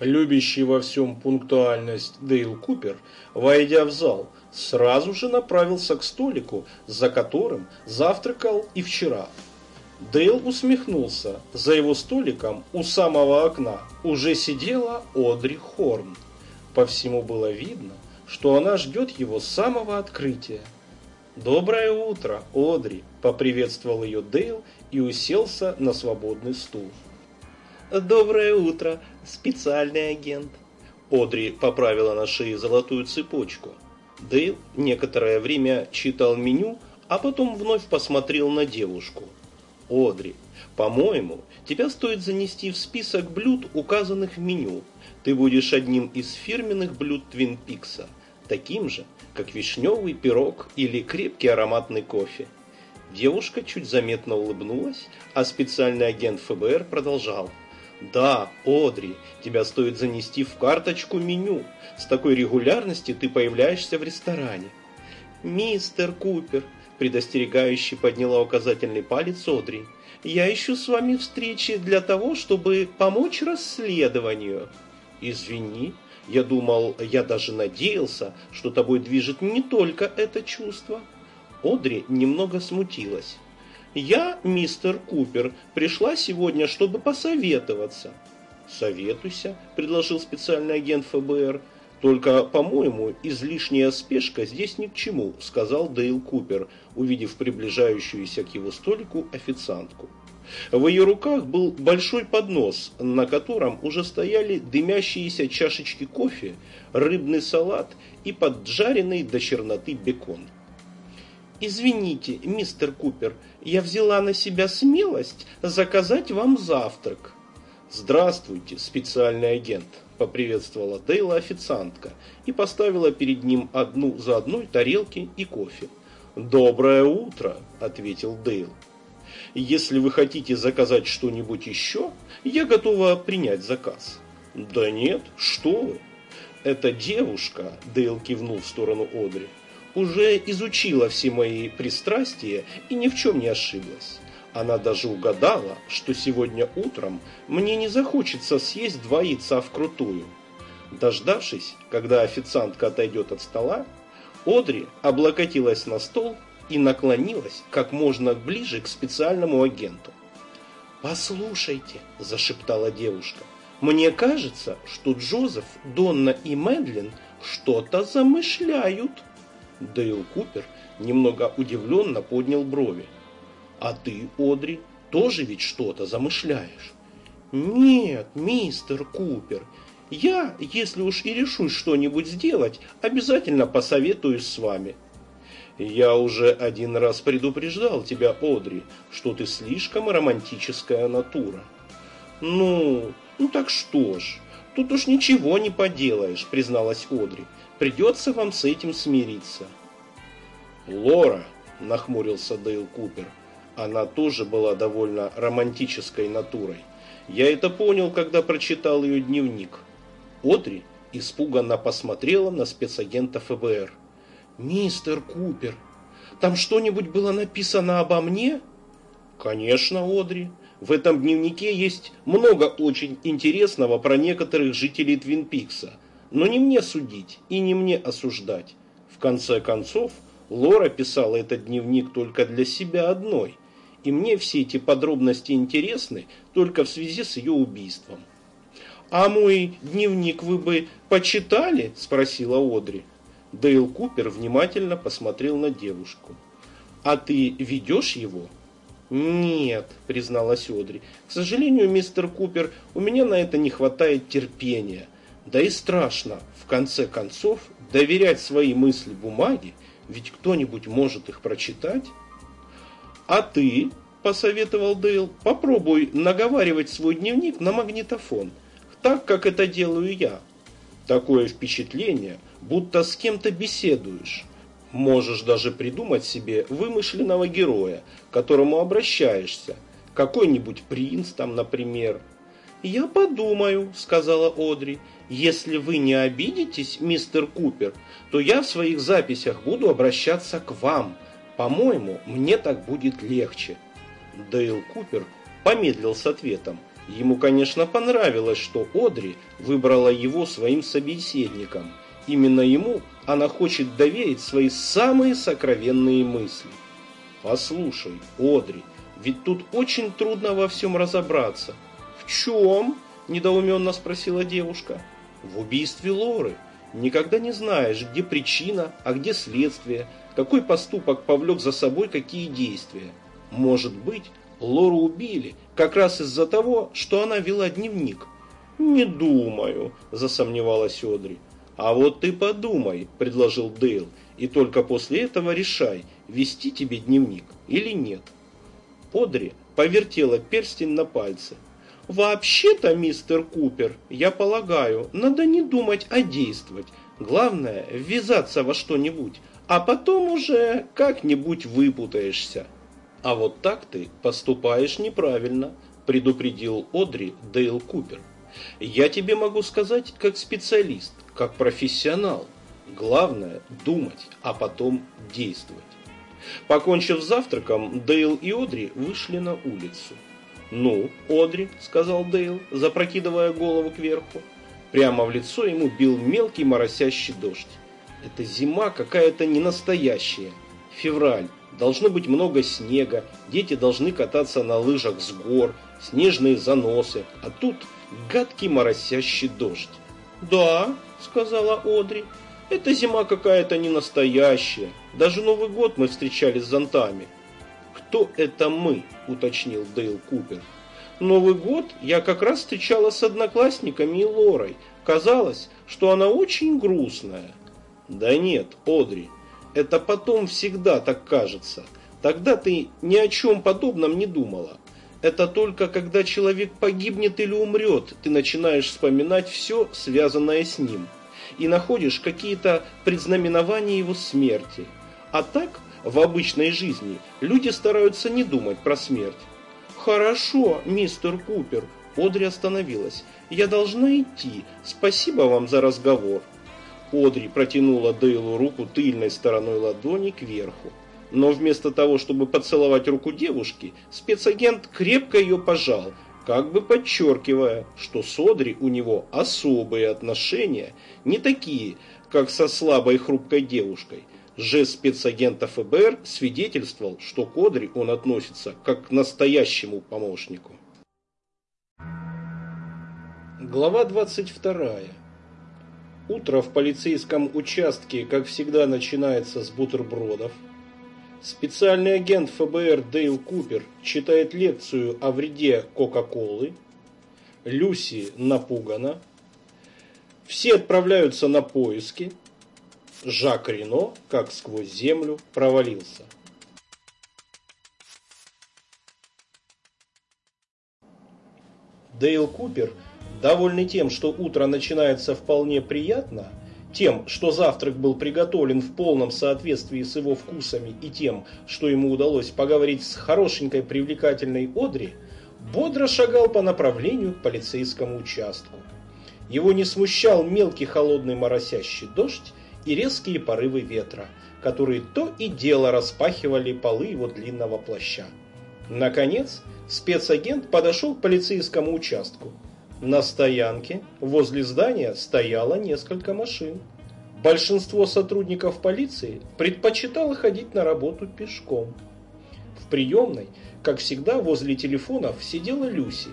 Любящий во всем пунктуальность Дейл Купер, войдя в зал, сразу же направился к столику, за которым завтракал и вчера. Дейл усмехнулся. За его столиком у самого окна уже сидела Одри Хорн. По всему было видно, что она ждет его самого открытия. «Доброе утро, Одри!» – поприветствовал ее Дейл и уселся на свободный стул. «Доброе утро, специальный агент!» Одри поправила на шее золотую цепочку. Дейл некоторое время читал меню, а потом вновь посмотрел на девушку. «Одри, по-моему, тебя стоит занести в список блюд, указанных в меню. Ты будешь одним из фирменных блюд Твин Пикса, таким же, как вишневый пирог или крепкий ароматный кофе». Девушка чуть заметно улыбнулась, а специальный агент ФБР продолжал. «Да, Одри, тебя стоит занести в карточку меню. С такой регулярностью ты появляешься в ресторане». «Мистер Купер», предостерегающе подняла указательный палец Одри, «я ищу с вами встречи для того, чтобы помочь расследованию». «Извини, я думал, я даже надеялся, что тобой движет не только это чувство». Одри немного смутилась. «Я, мистер Купер, пришла сегодня, чтобы посоветоваться». «Советуйся», – предложил специальный агент ФБР. «Только, по-моему, излишняя спешка здесь ни к чему», – сказал Дейл Купер, увидев приближающуюся к его столику официантку. В ее руках был большой поднос, на котором уже стояли дымящиеся чашечки кофе, рыбный салат и поджаренный до черноты бекон. «Извините, мистер Купер, я взяла на себя смелость заказать вам завтрак». «Здравствуйте, специальный агент», – поприветствовала Дейла официантка и поставила перед ним одну за одной тарелки и кофе. «Доброе утро», – ответил Дейл. «Если вы хотите заказать что-нибудь еще, я готова принять заказ». «Да нет, что вы». «Эта девушка», – Дейл кивнул в сторону Одри, – уже изучила все мои пристрастия и ни в чем не ошиблась. Она даже угадала, что сегодня утром мне не захочется съесть два яйца вкрутую. Дождавшись, когда официантка отойдет от стола, Одри облокотилась на стол и наклонилась как можно ближе к специальному агенту. «Послушайте», – зашептала девушка, – «мне кажется, что Джозеф, Донна и Мэдлин что-то замышляют». Дейл Купер немного удивленно поднял брови. «А ты, Одри, тоже ведь что-то замышляешь?» «Нет, мистер Купер, я, если уж и решусь что-нибудь сделать, обязательно посоветуюсь с вами». «Я уже один раз предупреждал тебя, Одри, что ты слишком романтическая натура». «Ну, ну так что ж, тут уж ничего не поделаешь», призналась Одри. Придется вам с этим смириться. Лора, нахмурился Дейл Купер. Она тоже была довольно романтической натурой. Я это понял, когда прочитал ее дневник. Одри испуганно посмотрела на спецагента ФБР. «Мистер Купер, там что-нибудь было написано обо мне?» «Конечно, Одри. В этом дневнике есть много очень интересного про некоторых жителей Твин Пикса. Но не мне судить и не мне осуждать. В конце концов, Лора писала этот дневник только для себя одной, и мне все эти подробности интересны только в связи с ее убийством. «А мой дневник вы бы почитали?» – спросила Одри. Дейл Купер внимательно посмотрел на девушку. «А ты ведешь его?» «Нет», – призналась Одри. «К сожалению, мистер Купер, у меня на это не хватает терпения. Да и страшно, в конце концов, доверять свои мысли бумаге, ведь кто-нибудь может их прочитать. А ты, посоветовал Дейл, попробуй наговаривать свой дневник на магнитофон, так, как это делаю я. Такое впечатление, будто с кем-то беседуешь. Можешь даже придумать себе вымышленного героя, к которому обращаешься. Какой-нибудь принц там, например. «Я подумаю», — сказала Одри. Если вы не обидитесь, мистер Купер, то я в своих записях буду обращаться к вам. По-моему, мне так будет легче. Дейл Купер помедлил с ответом, Ему, конечно, понравилось, что Одри выбрала его своим собеседником. Именно ему она хочет доверить свои самые сокровенные мысли. Послушай, Одри, ведь тут очень трудно во всем разобраться. В чем? Недоуменно спросила девушка. В убийстве Лоры. Никогда не знаешь, где причина, а где следствие, какой поступок повлек за собой какие действия. Может быть, Лору убили как раз из-за того, что она вела дневник. «Не думаю», – засомневалась Одри. «А вот ты подумай», – предложил Дейл, – «и только после этого решай, вести тебе дневник или нет». Одри повертела перстень на пальце. «Вообще-то, мистер Купер, я полагаю, надо не думать, а действовать. Главное, ввязаться во что-нибудь, а потом уже как-нибудь выпутаешься». «А вот так ты поступаешь неправильно», – предупредил Одри Дейл Купер. «Я тебе могу сказать как специалист, как профессионал. Главное – думать, а потом действовать». Покончив с завтраком, Дейл и Одри вышли на улицу. «Ну, Одри», – сказал Дейл, запрокидывая голову кверху. Прямо в лицо ему бил мелкий моросящий дождь. «Это зима какая-то ненастоящая. Февраль, должно быть много снега, дети должны кататься на лыжах с гор, снежные заносы, а тут гадкий моросящий дождь. «Да», — сказала Одри, — «эта зима какая-то не настоящая. Даже Новый год мы встречали с зонтами». «Кто это мы?» — уточнил Дейл Купер. «Новый год я как раз встречала с одноклассниками и Лорой. Казалось, что она очень грустная». «Да нет, Одри, это потом всегда так кажется. Тогда ты ни о чем подобном не думала. Это только когда человек погибнет или умрет, ты начинаешь вспоминать все, связанное с ним. И находишь какие-то предзнаменования его смерти. А так, в обычной жизни, люди стараются не думать про смерть. «Хорошо, мистер Купер», – Одри остановилась. «Я должна идти. Спасибо вам за разговор». Одри протянула Дейлу руку тыльной стороной ладони кверху. Но вместо того, чтобы поцеловать руку девушки, спецагент крепко ее пожал, как бы подчеркивая, что с Одри у него особые отношения, не такие, как со слабой хрупкой девушкой. Жест спецагента ФБР свидетельствовал, что к Одри он относится как к настоящему помощнику. Глава 22. Утро в полицейском участке, как всегда, начинается с бутербродов. Специальный агент ФБР Дейл Купер читает лекцию о вреде Кока-Колы. Люси напугана. Все отправляются на поиски. Жак Рено, как сквозь землю, провалился. Дейл Купер – Довольный тем, что утро начинается вполне приятно, тем, что завтрак был приготовлен в полном соответствии с его вкусами и тем, что ему удалось поговорить с хорошенькой привлекательной Одри, бодро шагал по направлению к полицейскому участку. Его не смущал мелкий холодный моросящий дождь и резкие порывы ветра, которые то и дело распахивали полы его длинного плаща. Наконец, спецагент подошел к полицейскому участку – на стоянке возле здания стояло несколько машин. Большинство сотрудников полиции предпочитало ходить на работу пешком. В приемной, как всегда, возле телефонов сидела Люси.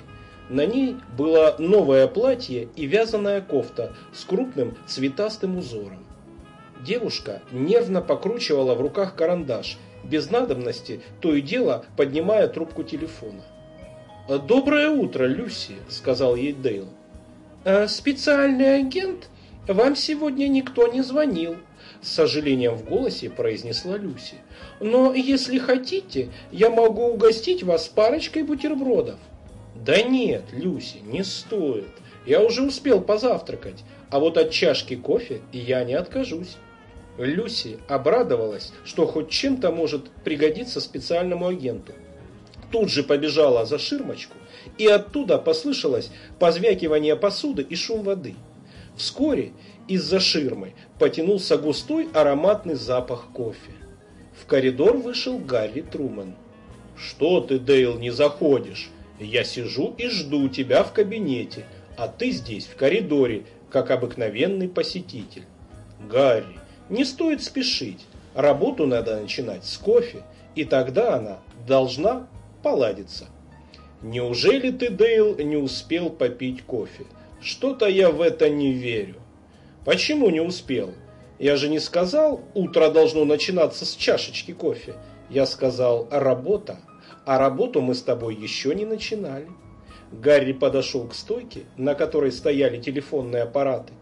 На ней было новое платье и вязаная кофта с крупным цветастым узором. Девушка нервно покручивала в руках карандаш, без надобности, то и дело поднимая трубку телефона. «Доброе утро, Люси», — сказал ей Дейл. «Э, «Специальный агент? Вам сегодня никто не звонил», — с сожалением в голосе произнесла Люси. «Но если хотите, я могу угостить вас парочкой бутербродов». «Да нет, Люси, не стоит. Я уже успел позавтракать, а вот от чашки кофе я не откажусь». Люси обрадовалась, что хоть чем-то может пригодиться специальному агенту тут же побежала за ширмочку, и оттуда послышалось позвякивание посуды и шум воды. Вскоре из-за ширмы потянулся густой ароматный запах кофе. В коридор вышел Гарри Труман. «Что ты, Дейл, не заходишь? Я сижу и жду тебя в кабинете, а ты здесь, в коридоре, как обыкновенный посетитель. Гарри, не стоит спешить. Работу надо начинать с кофе, и тогда она должна поладиться. Неужели ты, Дейл, не успел попить кофе? Что-то я в это не верю. Почему не успел? Я же не сказал, утро должно начинаться с чашечки кофе. Я сказал, работа. А работу мы с тобой еще не начинали. Гарри подошел к стойке, на которой стояли телефонные аппараты,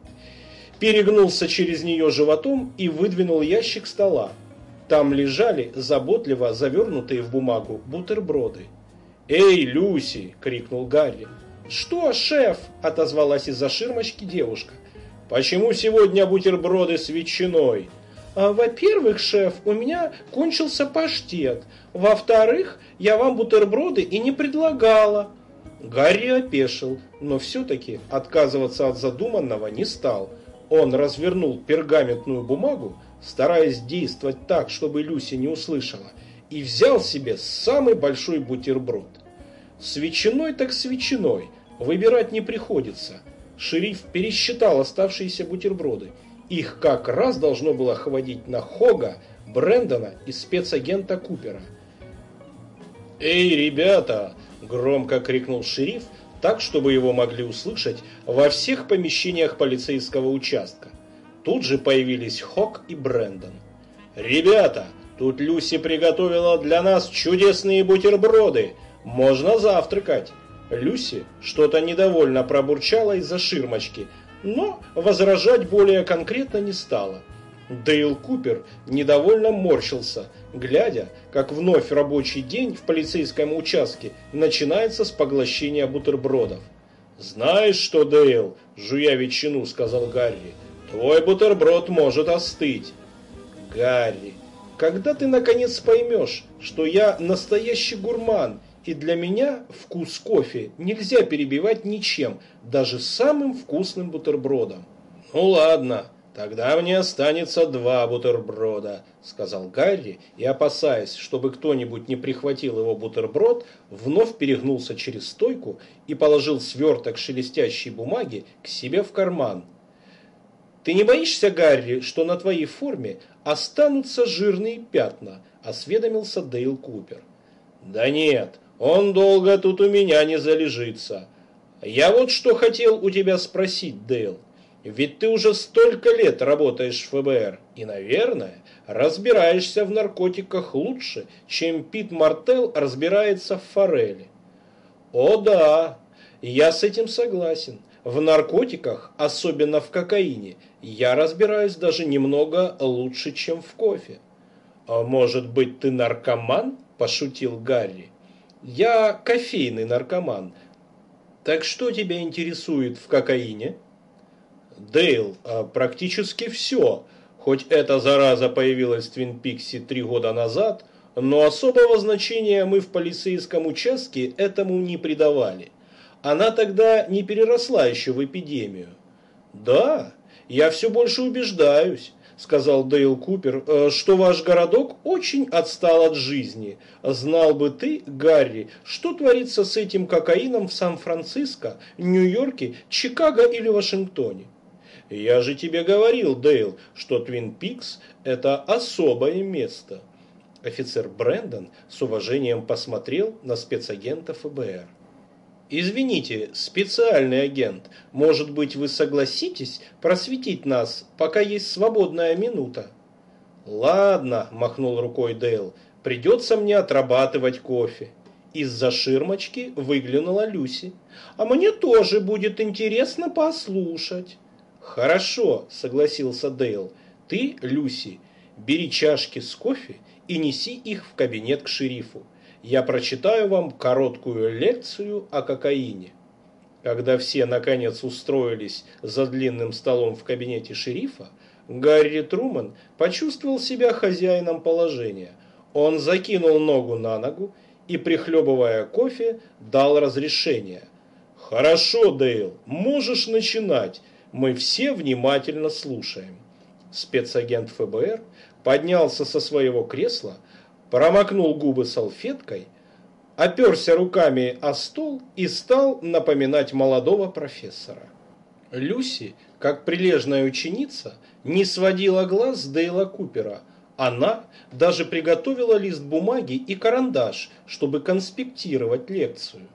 перегнулся через нее животом и выдвинул ящик стола. Там лежали заботливо завернутые в бумагу бутерброды. «Эй, Люси!» – крикнул Гарри. «Что, шеф?» – отозвалась из-за ширмочки девушка. «Почему сегодня бутерброды с ветчиной?» А, «Во-первых, шеф, у меня кончился паштет. Во-вторых, я вам бутерброды и не предлагала». Гарри опешил, но все-таки отказываться от задуманного не стал. Он развернул пергаментную бумагу, стараясь действовать так, чтобы Люси не услышала, и взял себе самый большой бутерброд. С ветчиной так с ветчиной, выбирать не приходится. Шериф пересчитал оставшиеся бутерброды. Их как раз должно было хватить на Хога, Брэндона и спецагента Купера. «Эй, ребята!» – громко крикнул шериф, так, чтобы его могли услышать во всех помещениях полицейского участка. Тут же появились Хок и Брэндон. «Ребята, тут Люси приготовила для нас чудесные бутерброды. Можно завтракать». Люси что-то недовольно пробурчала из-за ширмочки, но возражать более конкретно не стала. Дейл Купер недовольно морщился, глядя, как вновь рабочий день в полицейском участке начинается с поглощения бутербродов. «Знаешь что, Дейл?» – жуя ветчину, сказал Гарри. «Твой бутерброд может остыть». «Гарри, когда ты наконец поймешь, что я настоящий гурман, и для меня вкус кофе нельзя перебивать ничем, даже самым вкусным бутербродом?» «Ну ладно», «Тогда мне останется два бутерброда», — сказал Гарри, и, опасаясь, чтобы кто-нибудь не прихватил его бутерброд, вновь перегнулся через стойку и положил сверток шелестящей бумаги к себе в карман. «Ты не боишься, Гарри, что на твоей форме останутся жирные пятна?» — осведомился Дейл Купер. «Да нет, он долго тут у меня не залежится. Я вот что хотел у тебя спросить, Дейл». Ведь ты уже столько лет работаешь в ФБР и, наверное, разбираешься в наркотиках лучше, чем Пит Мартел разбирается в форели. О да, я с этим согласен. В наркотиках, особенно в кокаине, я разбираюсь даже немного лучше, чем в кофе. А может быть, ты наркоман? Пошутил Гарри. Я кофейный наркоман. Так что тебя интересует в кокаине? Дейл, а практически все. Хоть эта зараза появилась в Твин Пиксе три года назад, но особого значения мы в полицейском участке этому не придавали. Она тогда не переросла еще в эпидемию. Да, я все больше убеждаюсь, сказал Дейл Купер, «э, что ваш городок очень отстал от жизни. Знал бы ты, Гарри, что творится с этим кокаином в Сан-Франциско, Нью-Йорке, Чикаго или Вашингтоне. Я же тебе говорил, Дейл, что Твин Пикс – это особое место. Офицер Брэндон с уважением посмотрел на спецагента ФБР. «Извините, специальный агент, может быть, вы согласитесь просветить нас, пока есть свободная минута?» «Ладно», – махнул рукой Дейл, – «придется мне отрабатывать кофе». Из-за ширмочки выглянула Люси. «А мне тоже будет интересно послушать». «Хорошо», – согласился Дейл. «Ты, Люси, бери чашки с кофе и неси их в кабинет к шерифу. Я прочитаю вам короткую лекцию о кокаине». Когда все, наконец, устроились за длинным столом в кабинете шерифа, Гарри Труман почувствовал себя хозяином положения. Он закинул ногу на ногу и, прихлебывая кофе, дал разрешение. «Хорошо, Дейл, можешь начинать. Мы все внимательно слушаем. Спецагент ФБР поднялся со своего кресла, промокнул губы салфеткой, оперся руками о стол и стал напоминать молодого профессора. Люси, как прилежная ученица, не сводила глаз с Дейла Купера. Она даже приготовила лист бумаги и карандаш, чтобы конспектировать лекцию.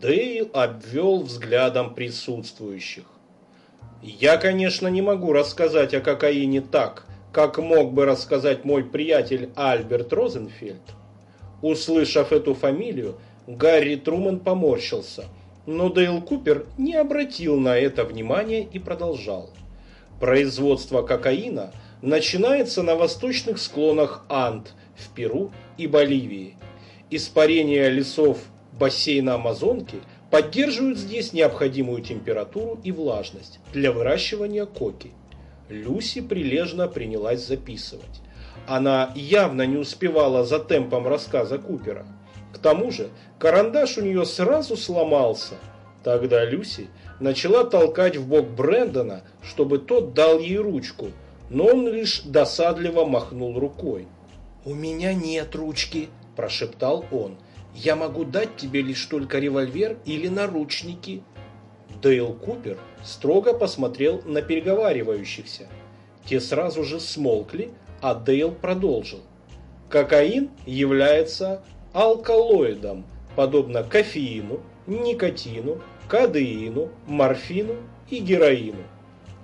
Дейл обвел взглядом присутствующих. Я, конечно, не могу рассказать о кокаине так, как мог бы рассказать мой приятель Альберт Розенфельд. Услышав эту фамилию, Гарри Труман поморщился, но Дейл Купер не обратил на это внимания и продолжал. Производство кокаина начинается на восточных склонах Анд в Перу и Боливии. Испарение лесов бассейна Амазонки – поддерживают здесь необходимую температуру и влажность для выращивания коки. Люси прилежно принялась записывать. Она явно не успевала за темпом рассказа Купера. К тому же карандаш у нее сразу сломался. Тогда Люси начала толкать в бок Брэндона, чтобы тот дал ей ручку, но он лишь досадливо махнул рукой. «У меня нет ручки», – прошептал он. Я могу дать тебе лишь только револьвер или наручники. Дейл Купер строго посмотрел на переговаривающихся. Те сразу же смолкли, а Дейл продолжил. Кокаин является алкалоидом, подобно кофеину, никотину, кадеину, морфину и героину.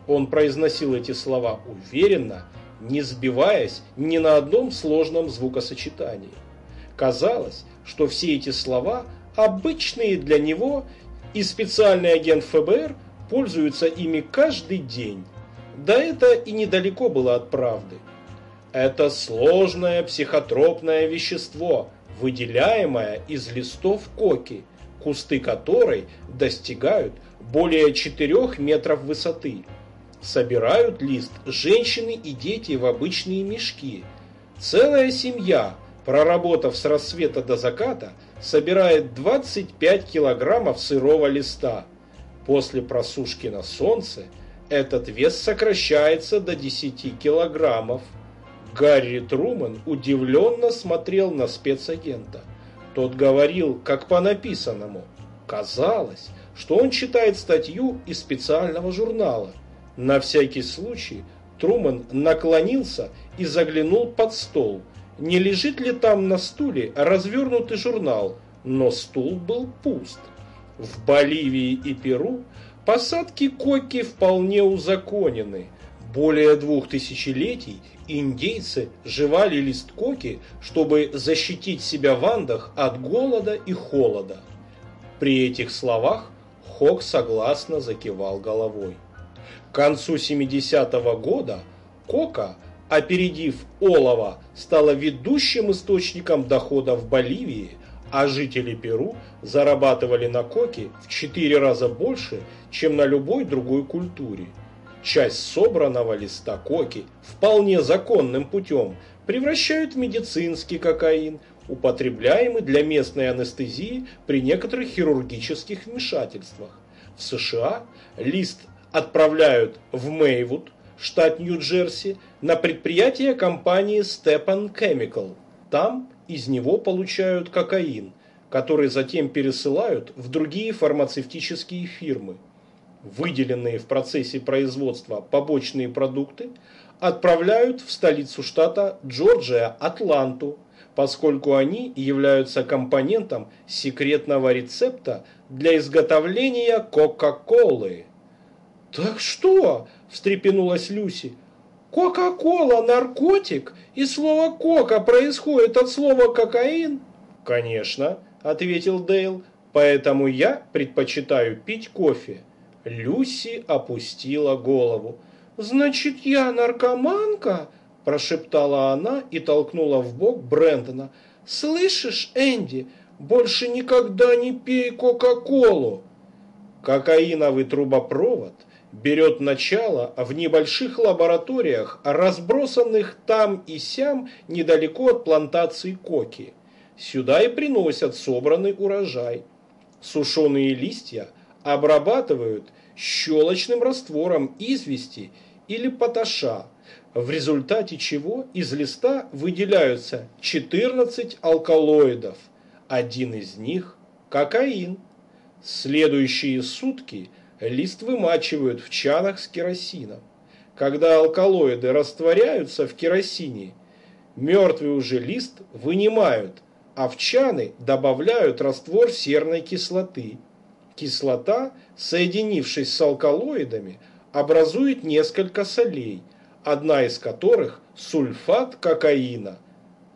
Он произносил эти слова уверенно, не сбиваясь ни на одном сложном звукосочетании. Казалось, что все эти слова обычные для него, и специальный агент ФБР пользуется ими каждый день. Да это и недалеко было от правды. Это сложное психотропное вещество, выделяемое из листов коки, кусты которой достигают более 4 метров высоты. Собирают лист женщины и дети в обычные мешки. Целая семья проработав с рассвета до заката, собирает 25 килограммов сырого листа. После просушки на солнце этот вес сокращается до 10 килограммов. Гарри Труман удивленно смотрел на спецагента. Тот говорил, как по написанному. Казалось, что он читает статью из специального журнала. На всякий случай Труман наклонился и заглянул под стол – не лежит ли там на стуле развернутый журнал, но стул был пуст. В Боливии и Перу посадки коки вполне узаконены. Более двух тысячелетий индейцы жевали лист коки, чтобы защитить себя в Андах от голода и холода. При этих словах Хок согласно закивал головой. К концу 70-го года кока – опередив олово, стала ведущим источником дохода в Боливии, а жители Перу зарабатывали на коке в 4 раза больше, чем на любой другой культуре. Часть собранного листа коки вполне законным путем превращают в медицинский кокаин, употребляемый для местной анестезии при некоторых хирургических вмешательствах. В США лист отправляют в Мейвуд, штат Нью-Джерси, на предприятие компании Stepan Chemical. Там из него получают кокаин, который затем пересылают в другие фармацевтические фирмы. Выделенные в процессе производства побочные продукты отправляют в столицу штата Джорджия, Атланту, поскольку они являются компонентом секретного рецепта для изготовления Кока-Колы. «Так что?» – встрепенулась Люси. «Кока-кола – наркотик, и слово «кока» происходит от слова «кокаин»?» «Конечно», – ответил Дейл, – «поэтому я предпочитаю пить кофе». Люси опустила голову. «Значит, я наркоманка?» – прошептала она и толкнула в бок Брэндона. «Слышишь, Энди, больше никогда не пей Кока-Колу!» Кокаиновый трубопровод – берет начало в небольших лабораториях, разбросанных там и сям недалеко от плантации коки. Сюда и приносят собранный урожай. Сушеные листья обрабатывают щелочным раствором извести или поташа, в результате чего из листа выделяются 14 алкалоидов. Один из них – кокаин. Следующие сутки лист вымачивают в чанах с керосином. Когда алкалоиды растворяются в керосине, мертвый уже лист вынимают, а в чаны добавляют раствор серной кислоты. Кислота, соединившись с алкалоидами, образует несколько солей, одна из которых – сульфат кокаина.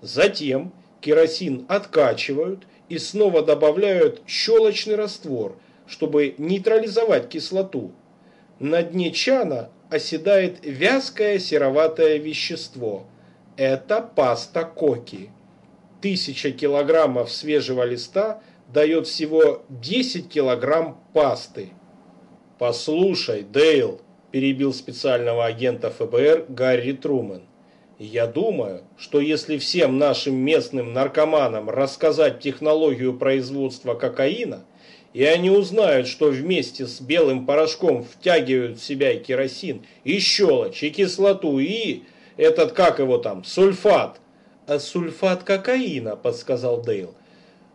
Затем керосин откачивают и снова добавляют щелочный раствор, чтобы нейтрализовать кислоту. На дне чана оседает вязкое сероватое вещество. Это паста коки. Тысяча килограммов свежего листа дает всего 10 килограмм пасты. «Послушай, Дейл», – перебил специального агента ФБР Гарри Трумэн, я думаю, что если всем нашим местным наркоманам рассказать технологию производства кокаина, и они узнают, что вместе с белым порошком втягивают в себя и керосин, и щелочь, и кислоту, и этот, как его там, сульфат. А сульфат кокаина, подсказал Дейл.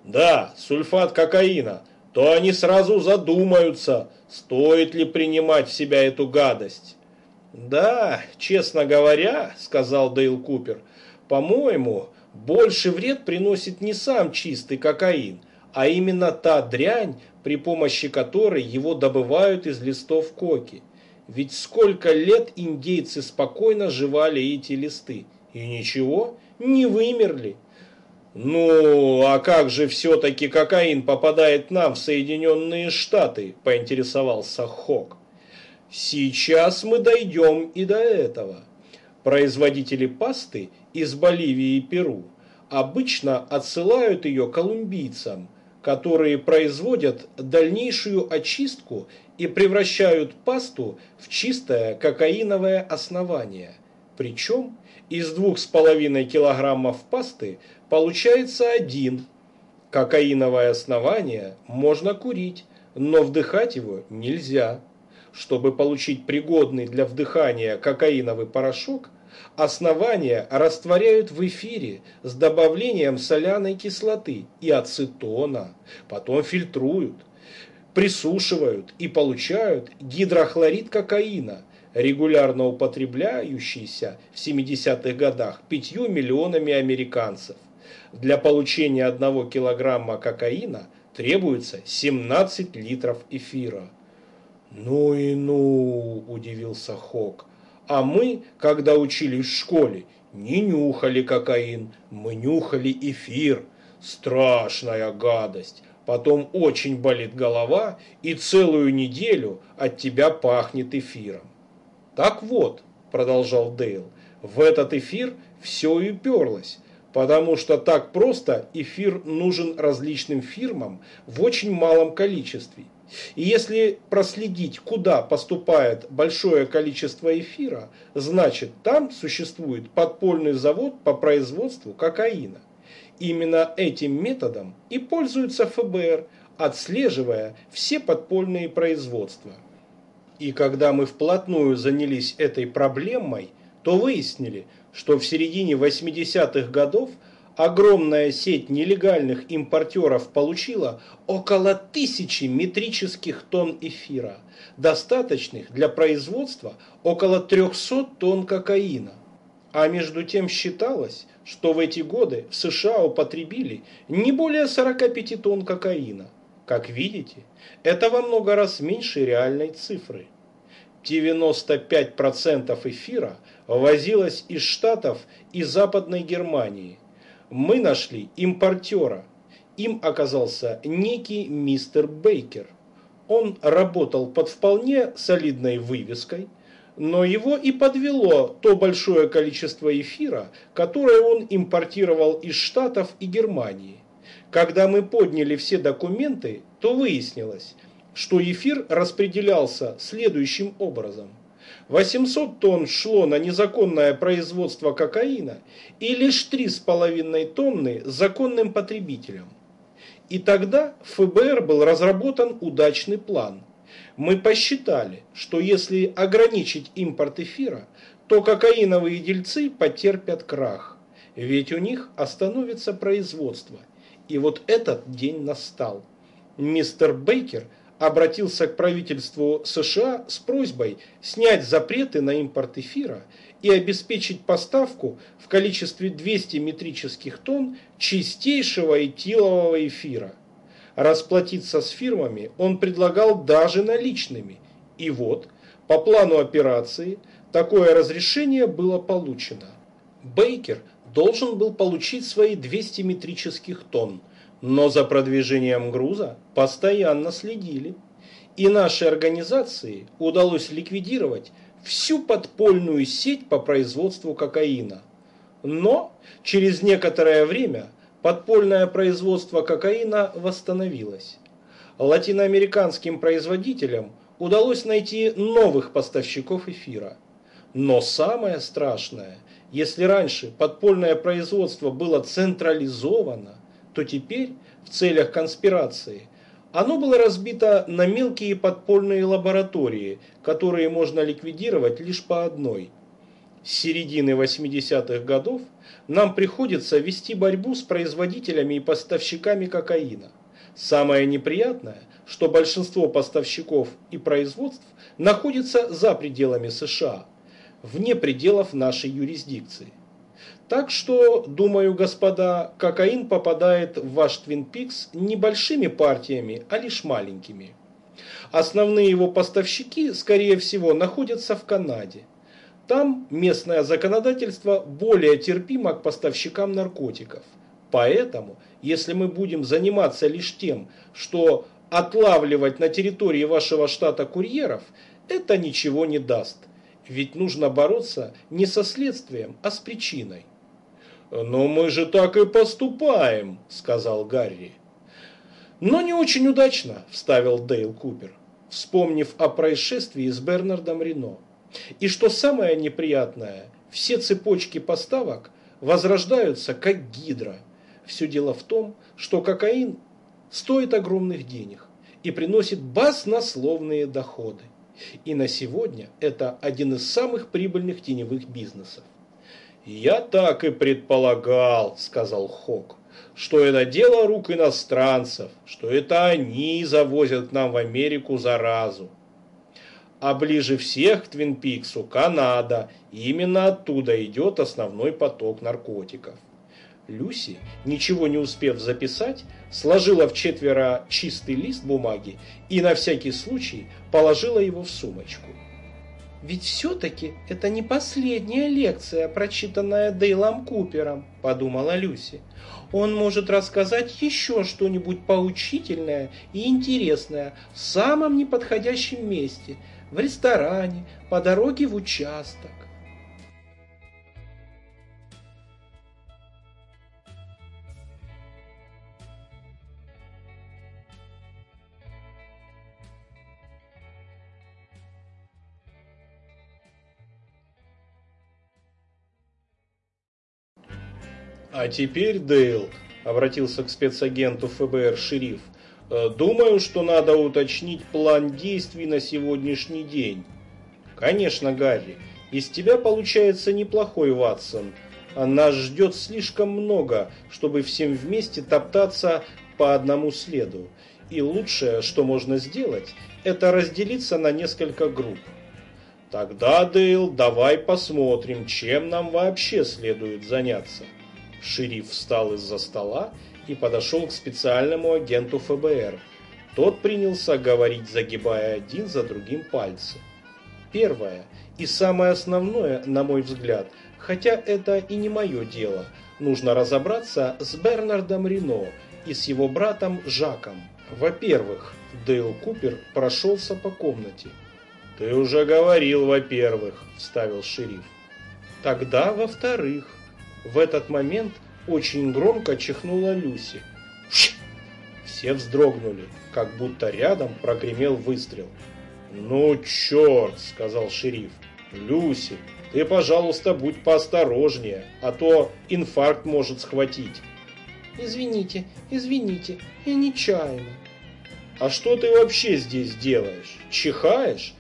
Да, сульфат кокаина. То они сразу задумаются, стоит ли принимать в себя эту гадость. «Да, честно говоря, — сказал Дейл Купер, — по-моему, больше вред приносит не сам чистый кокаин, а именно та дрянь, при помощи которой его добывают из листов коки. Ведь сколько лет индейцы спокойно жевали эти листы, и ничего, не вымерли. «Ну, а как же все-таки кокаин попадает нам в Соединенные Штаты?» – поинтересовался Хок. Сейчас мы дойдем и до этого. Производители пасты из Боливии и Перу обычно отсылают ее колумбийцам, которые производят дальнейшую очистку и превращают пасту в чистое кокаиновое основание. Причем из двух с половиной килограммов пасты получается один. Кокаиновое основание можно курить, но вдыхать его нельзя. Чтобы получить пригодный для вдыхания кокаиновый порошок, основания растворяют в эфире с добавлением соляной кислоты и ацетона, потом фильтруют, присушивают и получают гидрохлорид кокаина, регулярно употребляющийся в 70-х годах пятью миллионами американцев. Для получения одного килограмма кокаина требуется 17 литров эфира. «Ну и ну!» – удивился Хок. «А мы, когда учились в школе, не нюхали кокаин, мы нюхали эфир. Страшная гадость. Потом очень болит голова, и целую неделю от тебя пахнет эфиром». «Так вот», – продолжал Дейл, – «в этот эфир все и уперлось» потому что так просто эфир нужен различным фирмам в очень малом количестве. И если проследить, куда поступает большое количество эфира, значит там существует подпольный завод по производству кокаина. Именно этим методом и пользуется ФБР, отслеживая все подпольные производства. И когда мы вплотную занялись этой проблемой, то выяснили, что в середине 80-х годов – огромная сеть нелегальных импортеров получила около тысячи метрических тонн эфира, достаточных для производства около 300 тонн кокаина. А между тем считалось, что в эти годы в США употребили не более 45 тонн кокаина. Как видите, это во много раз меньше реальной цифры. 95% эфира возилось из Штатов и Западной Германии, мы нашли импортера. Им оказался некий мистер Бейкер. Он работал под вполне солидной вывеской, но его и подвело то большое количество эфира, которое он импортировал из Штатов и Германии. Когда мы подняли все документы, то выяснилось, что эфир распределялся следующим образом. 800 тонн шло на незаконное производство кокаина и лишь 3,5 тонны законным потребителям. И тогда в ФБР был разработан удачный план. Мы посчитали, что если ограничить импорт эфира, то кокаиновые дельцы потерпят крах, ведь у них остановится производство. И вот этот день настал. Мистер Бейкер обратился к правительству США с просьбой снять запреты на импорт эфира и обеспечить поставку в количестве 200 метрических тонн чистейшего этилового эфира. Расплатиться с фирмами он предлагал даже наличными. И вот, по плану операции, такое разрешение было получено. Бейкер должен был получить свои 200 метрических тонн, но за продвижением груза постоянно следили. И нашей организации удалось ликвидировать всю подпольную сеть по производству кокаина. Но через некоторое время подпольное производство кокаина восстановилось. Латиноамериканским производителям удалось найти новых поставщиков эфира. Но самое страшное, если раньше подпольное производство было централизовано, то теперь в целях конспирации оно было разбито на мелкие подпольные лаборатории, которые можно ликвидировать лишь по одной. С середины 80-х годов нам приходится вести борьбу с производителями и поставщиками кокаина. Самое неприятное, что большинство поставщиков и производств находится за пределами США, вне пределов нашей юрисдикции. Так что, думаю, господа, кокаин попадает в ваш Твин Пикс не большими партиями, а лишь маленькими. Основные его поставщики, скорее всего, находятся в Канаде. Там местное законодательство более терпимо к поставщикам наркотиков. Поэтому, если мы будем заниматься лишь тем, что отлавливать на территории вашего штата курьеров, это ничего не даст. Ведь нужно бороться не со следствием, а с причиной. «Но мы же так и поступаем», – сказал Гарри. «Но не очень удачно», – вставил Дейл Купер, вспомнив о происшествии с Бернардом Рено. «И что самое неприятное, все цепочки поставок возрождаются как гидра. Все дело в том, что кокаин стоит огромных денег и приносит баснословные доходы. И на сегодня это один из самых прибыльных теневых бизнесов. «Я так и предполагал», – сказал Хок, – «что это дело рук иностранцев, что это они завозят нам в Америку заразу. А ближе всех к Твинпиксу Канада, и именно оттуда идет основной поток наркотиков». Люси, ничего не успев записать, сложила в четверо чистый лист бумаги и на всякий случай положила его в сумочку. «Ведь все-таки это не последняя лекция, прочитанная Дейлом Купером», – подумала Люси. «Он может рассказать еще что-нибудь поучительное и интересное в самом неподходящем месте, в ресторане, по дороге в участок». «А теперь, Дейл», – обратился к спецагенту ФБР шериф, «э, – «думаю, что надо уточнить план действий на сегодняшний день». «Конечно, Гарри, из тебя получается неплохой Ватсон. А нас ждет слишком много, чтобы всем вместе топтаться по одному следу. И лучшее, что можно сделать, это разделиться на несколько групп. Тогда, Дейл, давай посмотрим, чем нам вообще следует заняться. Шериф встал из-за стола и подошел к специальному агенту ФБР. Тот принялся говорить, загибая один за другим пальцы. Первое и самое основное, на мой взгляд, хотя это и не мое дело, нужно разобраться с Бернардом Рено и с его братом Жаком. Во-первых, Дейл Купер прошелся по комнате. «Ты уже говорил, во-первых», – вставил шериф. «Тогда, во-вторых, в этот момент очень громко чихнула Люси. Все вздрогнули, как будто рядом прогремел выстрел. «Ну, черт!» – сказал шериф. «Люси, ты, пожалуйста, будь поосторожнее, а то инфаркт может схватить». «Извините, извините, я нечаянно». «А что ты вообще здесь делаешь? Чихаешь?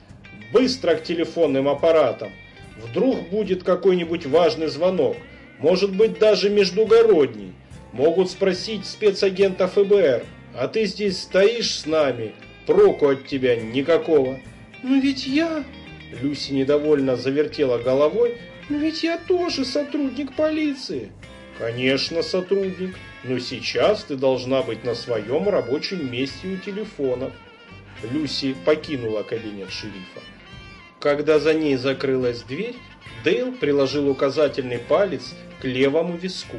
Быстро к телефонным аппаратам. Вдруг будет какой-нибудь важный звонок, может быть даже междугородний. Могут спросить спецагента ФБР, а ты здесь стоишь с нами, проку от тебя никакого. Но ведь я... Люси недовольно завертела головой. Но ведь я тоже сотрудник полиции. Конечно, сотрудник, но сейчас ты должна быть на своем рабочем месте у телефонов. Люси покинула кабинет шерифа. Когда за ней закрылась дверь, Дейл приложил указательный палец к левому виску.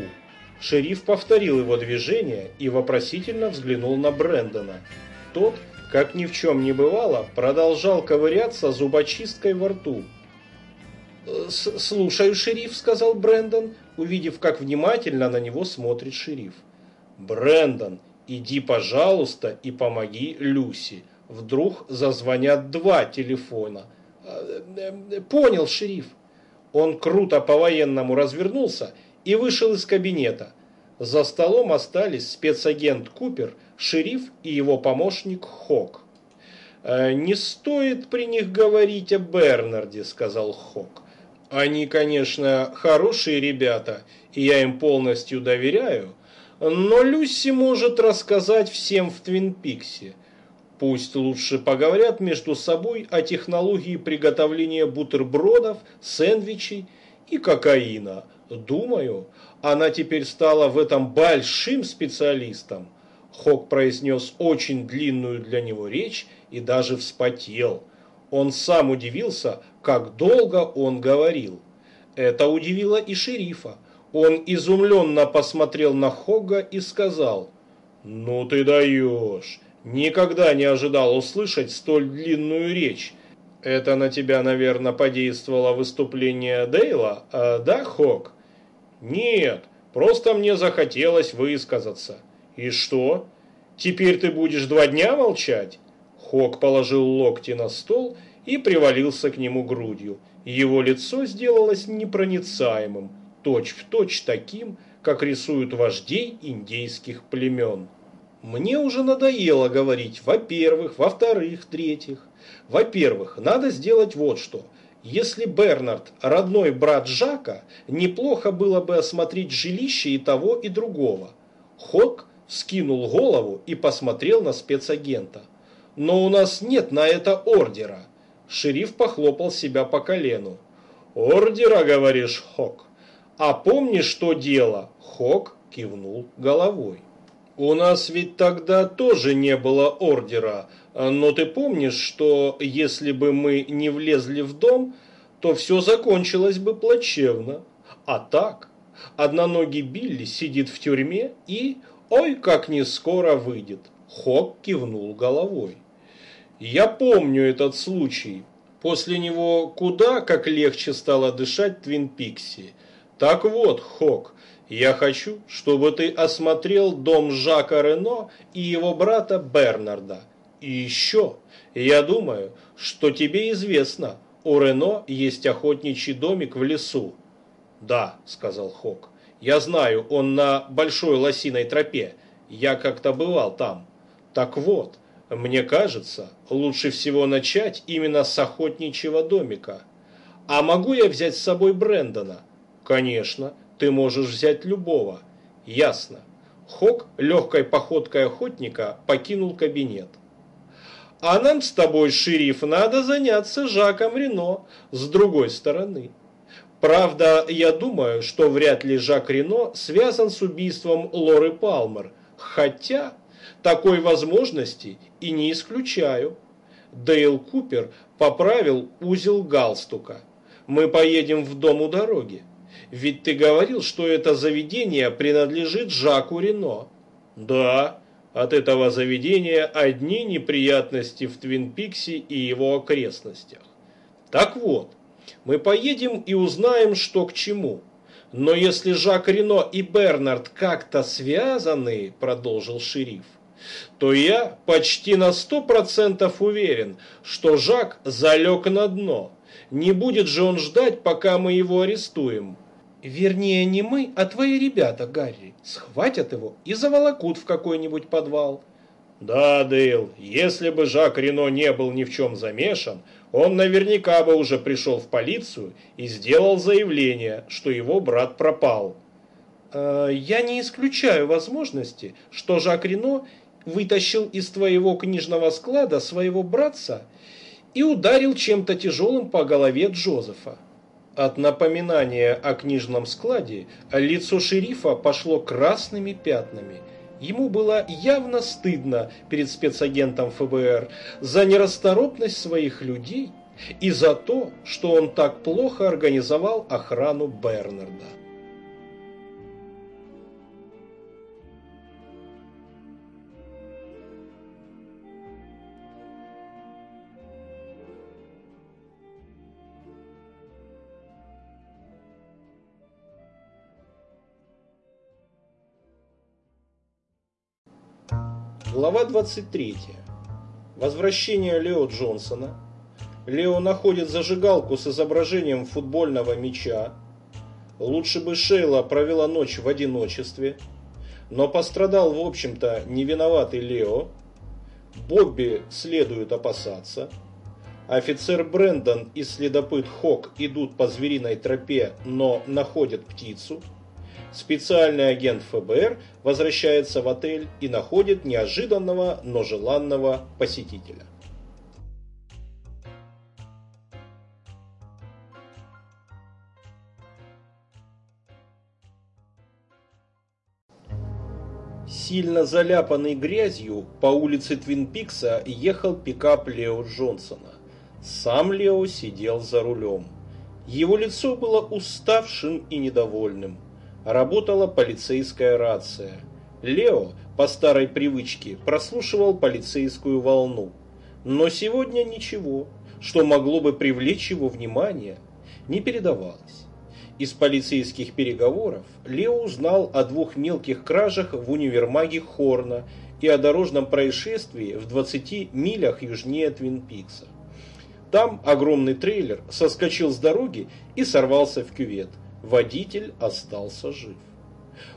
Шериф повторил его движение и вопросительно взглянул на Брэндона. Тот, как ни в чем не бывало, продолжал ковыряться зубочисткой во рту. «Слушаю, шериф», — сказал Брэндон, увидев, как внимательно на него смотрит шериф. «Брэндон, иди, пожалуйста, и помоги Люси. Вдруг зазвонят два телефона». «Понял, шериф». Он круто по-военному развернулся и вышел из кабинета. За столом остались спецагент Купер, шериф и его помощник Хок. «Э, «Не стоит при них говорить о Бернарде», — сказал Хок. «Они, конечно, хорошие ребята, и я им полностью доверяю, но Люси может рассказать всем в Твин Пиксе. Пусть лучше поговорят между собой о технологии приготовления бутербродов, сэндвичей и кокаина. Думаю, она теперь стала в этом большим специалистом. Хок произнес очень длинную для него речь и даже вспотел. Он сам удивился, как долго он говорил. Это удивило и шерифа. Он изумленно посмотрел на Хога и сказал, «Ну ты даешь! Никогда не ожидал услышать столь длинную речь. Это на тебя, наверное, подействовало выступление Дейла, а, да, Хок? Нет, просто мне захотелось высказаться. И что? Теперь ты будешь два дня молчать? Хок положил локти на стол и привалился к нему грудью. Его лицо сделалось непроницаемым, точь-в-точь точь таким, как рисуют вождей индейских племен. Мне уже надоело говорить «во-первых», «во-вторых», «третьих». Во-первых, надо сделать вот что. Если Бернард – родной брат Жака, неплохо было бы осмотреть жилище и того, и другого. Хок скинул голову и посмотрел на спецагента. «Но у нас нет на это ордера». Шериф похлопал себя по колену. «Ордера, говоришь, Хок? А помнишь, что дело?» Хок кивнул головой. У нас ведь тогда тоже не было ордера, но ты помнишь, что если бы мы не влезли в дом, то все закончилось бы плачевно. А так, одноногий Билли сидит в тюрьме и, ой, как не скоро выйдет. Хок кивнул головой. Я помню этот случай. После него куда как легче стало дышать Твин Пикси. Так вот, Хок, я хочу, чтобы ты осмотрел дом Жака Рено и его брата Бернарда. И еще, я думаю, что тебе известно, у Рено есть охотничий домик в лесу. Да, сказал Хок. Я знаю, он на большой лосиной тропе. Я как-то бывал там. Так вот, мне кажется, лучше всего начать именно с охотничьего домика. А могу я взять с собой Брэндона? Конечно, ты можешь взять любого. Ясно. Хок легкой походкой охотника покинул кабинет. А нам с тобой, шериф, надо заняться Жаком Рено с другой стороны. Правда, я думаю, что вряд ли Жак Рено связан с убийством Лоры Палмер, хотя такой возможности и не исключаю. Дейл Купер поправил узел галстука. Мы поедем в дом у дороги. Ведь ты говорил, что это заведение принадлежит Жаку Рено. Да, от этого заведения одни неприятности в Твин Пикси и его окрестностях. Так вот, мы поедем и узнаем, что к чему. Но если Жак Рено и Бернард как-то связаны, продолжил шериф, то я почти на сто процентов уверен, что Жак залег на дно. Не будет же он ждать, пока мы его арестуем. Вернее, не мы, а твои ребята, Гарри, схватят его и заволокут в какой-нибудь подвал. Да, Дейл, если бы Жак Рено не был ни в чем замешан, он наверняка бы уже пришел в полицию и сделал заявление, что его брат пропал. Э, я не исключаю возможности, что Жак Рено вытащил из твоего книжного склада своего братца и ударил чем-то тяжелым по голове Джозефа. От напоминания о книжном складе лицо шерифа пошло красными пятнами. Ему было явно стыдно перед спецагентом ФБР за нерасторопность своих людей и за то, что он так плохо организовал охрану Бернарда. Глава 23. Возвращение Лео Джонсона. Лео находит зажигалку с изображением футбольного мяча. Лучше бы Шейла провела ночь в одиночестве. Но пострадал, в общем-то, не виноватый Лео. Бобби следует опасаться. Офицер Брэндон и следопыт Хок идут по звериной тропе, но находят птицу. Специальный агент ФБР возвращается в отель и находит неожиданного, но желанного посетителя. Сильно заляпанный грязью по улице Твин Пикса ехал пикап Лео Джонсона. Сам Лео сидел за рулем. Его лицо было уставшим и недовольным работала полицейская рация. Лео, по старой привычке, прослушивал полицейскую волну. Но сегодня ничего, что могло бы привлечь его внимание, не передавалось. Из полицейских переговоров Лео узнал о двух мелких кражах в универмаге Хорна и о дорожном происшествии в 20 милях южнее Твин-Пикса. Там огромный трейлер соскочил с дороги и сорвался в кювет. Водитель остался жив.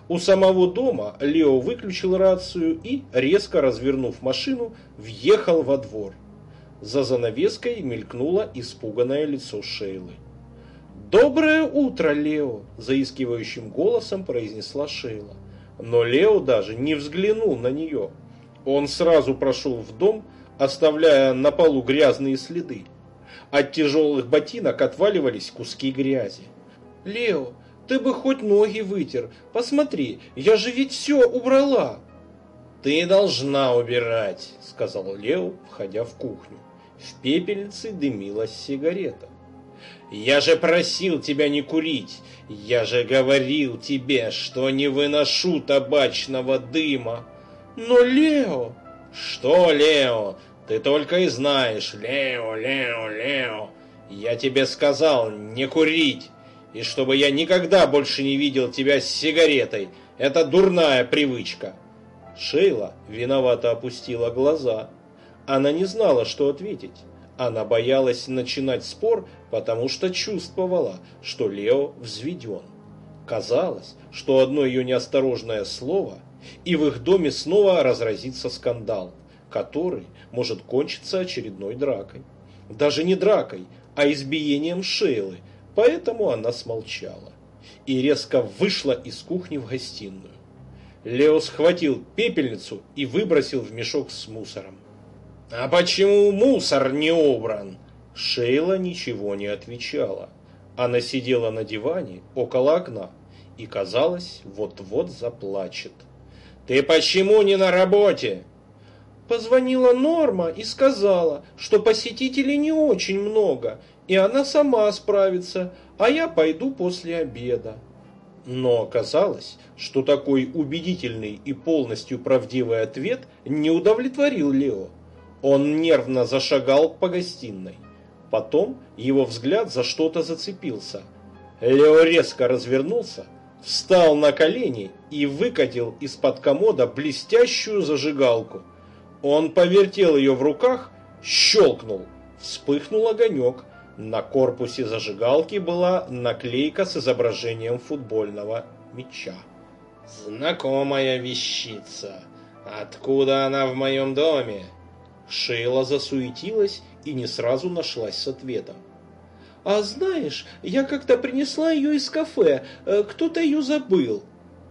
У самого дома Лео выключил рацию и, резко развернув машину, въехал во двор. За занавеской мелькнуло испуганное лицо Шейлы. «Доброе утро, Лео!» – заискивающим голосом произнесла Шейла. Но Лео даже не взглянул на нее. Он сразу прошел в дом, оставляя на полу грязные следы. От тяжелых ботинок отваливались куски грязи. Лео, ты бы хоть ноги вытер. Посмотри, я же ведь все убрала. Ты должна убирать, сказал Лео, входя в кухню. В пепельнице дымилась сигарета. Я же просил тебя не курить. Я же говорил тебе, что не выношу табачного дыма. Но Лео... Что, Лео? Ты только и знаешь. Лео, Лео, Лео. Я тебе сказал не курить и чтобы я никогда больше не видел тебя с сигаретой. Это дурная привычка. Шейла виновато опустила глаза. Она не знала, что ответить. Она боялась начинать спор, потому что чувствовала, что Лео взведен. Казалось, что одно ее неосторожное слово, и в их доме снова разразится скандал, который может кончиться очередной дракой. Даже не дракой, а избиением Шейлы – Поэтому она смолчала и резко вышла из кухни в гостиную. Лео схватил пепельницу и выбросил в мешок с мусором. «А почему мусор не убран?» Шейла ничего не отвечала. Она сидела на диване около окна и, казалось, вот-вот заплачет. «Ты почему не на работе?» Позвонила Норма и сказала, что посетителей не очень много, и она сама справится, а я пойду после обеда. Но оказалось, что такой убедительный и полностью правдивый ответ не удовлетворил Лео. Он нервно зашагал по гостиной. Потом его взгляд за что-то зацепился. Лео резко развернулся, встал на колени и выкатил из-под комода блестящую зажигалку. Он повертел ее в руках, щелкнул, вспыхнул огонек – на корпусе зажигалки была наклейка с изображением футбольного мяча. «Знакомая вещица. Откуда она в моем доме?» Шейла засуетилась и не сразу нашлась с ответом. «А знаешь, я как-то принесла ее из кафе. Э, кто-то ее забыл».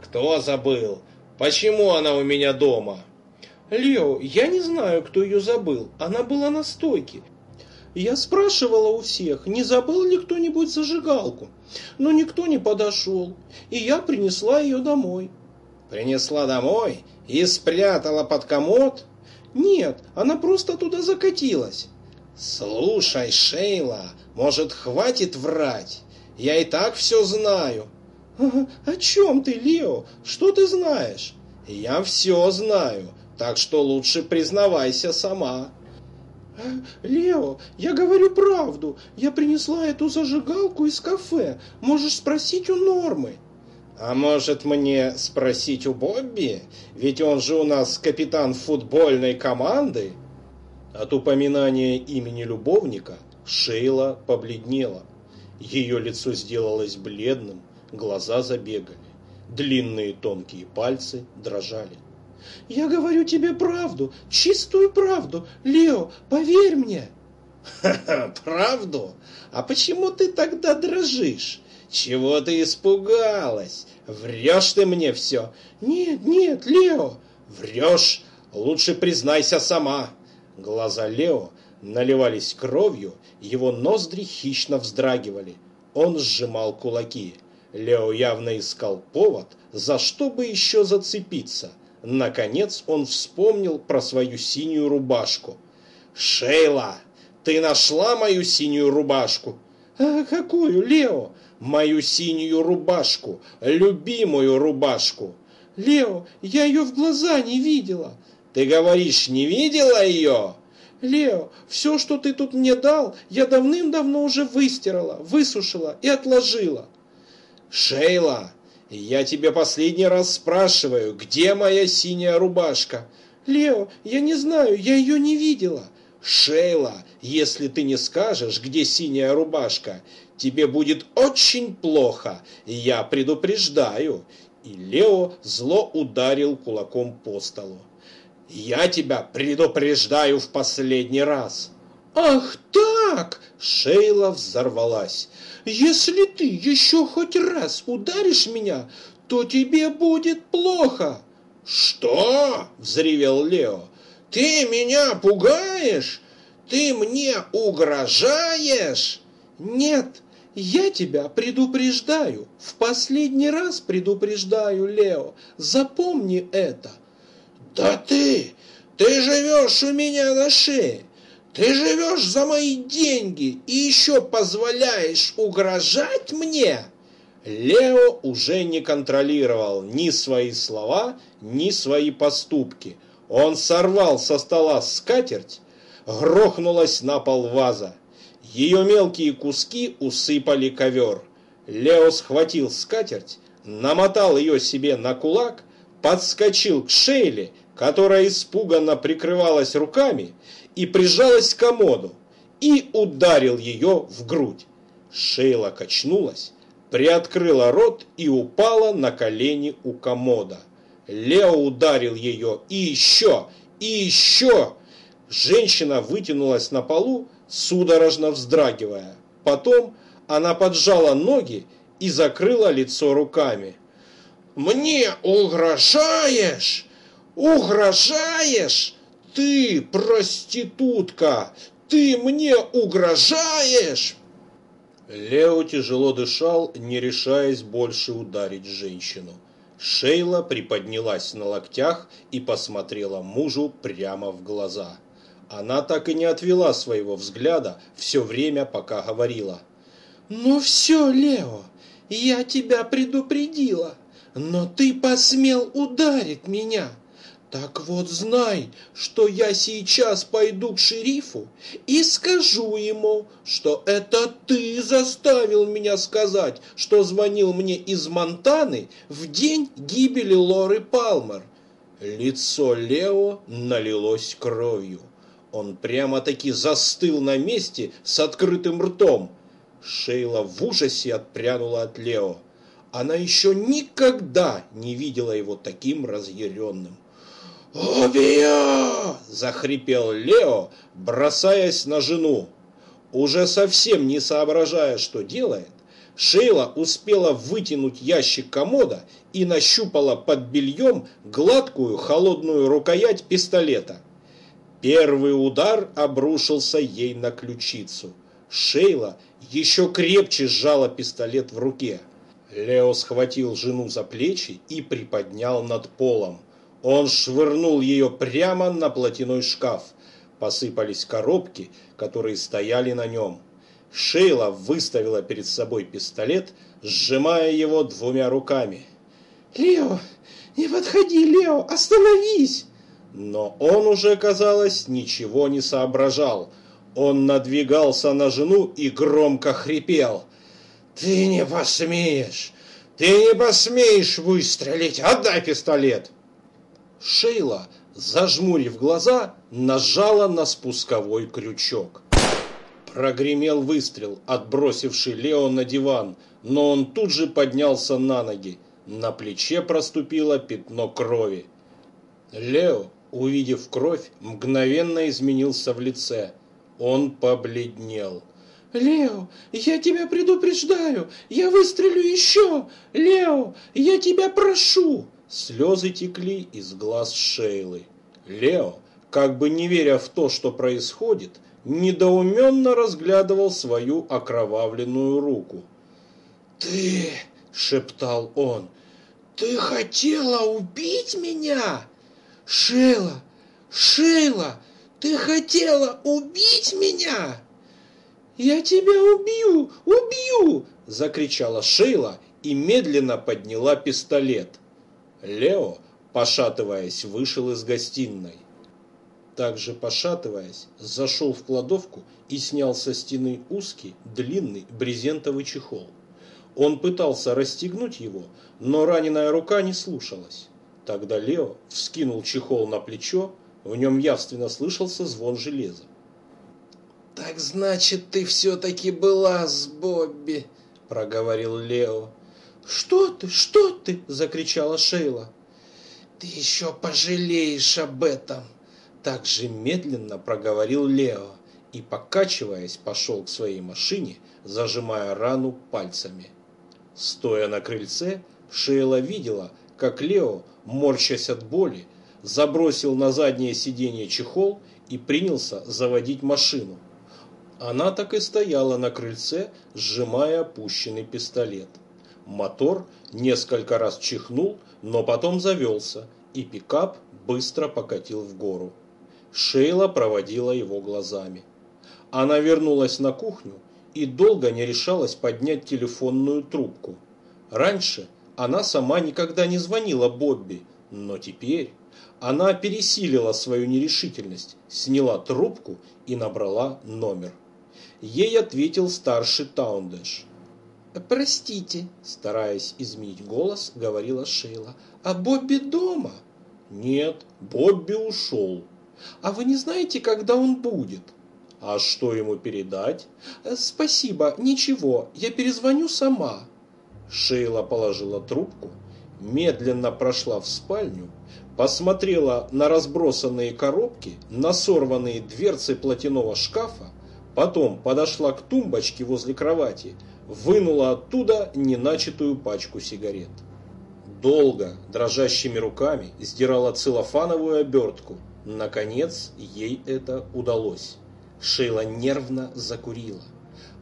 Кто забыл? Почему она у меня дома? Лео, я не знаю, кто ее забыл. Она была на стойке. Я спрашивала у всех, не забыл ли кто-нибудь зажигалку. Но никто не подошел, и я принесла ее домой. Принесла домой и спрятала под комод? Нет, она просто туда закатилась. Слушай, Шейла, может, хватит врать? Я и так все знаю. О чем ты, Лео? Что ты знаешь? Я все знаю, так что лучше признавайся сама. Лео, я говорю правду. Я принесла эту зажигалку из кафе. Можешь спросить у Нормы. А может мне спросить у Бобби? Ведь он же у нас капитан футбольной команды. От упоминания имени любовника Шейла побледнела. Ее лицо сделалось бледным, глаза забегали. Длинные тонкие пальцы дрожали. Я говорю тебе правду, чистую правду. Лео, поверь мне. правду? А почему ты тогда дрожишь? Чего ты испугалась? Врешь ты мне все. Нет, нет, Лео. Врешь. Лучше признайся сама. Глаза Лео наливались кровью, его ноздри хищно вздрагивали. Он сжимал кулаки. Лео явно искал повод, за что бы еще зацепиться – Наконец он вспомнил про свою синюю рубашку. «Шейла, ты нашла мою синюю рубашку?» «А какую, Лео?» «Мою синюю рубашку, любимую рубашку». «Лео, я ее в глаза не видела». «Ты говоришь, не видела ее?» «Лео, все, что ты тут мне дал, я давным-давно уже выстирала, высушила и отложила». «Шейла, я тебе последний раз спрашиваю, где моя синяя рубашка? Лео, я не знаю, я ее не видела. Шейла, если ты не скажешь, где синяя рубашка, тебе будет очень плохо, я предупреждаю. И Лео зло ударил кулаком по столу. Я тебя предупреждаю в последний раз. Ах так! Шейла взорвалась. Если ты еще хоть раз ударишь меня, то тебе будет плохо. Что? взревел Лео. Ты меня пугаешь? Ты мне угрожаешь? Нет, я тебя предупреждаю. В последний раз предупреждаю, Лео. Запомни это. Да ты, ты живешь у меня на шее. Ты живешь за мои деньги и еще позволяешь угрожать мне? Лео уже не контролировал ни свои слова, ни свои поступки. Он сорвал со стола скатерть, грохнулась на пол ваза. Ее мелкие куски усыпали ковер. Лео схватил скатерть, намотал ее себе на кулак, подскочил к Шейле, которая испуганно прикрывалась руками, и прижалась к комоду, и ударил ее в грудь. Шейла качнулась, приоткрыла рот и упала на колени у комода. Лео ударил ее и еще, и еще. Женщина вытянулась на полу, судорожно вздрагивая. Потом она поджала ноги и закрыла лицо руками. «Мне угрожаешь? Угрожаешь? ты, проститутка, ты мне угрожаешь!» Лео тяжело дышал, не решаясь больше ударить женщину. Шейла приподнялась на локтях и посмотрела мужу прямо в глаза. Она так и не отвела своего взгляда все время, пока говорила. «Ну все, Лео, я тебя предупредила, но ты посмел ударить меня. Так вот знай, что я сейчас пойду к шерифу и скажу ему, что это ты заставил меня сказать, что звонил мне из Монтаны в день гибели Лоры Палмер. Лицо Лео налилось кровью. Он прямо-таки застыл на месте с открытым ртом. Шейла в ужасе отпрянула от Лео. Она еще никогда не видела его таким разъяренным. «Убью!» – захрипел Лео, бросаясь на жену. Уже совсем не соображая, что делает, Шейла успела вытянуть ящик комода и нащупала под бельем гладкую холодную рукоять пистолета. Первый удар обрушился ей на ключицу. Шейла еще крепче сжала пистолет в руке. Лео схватил жену за плечи и приподнял над полом. Он швырнул ее прямо на платяной шкаф. Посыпались коробки, которые стояли на нем. Шейла выставила перед собой пистолет, сжимая его двумя руками. «Лео, не подходи, Лео, остановись!» Но он уже, казалось, ничего не соображал. Он надвигался на жену и громко хрипел. «Ты не посмеешь! Ты не посмеешь выстрелить! Отдай пистолет!» Шейла, зажмурив глаза, нажала на спусковой крючок. Прогремел выстрел, отбросивший Лео на диван, но он тут же поднялся на ноги. На плече проступило пятно крови. Лео, увидев кровь, мгновенно изменился в лице. Он побледнел. «Лео, я тебя предупреждаю! Я выстрелю еще! Лео, я тебя прошу!» Слезы текли из глаз Шейлы. Лео, как бы не веря в то, что происходит, недоуменно разглядывал свою окровавленную руку. «Ты!» — шептал он. «Ты хотела убить меня? Шейла! Шейла! Ты хотела убить меня?» «Я тебя убью! Убью!» — закричала Шейла и медленно подняла пистолет. Лео, пошатываясь, вышел из гостиной также пошатываясь, зашел в кладовку и снял со стены узкий, длинный брезентовый чехол. Он пытался расстегнуть его, но раненая рука не слушалась. Тогда Лео вскинул чехол на плечо, в нем явственно слышался звон железа. «Так значит, ты все-таки была с Бобби», — проговорил Лео. «Что ты, что ты?» — закричала Шейла. «Ты еще пожалеешь об этом», так же медленно проговорил Лео и, покачиваясь, пошел к своей машине, зажимая рану пальцами. Стоя на крыльце, Шейла видела, как Лео, морщась от боли, забросил на заднее сиденье чехол и принялся заводить машину. Она так и стояла на крыльце, сжимая опущенный пистолет. Мотор несколько раз чихнул, но потом завелся, и пикап быстро покатил в гору. Шейла проводила его глазами. Она вернулась на кухню и долго не решалась поднять телефонную трубку. Раньше она сама никогда не звонила Бобби, но теперь она пересилила свою нерешительность, сняла трубку и набрала номер. Ей ответил старший Таундэш. «Простите», стараясь изменить голос, говорила Шейла, «а Бобби дома?» «Нет, Бобби ушел». А вы не знаете, когда он будет? А что ему передать? Э, спасибо, ничего, я перезвоню сама. Шейла положила трубку, медленно прошла в спальню, посмотрела на разбросанные коробки, на сорванные дверцы платяного шкафа, потом подошла к тумбочке возле кровати, вынула оттуда неначатую пачку сигарет. Долго, дрожащими руками, сдирала целлофановую обертку, Наконец, ей это удалось. Шейла нервно закурила.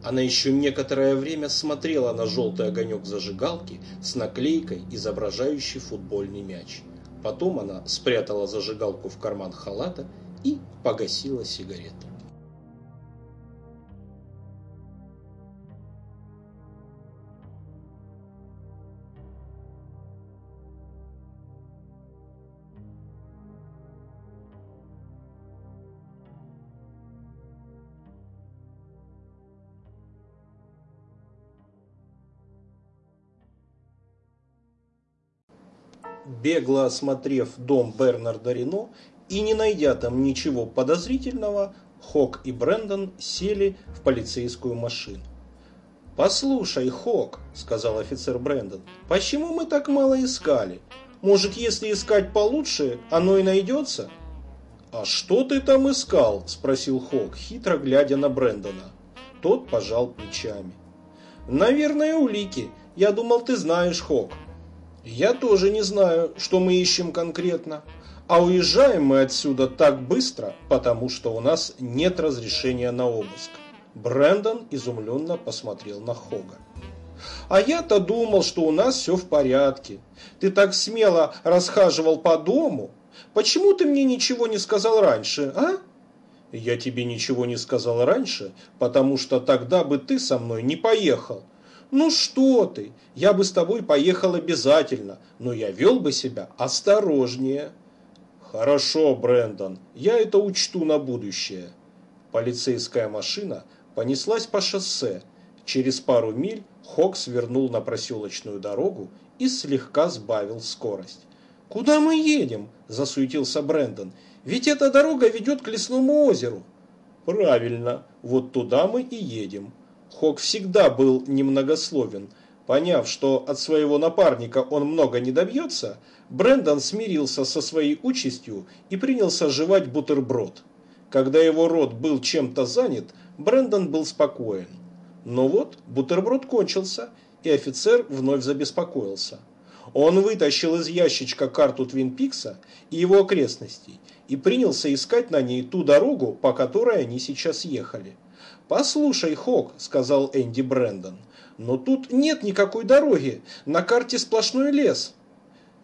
Она еще некоторое время смотрела на желтый огонек зажигалки с наклейкой, изображающей футбольный мяч. Потом она спрятала зажигалку в карман халата и погасила сигарету. Бегло осмотрев дом Бернарда Рено и не найдя там ничего подозрительного, Хок и Брэндон сели в полицейскую машину. «Послушай, Хок», — сказал офицер Брэндон, — «почему мы так мало искали? Может, если искать получше, оно и найдется?» «А что ты там искал?» – спросил Хок, хитро глядя на Брэндона. Тот пожал плечами. Наверное, улики. Я думал, ты знаешь, Хок. Я тоже не знаю, что мы ищем конкретно. А уезжаем мы отсюда так быстро, потому что у нас нет разрешения на обыск. Брэндон изумленно посмотрел на Хога. А я-то думал, что у нас все в порядке. Ты так смело расхаживал по дому. Почему ты мне ничего не сказал раньше, а? Я тебе ничего не сказал раньше, потому что тогда бы ты со мной не поехал. Ну что ты, я бы с тобой поехал обязательно, но я вел бы себя осторожнее. Хорошо, Брэндон, я это учту на будущее. Полицейская машина понеслась по шоссе. Через пару миль Хок свернул на проселочную дорогу и слегка сбавил скорость. «Куда мы едем?» – засуетился Брэндон. «Ведь эта дорога ведет к лесному озеру». «Правильно, вот туда мы и едем». Хок всегда был немногословен. Поняв, что от своего напарника он много не добьется, Брэндон смирился со своей участью и принялся жевать бутерброд. Когда его рот был чем-то занят, Брэндон был спокоен. Но вот бутерброд кончился, и офицер вновь забеспокоился. Он вытащил из ящичка карту Твин Пикса и его окрестностей и принялся искать на ней ту дорогу, по которой они сейчас ехали. «Послушай, Хок», — сказал Энди Брэндон, — «но тут нет никакой дороги, на карте сплошной лес».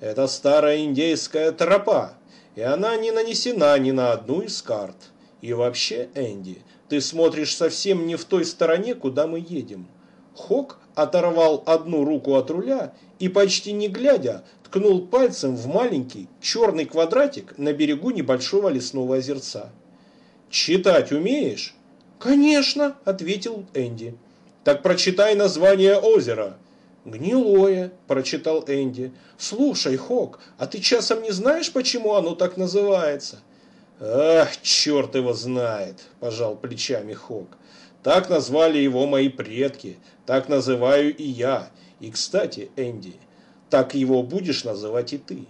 «Это старая индейская тропа, и она не нанесена ни на одну из карт. И вообще, Энди, ты смотришь совсем не в той стороне, куда мы едем». Хок оторвал одну руку от руля и, почти не глядя, ткнул пальцем в маленький черный квадратик на берегу небольшого лесного озерца. «Читать умеешь?» «Конечно», — ответил Энди. «Так прочитай название озера». «Гнилое», – прочитал Энди. «Слушай, Хок, а ты часом не знаешь, почему оно так называется?» «Ах, черт его знает», – пожал плечами Хок. «Так назвали его мои предки, так называю и я. И, кстати, Энди, так его будешь называть и ты».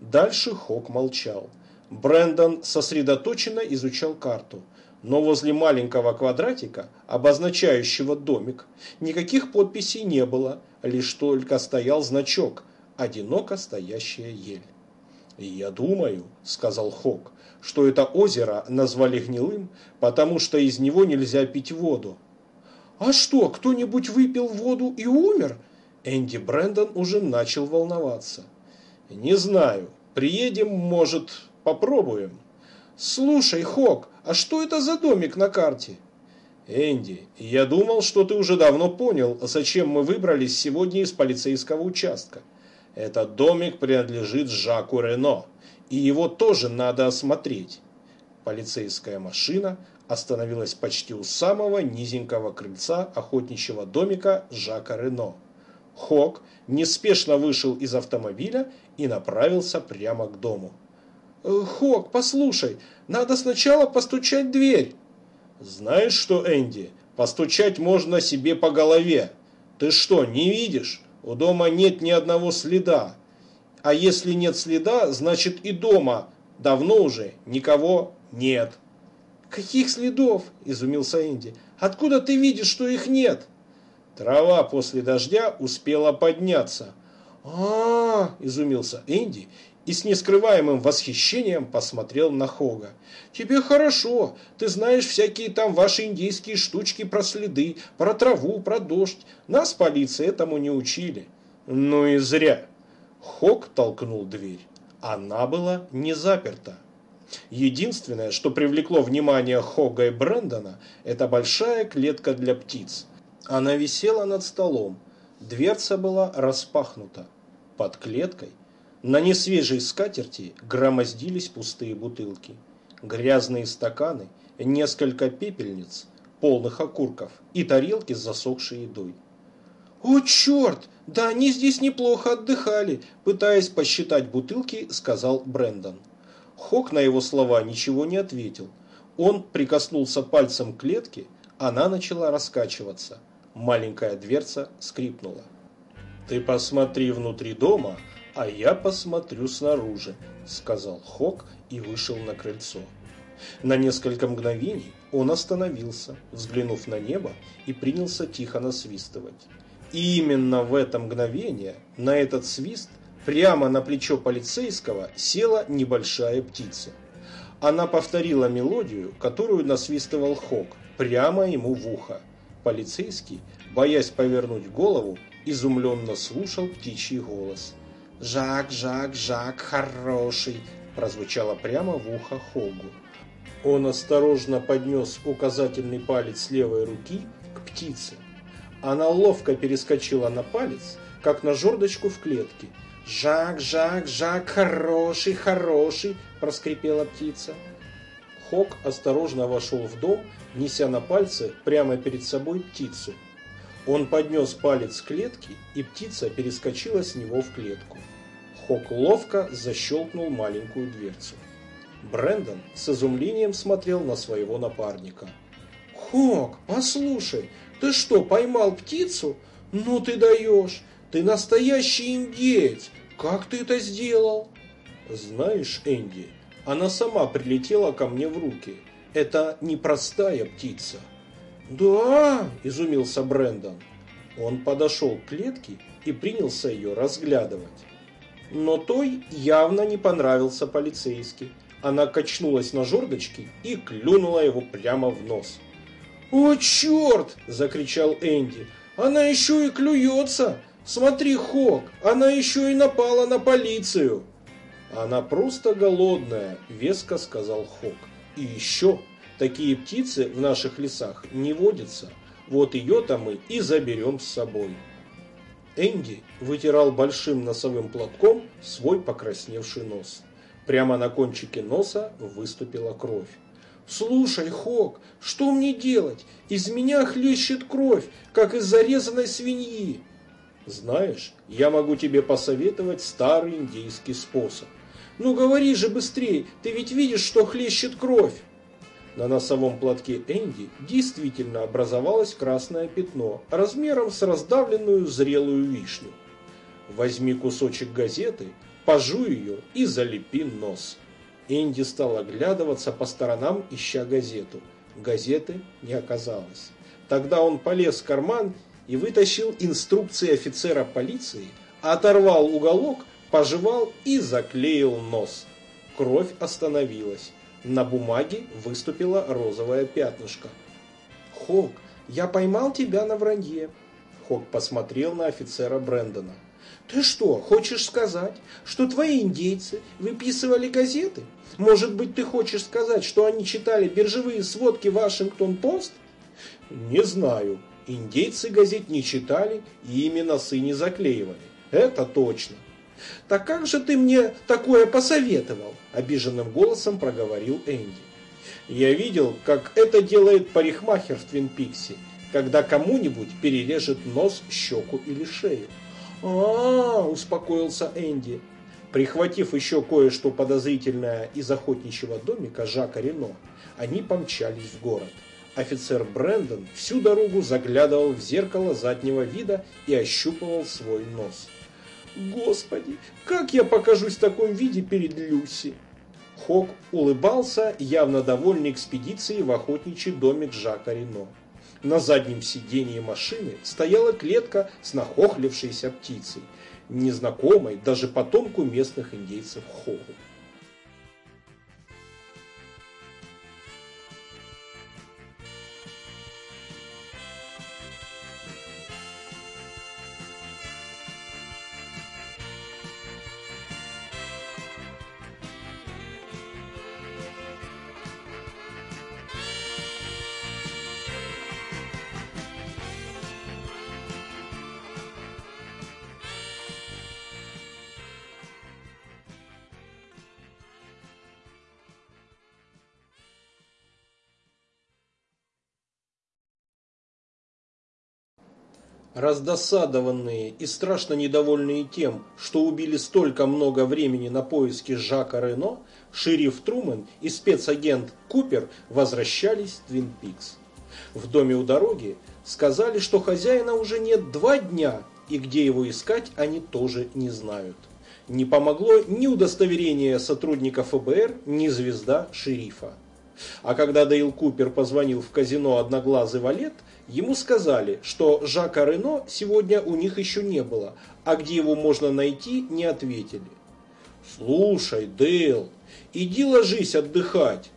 Дальше Хок молчал. Брендон сосредоточенно изучал карту. Но возле маленького квадратика, обозначающего домик, никаких подписей не было, лишь только стоял значок «Одиноко стоящая ель». «Я думаю», — сказал Хок, — «что это озеро назвали гнилым, потому что из него нельзя пить воду». «А что, кто-нибудь выпил воду и умер?» Энди Брэндон уже начал волноваться. «Не знаю. Приедем, может, попробуем». «Слушай, Хок, а что это за домик на карте?» «Энди, я думал, что ты уже давно понял, зачем мы выбрались сегодня из полицейского участка. Этот домик принадлежит Жаку Рено, и его тоже надо осмотреть». Полицейская машина остановилась почти у самого низенького крыльца охотничьего домика Жака Рено. Хок неспешно вышел из автомобиля и направился прямо к дому. Э, «Хок, послушай, надо сначала постучать в дверь». «Знаешь что, Энди, постучать можно себе по голове. Ты что, не видишь? У дома нет ни одного следа. А если нет следа, значит и дома давно уже никого нет». «Каких следов?» – изумился Энди. «Откуда ты видишь, что их нет?» Трава после дождя успела подняться. а, -а, -а изумился Энди и с нескрываемым восхищением посмотрел на Хога. «Тебе хорошо, ты знаешь всякие там ваши индийские штучки про следы, про траву, про дождь. Нас полиция этому не учили». «Ну и зря». Хог толкнул дверь. Она была не заперта. Единственное, что привлекло внимание Хога и Брэндона, это большая клетка для птиц. Она висела над столом. Дверца была распахнута. Под клеткой на несвежей скатерти громоздились пустые бутылки, грязные стаканы, несколько пепельниц, полных окурков и тарелки с засохшей едой. «О, черт! Да они здесь неплохо отдыхали!» Пытаясь посчитать бутылки, сказал Брендон. Хок на его слова ничего не ответил. Он прикоснулся пальцем к клетке, она начала раскачиваться. Маленькая дверца скрипнула. «Ты посмотри внутри дома, «А я посмотрю снаружи», — сказал Хок и вышел на крыльцо. На несколько мгновений он остановился, взглянув на небо, и принялся тихо насвистывать. И именно в это мгновение, на этот свист, прямо на плечо полицейского села небольшая птица. Она повторила мелодию, которую насвистывал Хок, прямо ему в ухо. Полицейский, боясь повернуть голову, изумленно слушал птичий голос. «Жак, Жак, Жак, хороший!» прозвучало прямо в ухо Хогу. Он осторожно поднес указательный палец левой руки к птице. Она ловко перескочила на палец, как на жердочку в клетке. «Жак, Жак, Жак, хороший, хороший!» – проскрипела птица. Хок осторожно вошел в дом, неся на пальце прямо перед собой птицу. Он поднес палец к клетке, и птица перескочила с него в клетку. Хок ловко защелкнул маленькую дверцу. Брендон с изумлением смотрел на своего напарника. «Хок, послушай, ты что, поймал птицу? Ну ты даешь! Ты настоящий индеец! Как ты это сделал?» «Знаешь, Энди, она сама прилетела ко мне в руки. Это непростая птица». «Да?» – изумился Брендон. Он подошел к клетке и принялся ее разглядывать. Но той явно не понравился полицейский. Она качнулась на жердочке и клюнула его прямо в нос. «О, черт!» – закричал Энди. «Она еще и клюется! Смотри, Хок, она еще и напала на полицию!» «Она просто голодная», – веско сказал Хок. «И еще, такие птицы в наших лесах не водятся. Вот ее-то мы и заберем с собой». Энди вытирал большим носовым платком свой покрасневший нос. Прямо на кончике носа выступила кровь. «Слушай, Хок, что мне делать? Из меня хлещет кровь, как из зарезанной свиньи!» «Знаешь, я могу тебе посоветовать старый индийский способ. Ну говори же быстрее, ты ведь видишь, что хлещет кровь!» На носовом платке Энди действительно образовалось красное пятно, размером с раздавленную зрелую вишню. Возьми кусочек газеты, пожуй ее и залепи нос. Энди стал оглядываться по сторонам, ища газету. Газеты не оказалось. Тогда он полез в карман и вытащил инструкции офицера полиции, оторвал уголок, пожевал и заклеил нос. Кровь остановилась. На бумаге выступило розовое пятнышко. «Хок, я поймал тебя на вранье». Хок посмотрел на офицера Брэндона. «Ты что, хочешь сказать, что твои индейцы выписывали газеты? Может быть, ты хочешь сказать, что они читали биржевые сводки Вашингтон-Пост?» «Не знаю. Индейцы газет не читали и именно носы заклеивали. Это точно. «Так как же ты мне такое посоветовал?» – обиженным голосом проговорил Энди. «Я видел, как это делает парикмахер в Твин Пиксе, когда кому-нибудь перережет нос, щеку или шею». «А-а-а!» – успокоился Энди. Прихватив еще кое-что подозрительное из охотничьего домика Жака Рено, они помчались в город. Офицер Брэндон всю дорогу заглядывал в зеркало заднего вида и ощупывал свой нос. Господи, как я покажусь в таком виде перед Люси? Хок улыбался, явно довольный экспедицией в охотничий домик Жака Рено. На заднем сиденье машины стояла клетка с нахохлившейся птицей, незнакомой даже потомку местных индейцев Хогу. Раздосадованные и страшно недовольные тем, что убили столько много времени на поиски Жака Рено, шериф Трумэн и спецагент Купер возвращались в Твин Пикс. В доме у дороги сказали, что хозяина уже нет два дня, и где его искать они тоже не знают. Не помогло ни удостоверение сотрудника ФБР, ни звезда шерифа. А когда Дейл Купер позвонил в казино «Одноглазый валет», ему сказали, что Жака Рено сегодня у них еще не было, а где его можно найти, не ответили. «Слушай, Дейл, иди ложись отдыхать».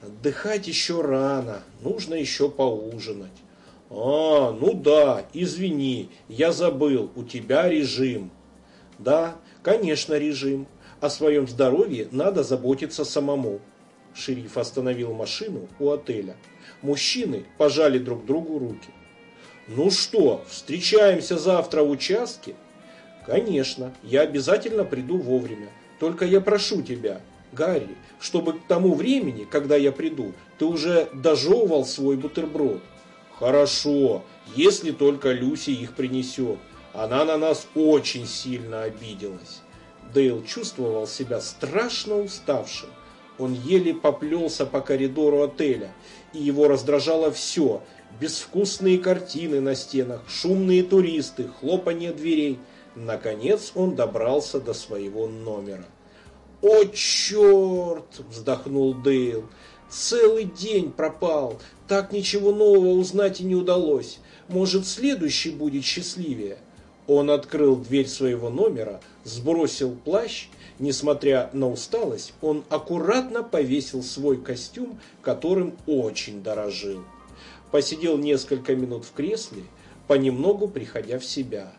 «Отдыхать еще рано, нужно еще поужинать». «А, ну да, извини, я забыл, у тебя режим». «Да, конечно, режим. О своем здоровье надо заботиться самому». Шериф остановил машину у отеля. Мужчины пожали друг другу руки. «Ну что, встречаемся завтра в участке?» «Конечно, я обязательно приду вовремя. Только я прошу тебя, Гарри, чтобы к тому времени, когда я приду, ты уже дожевывал свой бутерброд». «Хорошо, если только Люси их принесет. Она на нас очень сильно обиделась». Дейл чувствовал себя страшно уставшим. Он еле поплелся по коридору отеля, и его раздражало все – безвкусные картины на стенах, шумные туристы, хлопанье дверей. Наконец он добрался до своего номера. «О, черт!» – вздохнул Дейл. «Целый день пропал, так ничего нового узнать и не удалось. Может, следующий будет счастливее?» Он открыл дверь своего номера, сбросил плащ Несмотря на усталость, он аккуратно повесил свой костюм, которым очень дорожил. Посидел несколько минут в кресле, понемногу приходя в себя.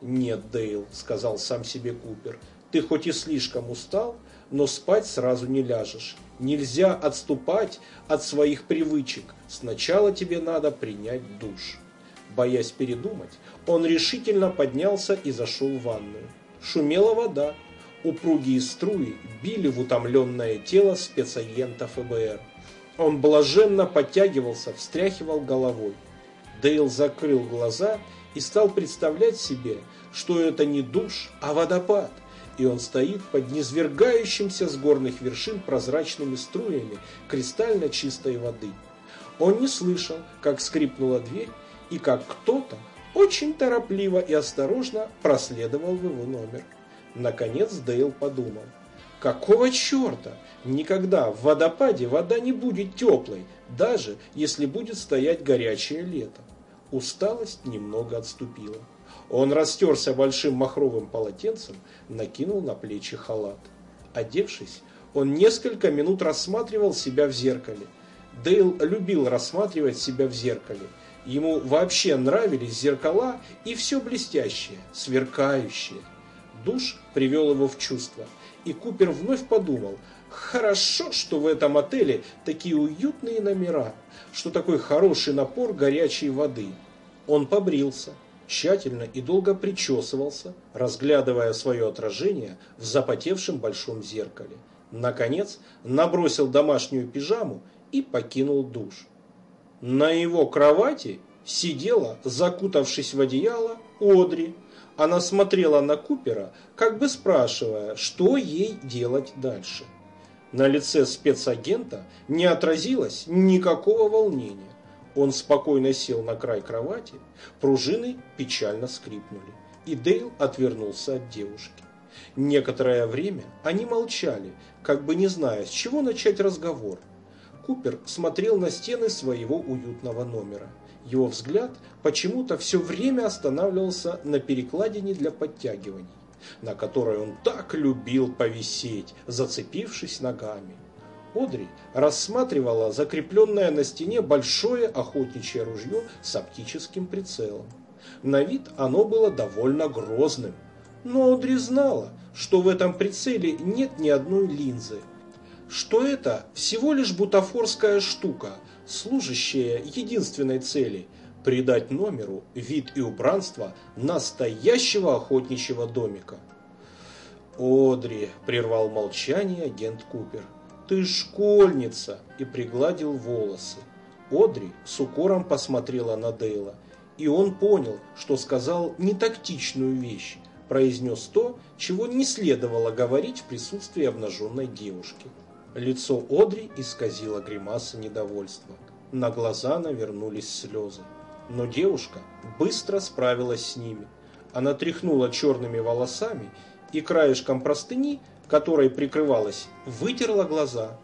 «Нет, Дейл», — сказал сам себе Купер, — «ты хоть и слишком устал, но спать сразу не ляжешь. Нельзя отступать от своих привычек. Сначала тебе надо принять душ». Боясь передумать, он решительно поднялся и зашел в ванную. Шумела вода, Упругие струи били в утомленное тело спецагента ФБР. Он блаженно подтягивался, встряхивал головой. Дейл закрыл глаза и стал представлять себе, что это не душ, а водопад, и он стоит под низвергающимся с горных вершин прозрачными струями кристально чистой воды. Он не слышал, как скрипнула дверь и как кто-то очень торопливо и осторожно проследовал в его номер. Наконец Дейл подумал. Какого черта? Никогда в водопаде вода не будет теплой, даже если будет стоять горячее лето. Усталость немного отступила. Он растерся большим махровым полотенцем, накинул на плечи халат. Одевшись, он несколько минут рассматривал себя в зеркале. Дейл любил рассматривать себя в зеркале. Ему вообще нравились зеркала и все блестящее, сверкающее. Душ привел его в чувство, и Купер вновь подумал, хорошо, что в этом отеле такие уютные номера, что такой хороший напор горячей воды. Он побрился, тщательно и долго причесывался, разглядывая свое отражение в запотевшем большом зеркале. Наконец, набросил домашнюю пижаму и покинул душ. На его кровати сидела, закутавшись в одеяло, Одри, она смотрела на Купера, как бы спрашивая, что ей делать дальше. На лице спецагента не отразилось никакого волнения. Он спокойно сел на край кровати, пружины печально скрипнули, и Дейл отвернулся от девушки. Некоторое время они молчали, как бы не зная, с чего начать разговор. Купер смотрел на стены своего уютного номера. Его взгляд почему-то все время останавливался на перекладине для подтягиваний, на которой он так любил повисеть, зацепившись ногами. Одри рассматривала закрепленное на стене большое охотничье ружье с оптическим прицелом. На вид оно было довольно грозным, но Одри знала, что в этом прицеле нет ни одной линзы, что это всего лишь бутафорская штука – служащее единственной цели – придать номеру вид и убранство настоящего охотничьего домика. «Одри», – прервал молчание агент Купер, – «ты школьница!» и пригладил волосы. Одри с укором посмотрела на Дейла, и он понял, что сказал нетактичную вещь, произнес то, чего не следовало говорить в присутствии обнаженной девушки. Лицо Одри исказило гримаса недовольства. На глаза навернулись слезы. Но девушка быстро справилась с ними. Она тряхнула черными волосами и краешком простыни, которой прикрывалась, вытерла глаза.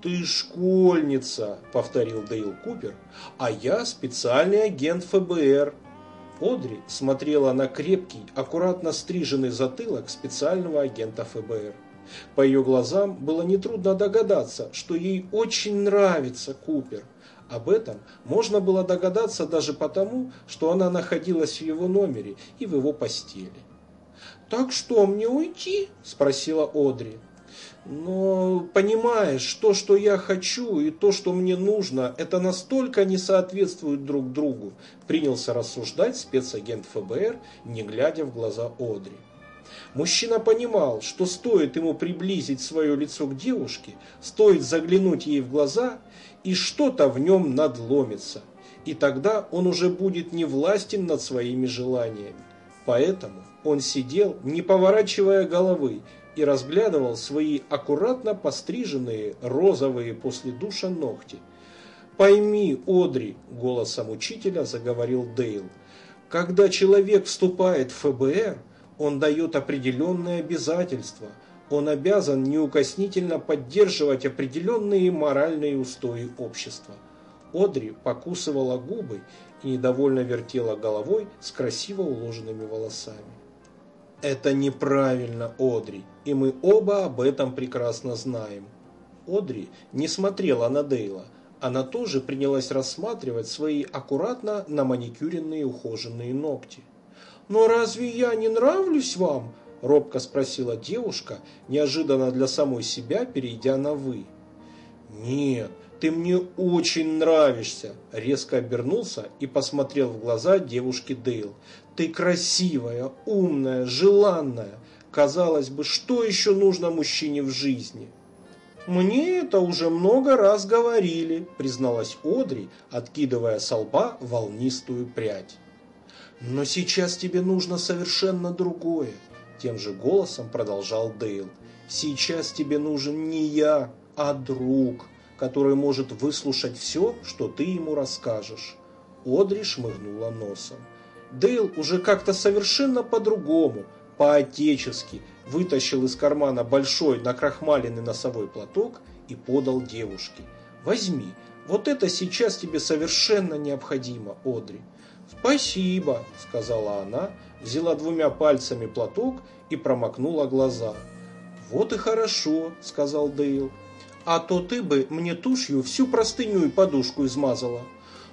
«Ты школьница», — повторил Дейл Купер, — «а я специальный агент ФБР». Одри смотрела на крепкий, аккуратно стриженный затылок специального агента ФБР. По ее глазам было нетрудно догадаться, что ей очень нравится Купер. Об этом можно было догадаться даже потому, что она находилась в его номере и в его постели. «Так что, мне уйти?» – спросила Одри. Но понимаешь, то, что я хочу и то, что мне нужно, это настолько не соответствует друг другу, принялся рассуждать спецагент ФБР, не глядя в глаза Одри. Мужчина понимал, что стоит ему приблизить свое лицо к девушке, стоит заглянуть ей в глаза, и что-то в нем надломится, и тогда он уже будет не властен над своими желаниями. Поэтому он сидел, не поворачивая головы, и разглядывал свои аккуратно постриженные розовые после душа ногти. «Пойми, Одри», – голосом учителя заговорил Дейл, – «когда человек вступает в ФБР, он дает определенные обязательства, он обязан неукоснительно поддерживать определенные моральные устои общества». Одри покусывала губы и недовольно вертела головой с красиво уложенными волосами. Это неправильно, Одри, и мы оба об этом прекрасно знаем. Одри не смотрела на Дейла. Она тоже принялась рассматривать свои аккуратно на маникюренные ухоженные ногти. «Но разве я не нравлюсь вам?» – робко спросила девушка, неожиданно для самой себя, перейдя на «вы». «Нет, ты мне очень нравишься!» – резко обернулся и посмотрел в глаза девушки Дейл. Ты красивая, умная, желанная. Казалось бы, что еще нужно мужчине в жизни? Мне это уже много раз говорили, призналась Одри, откидывая со лба волнистую прядь. Но сейчас тебе нужно совершенно другое, тем же голосом продолжал Дейл. Сейчас тебе нужен не я, а друг, который может выслушать все, что ты ему расскажешь. Одри шмыгнула носом. Дейл уже как-то совершенно по-другому, по-отечески, вытащил из кармана большой накрахмаленный носовой платок и подал девушке. «Возьми, вот это сейчас тебе совершенно необходимо, Одри». «Спасибо», — сказала она, взяла двумя пальцами платок и промокнула глаза. «Вот и хорошо», — сказал Дейл. «А то ты бы мне тушью всю простыню и подушку измазала».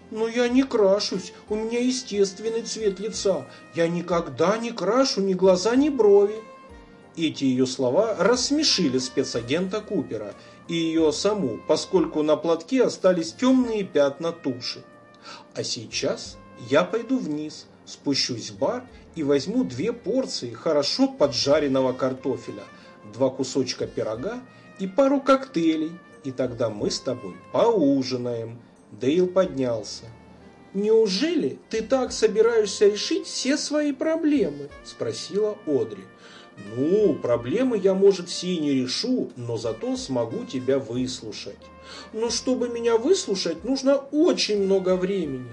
«Но я не крашусь, у меня естественный цвет лица. Я никогда не крашу ни глаза, ни брови». Эти ее слова рассмешили спецагента Купера и ее саму, поскольку на платке остались темные пятна туши. А сейчас я пойду вниз, спущусь в бар и возьму две порции хорошо поджаренного картофеля, два кусочка пирога и пару коктейлей, и тогда мы с тобой поужинаем. Дейл поднялся. «Неужели ты так собираешься решить все свои проблемы?» – спросила Одри. «Ну, проблемы я, может, все и не решу, но зато смогу тебя выслушать. Но чтобы меня выслушать, нужно очень много времени».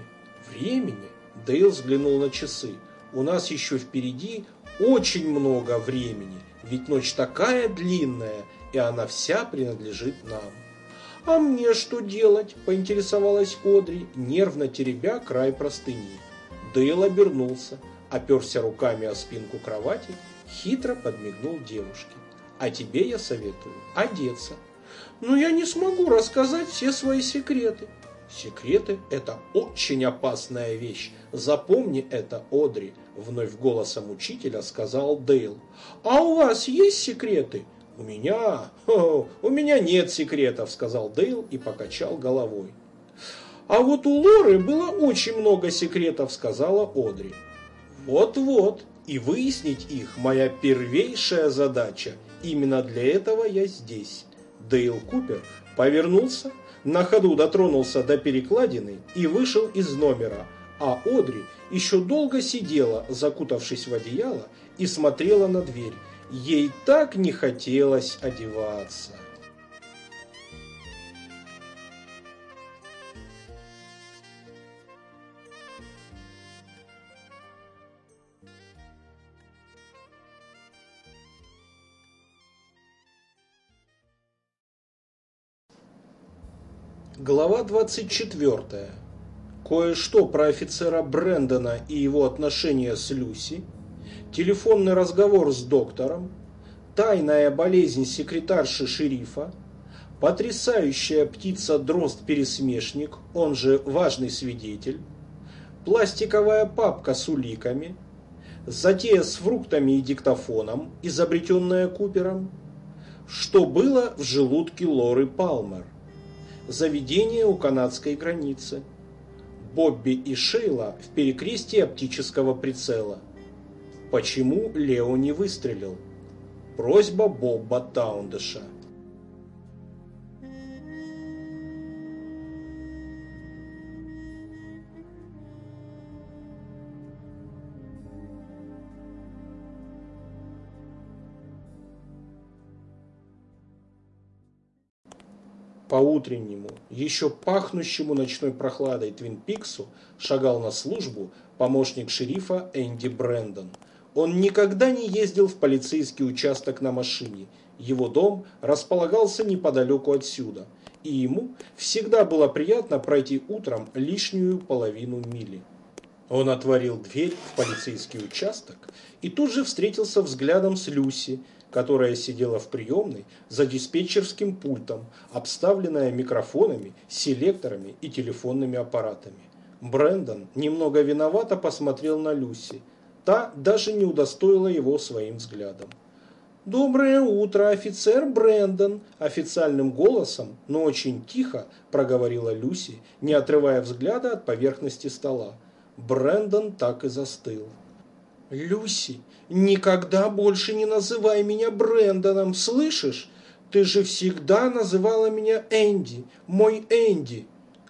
«Времени?» – Дейл взглянул на часы. «У нас еще впереди очень много времени, ведь ночь такая длинная, и она вся принадлежит нам». «А мне что делать?» – поинтересовалась Одри, нервно теребя край простыни. Дейл обернулся, оперся руками о спинку кровати, хитро подмигнул девушке. «А тебе я советую одеться». «Но я не смогу рассказать все свои секреты». «Секреты – это очень опасная вещь. Запомни это, Одри», – вновь голосом учителя сказал Дейл. «А у вас есть секреты?» «У меня... О, у меня нет секретов», — сказал Дейл и покачал головой. «А вот у Лоры было очень много секретов», — сказала Одри. «Вот-вот, и выяснить их моя первейшая задача. Именно для этого я здесь». Дейл Купер повернулся, на ходу дотронулся до перекладины и вышел из номера, а Одри еще долго сидела, закутавшись в одеяло, и смотрела на дверь, Ей так не хотелось одеваться. Глава 24. Кое-что про офицера Брэндона и его отношения с Люси. Телефонный разговор с доктором. Тайная болезнь секретарши шерифа. Потрясающая птица-дрозд-пересмешник, он же важный свидетель. Пластиковая папка с уликами. Затея с фруктами и диктофоном, изобретенная Купером. Что было в желудке Лоры Палмер заведение у канадской границы. Бобби и Шейла в перекрестии оптического прицела. Почему Лео не выстрелил? Просьба Бобба Таундеша. По-утреннему, еще пахнущему ночной прохладой Твин Пиксу, шагал на службу помощник шерифа Энди Брэндон. Он никогда не ездил в полицейский участок на машине. Его дом располагался неподалеку отсюда, и ему всегда было приятно пройти утром лишнюю половину мили. Он отворил дверь в полицейский участок и тут же встретился взглядом с Люси, которая сидела в приемной за диспетчерским пультом, обставленная микрофонами, селекторами и телефонными аппаратами. Брендон немного виновато посмотрел на Люси. Та даже не удостоила его своим взглядом. «Доброе утро, офицер Брэндон!» Официальным голосом, но очень тихо проговорила Люси, не отрывая взгляда от поверхности стола. Брэндон так и застыл. «Люси, никогда больше не называй меня Брэндоном, слышишь? Ты же всегда называла меня Энди, мой Энди!»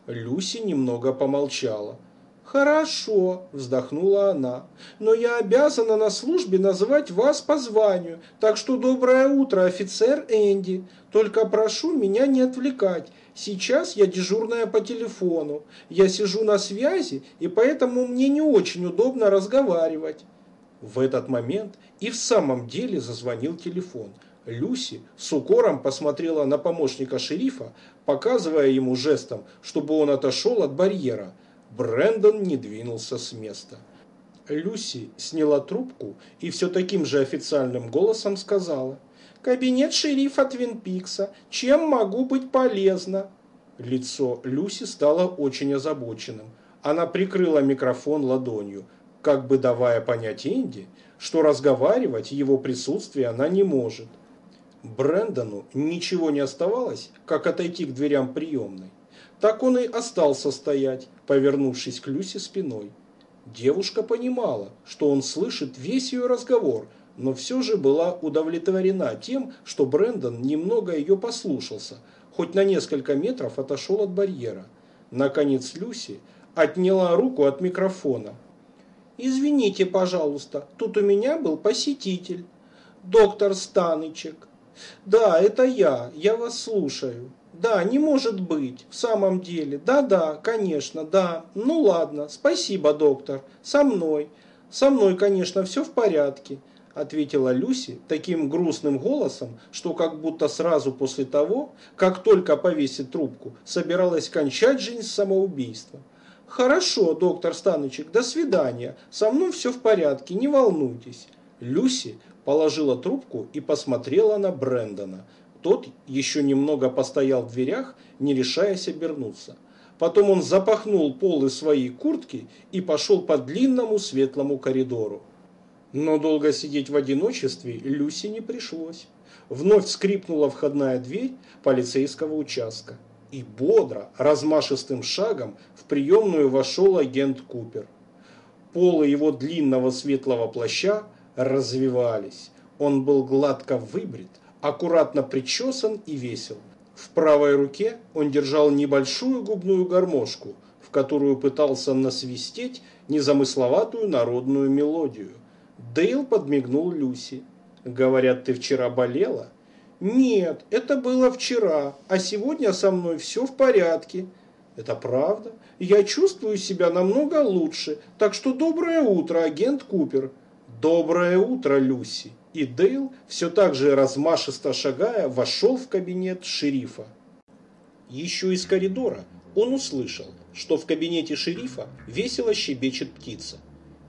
Люси немного помолчала. «Хорошо», – вздохнула она, – «но я обязана на службе называть вас по званию, так что доброе утро, офицер Энди. Только прошу меня не отвлекать. Сейчас я дежурная по телефону. Я сижу на связи, и поэтому мне не очень удобно разговаривать». В этот момент и в самом деле зазвонил телефон. Люси с укором посмотрела на помощника шерифа, показывая ему жестом, чтобы он отошел от барьера. Брэндон не двинулся с места. Люси сняла трубку и все таким же официальным голосом сказала «Кабинет шерифа Твин Пикса. Чем могу быть полезна?» Лицо Люси стало очень озабоченным. Она прикрыла микрофон ладонью как бы давая понять Энди, что разговаривать его присутствии она не может. Брэндону ничего не оставалось, как отойти к дверям приемной. Так он и остался стоять, повернувшись к Люсе спиной. Девушка понимала, что он слышит весь ее разговор, но все же была удовлетворена тем, что Брэндон немного ее послушался, хоть на несколько метров отошел от барьера. Наконец Люси отняла руку от микрофона, «Извините, пожалуйста, тут у меня был посетитель. Доктор Станычек». «Да, это я, я вас слушаю». «Да, не может быть, в самом деле. Да-да, конечно, да. Ну ладно, спасибо, доктор. Со мной. Со мной, конечно, все в порядке», ответила Люси таким грустным голосом, что как будто сразу после того, как только повесит трубку, собиралась кончать жизнь самоубийством. «Хорошо, доктор Станычек, до свидания. Со мной все в порядке, не волнуйтесь». Люси положила трубку и посмотрела на Брэндона. Тот еще немного постоял в дверях, не решаясь обернуться. Потом он запахнул полы своей куртки и пошел по длинному светлому коридору. Но долго сидеть в одиночестве Люси не пришлось. Вновь скрипнула входная дверь полицейского участка и бодро, размашистым шагом в приемную вошел агент Купер. Полы его длинного светлого плаща развивались. Он был гладко выбрит, аккуратно причесан и весел. В правой руке он держал небольшую губную гармошку, в которую пытался насвистеть незамысловатую народную мелодию. Дейл подмигнул Люси. «Говорят, ты вчера болела?» «Нет, это было вчера, а сегодня со мной все в порядке». «Это правда. Я чувствую себя намного лучше, так что доброе утро, агент Купер». «Доброе утро, Люси». И Дейл, все так же размашисто шагая, вошел в кабинет шерифа. Еще из коридора он услышал, что в кабинете шерифа весело щебечет птица.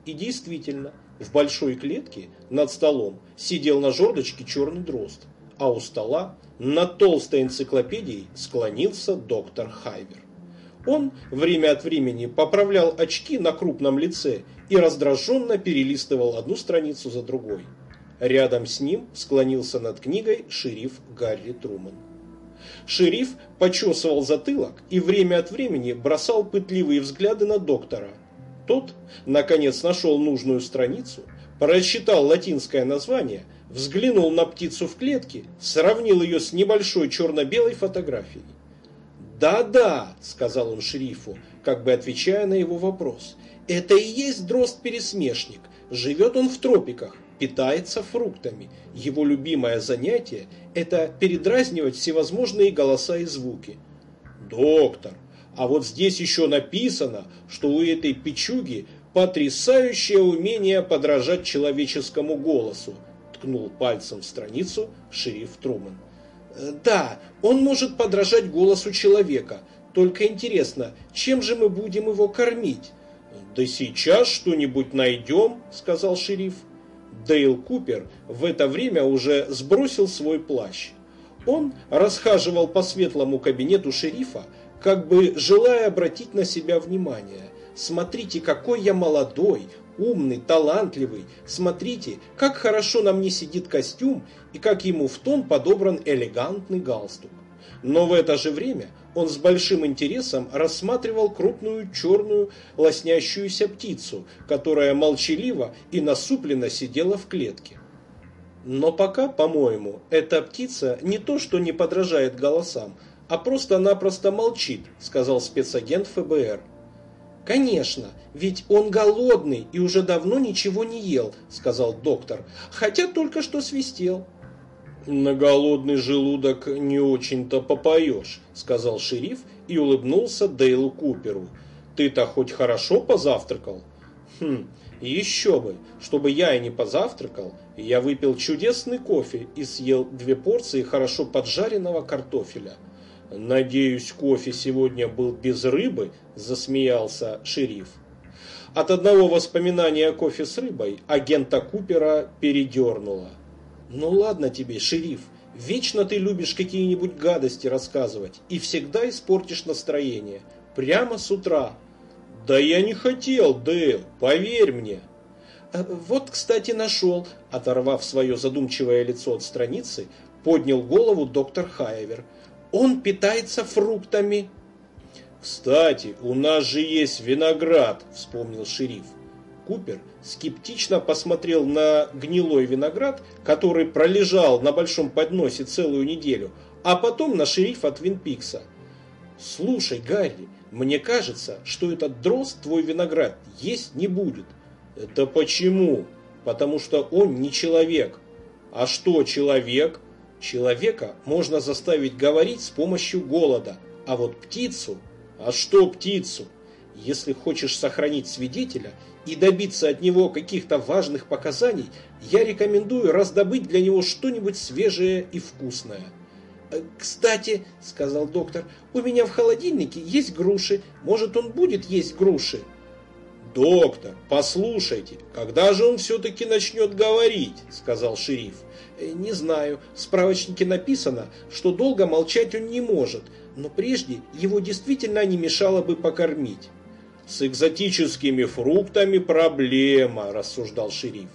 И действительно, в большой клетке над столом сидел на жердочке черный дрозд, а у стола над толстой энциклопедией склонился доктор Хайвер. Он время от времени поправлял очки на крупном лице и раздраженно перелистывал одну страницу за другой. Рядом с ним склонился над книгой шериф Гарри Труман. Шериф почесывал затылок и время от времени бросал пытливые взгляды на доктора. Тот, наконец, нашел нужную страницу, прочитал латинское название, взглянул на птицу в клетке, сравнил ее с небольшой черно-белой фотографией. «Да-да», — сказал он шерифу, как бы отвечая на его вопрос, — «это и есть дрозд-пересмешник. Живет он в тропиках, питается фруктами. Его любимое занятие – это передразнивать всевозможные голоса и звуки. Доктор, а вот здесь еще написано, что у этой печуги потрясающее умение подражать человеческому голосу, ткнул пальцем в страницу шериф Труман. «Э, да, он может подражать голосу человека. Только интересно, чем же мы будем его кормить? Да сейчас что-нибудь найдем, сказал шериф. Дейл Купер в это время уже сбросил свой плащ. Он расхаживал по светлому кабинету шерифа, как бы желая обратить на себя внимание. «Смотрите, какой я молодой, умный, талантливый. Смотрите, как хорошо на мне сидит костюм и как ему в тон подобран элегантный галстук». Но в это же время он с большим интересом рассматривал крупную черную лоснящуюся птицу, которая молчаливо и насупленно сидела в клетке. Но пока, по-моему, эта птица не то что не подражает голосам, а просто-напросто молчит, сказал спецагент ФБР. «Конечно, ведь он голодный и уже давно ничего не ел», — сказал доктор, «хотя только что свистел». «На голодный желудок не очень-то попоешь», — сказал шериф и улыбнулся Дейлу Куперу. «Ты-то хоть хорошо позавтракал?» «Хм, еще бы, чтобы я и не позавтракал, я выпил чудесный кофе и съел две порции хорошо поджаренного картофеля». «Надеюсь, кофе сегодня был без рыбы?» – засмеялся шериф. От одного воспоминания о кофе с рыбой агента Купера передернуло. Ну ладно тебе, шериф, вечно ты любишь какие-нибудь гадости рассказывать и всегда испортишь настроение. Прямо с утра. Да я не хотел, Дейл, поверь мне. Э, вот, кстати, нашел, оторвав свое задумчивое лицо от страницы, поднял голову доктор Хайвер. Он питается фруктами. Кстати, у нас же есть виноград, вспомнил шериф. Купер скептично посмотрел на гнилой виноград, который пролежал на большом подносе целую неделю, а потом на шерифа Твин Пикса. «Слушай, Гарри, мне кажется, что этот дрозд твой виноград есть не будет». «Это почему?» «Потому что он не человек». «А что человек?» «Человека можно заставить говорить с помощью голода, а вот птицу...» «А что птицу?» Если хочешь сохранить свидетеля и добиться от него каких-то важных показаний, я рекомендую раздобыть для него что-нибудь свежее и вкусное. «Э, «Кстати», — сказал доктор, — «у меня в холодильнике есть груши. Может, он будет есть груши?» «Доктор, послушайте, когда же он все-таки начнет говорить?» — сказал шериф. «Э, «Не знаю. В справочнике написано, что долго молчать он не может, но прежде его действительно не мешало бы покормить». «С экзотическими фруктами проблема», – рассуждал шериф.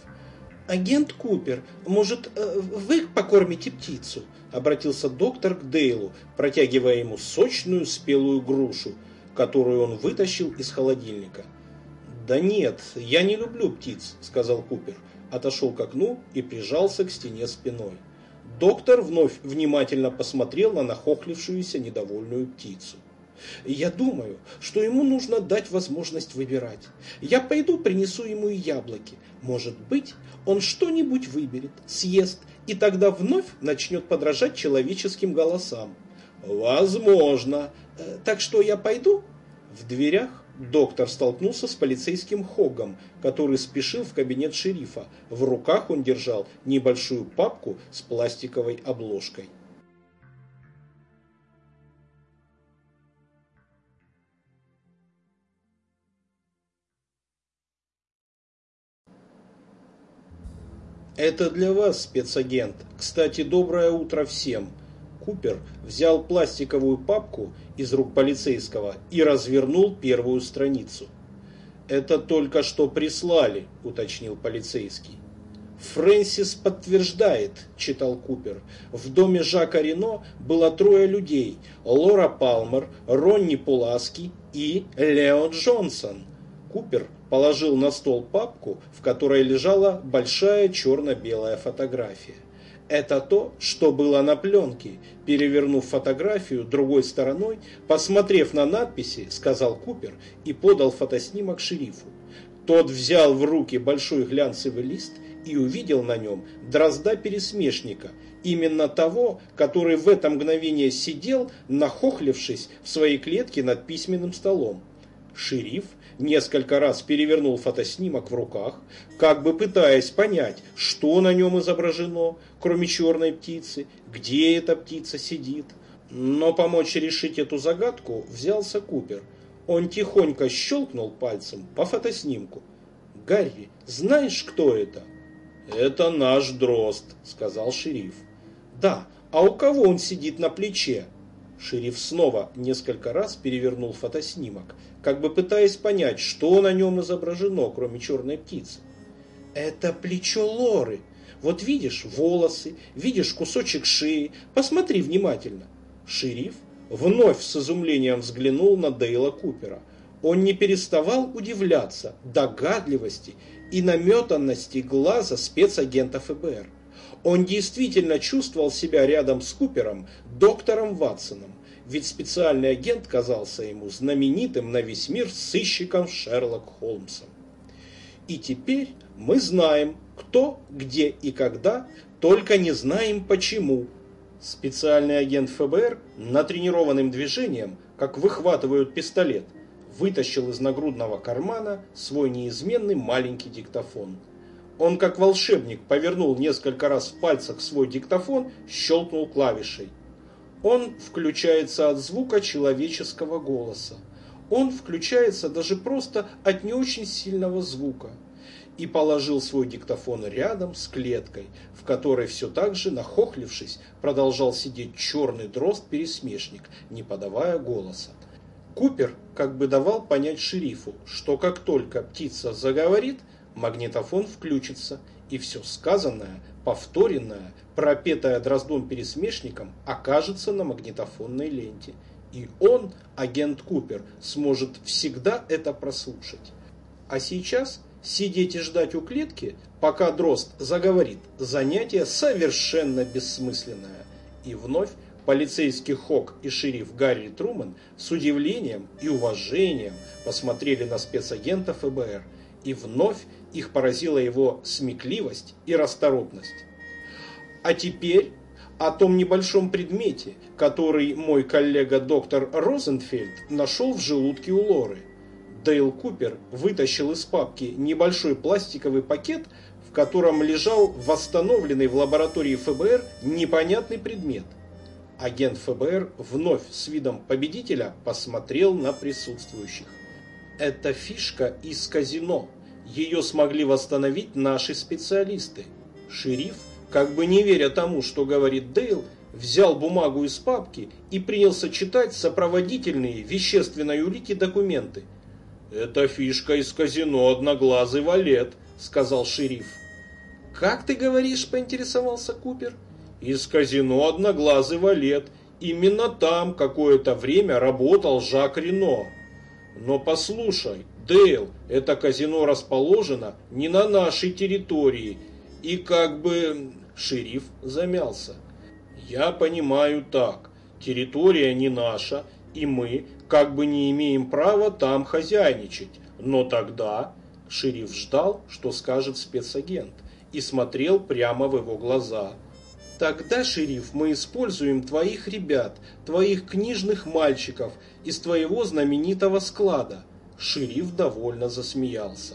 «Агент Купер, может, э, вы покормите птицу?» – обратился доктор к Дейлу, протягивая ему сочную спелую грушу, которую он вытащил из холодильника. «Да нет, я не люблю птиц», – сказал Купер, отошел к окну и прижался к стене спиной. Доктор вновь внимательно посмотрел на нахохлившуюся недовольную птицу. Я думаю, что ему нужно дать возможность выбирать. Я пойду принесу ему яблоки. Может быть, он что-нибудь выберет, съест, и тогда вновь начнет подражать человеческим голосам. Возможно. Э, так что я пойду? В дверях Доктор столкнулся с полицейским Хогом, который спешил в кабинет шерифа. В руках он держал небольшую папку с пластиковой обложкой. Это для вас, спецагент. Кстати, доброе утро всем. Купер взял пластиковую папку из рук полицейского и развернул первую страницу. «Это только что прислали», – уточнил полицейский. «Фрэнсис подтверждает», – читал Купер. «В доме Жака Рено было трое людей – Лора Палмер, Ронни Пуласки и Лео Джонсон». Купер положил на стол папку, в которой лежала большая черно-белая фотография. Это то, что было на пленке. Перевернув фотографию другой стороной, посмотрев на надписи, сказал Купер и подал фотоснимок шерифу. Тот взял в руки большой глянцевый лист и увидел на нем дрозда-пересмешника, именно того, который в это мгновение сидел, нахохлившись в своей клетке над письменным столом. Шериф несколько раз перевернул фотоснимок в руках, как бы пытаясь понять, что на нем изображено, кроме черной птицы, где эта птица сидит. Но помочь решить эту загадку взялся Купер. Он тихонько щелкнул пальцем по фотоснимку. «Гарри, знаешь, кто это?» «Это наш дрозд», — сказал шериф. «Да, а у кого он сидит на плече?» Шериф снова несколько раз перевернул фотоснимок, как бы пытаясь понять, что на нем изображено, кроме черной птицы. «Это плечо Лоры. Вот видишь волосы, видишь кусочек шеи. Посмотри внимательно». Шериф вновь с изумлением взглянул на Дейла Купера. Он не переставал удивляться догадливости и наметанности глаза спецагента ФБР. Он действительно чувствовал себя рядом с Купером, доктором Ватсоном, ведь специальный агент казался ему знаменитым на весь мир сыщиком Шерлок Холмсом. И теперь мы знаем, кто, где и когда, только не знаем почему. Специальный агент ФБР натренированным движением, как выхватывают пистолет, вытащил из нагрудного кармана свой неизменный маленький диктофон – он, как волшебник, повернул несколько раз в пальцах свой диктофон, щелкнул клавишей. Он включается от звука человеческого голоса. Он включается даже просто от не очень сильного звука. И положил свой диктофон рядом с клеткой, в которой все так же, нахохлившись, продолжал сидеть черный дрозд-пересмешник, не подавая голоса. Купер как бы давал понять шерифу, что как только птица заговорит – магнитофон включится, и все сказанное, повторенное, пропетое Дроздом-пересмешником окажется на магнитофонной ленте. И он, агент Купер, сможет всегда это прослушать. А сейчас сидеть и ждать у клетки, пока Дрозд заговорит, занятие совершенно бессмысленное. И вновь полицейский Хок и шериф Гарри Труман с удивлением и уважением посмотрели на спецагента ФБР – и вновь их поразила его смекливость и расторопность. А теперь о том небольшом предмете, который мой коллега доктор Розенфельд нашел в желудке у Лоры. Дейл Купер вытащил из папки небольшой пластиковый пакет, в котором лежал восстановленный в лаборатории ФБР непонятный предмет. Агент ФБР вновь с видом победителя посмотрел на присутствующих. Это фишка из казино. Ее смогли восстановить наши специалисты. Шериф, как бы не веря тому, что говорит Дейл, взял бумагу из папки и принялся читать сопроводительные вещественной улики документы. «Это фишка из казино «Одноглазый валет», — сказал шериф. «Как ты говоришь?» — поинтересовался Купер. «Из казино «Одноглазый валет». Именно там какое-то время работал Жак Рено». Но послушай, Дейл, это казино расположено не на нашей территории. И как бы шериф замялся. Я понимаю так. Территория не наша, и мы как бы не имеем права там хозяйничать. Но тогда шериф ждал, что скажет спецагент, и смотрел прямо в его глаза – Тогда, шериф, мы используем твоих ребят, твоих книжных мальчиков из твоего знаменитого склада. Шериф довольно засмеялся.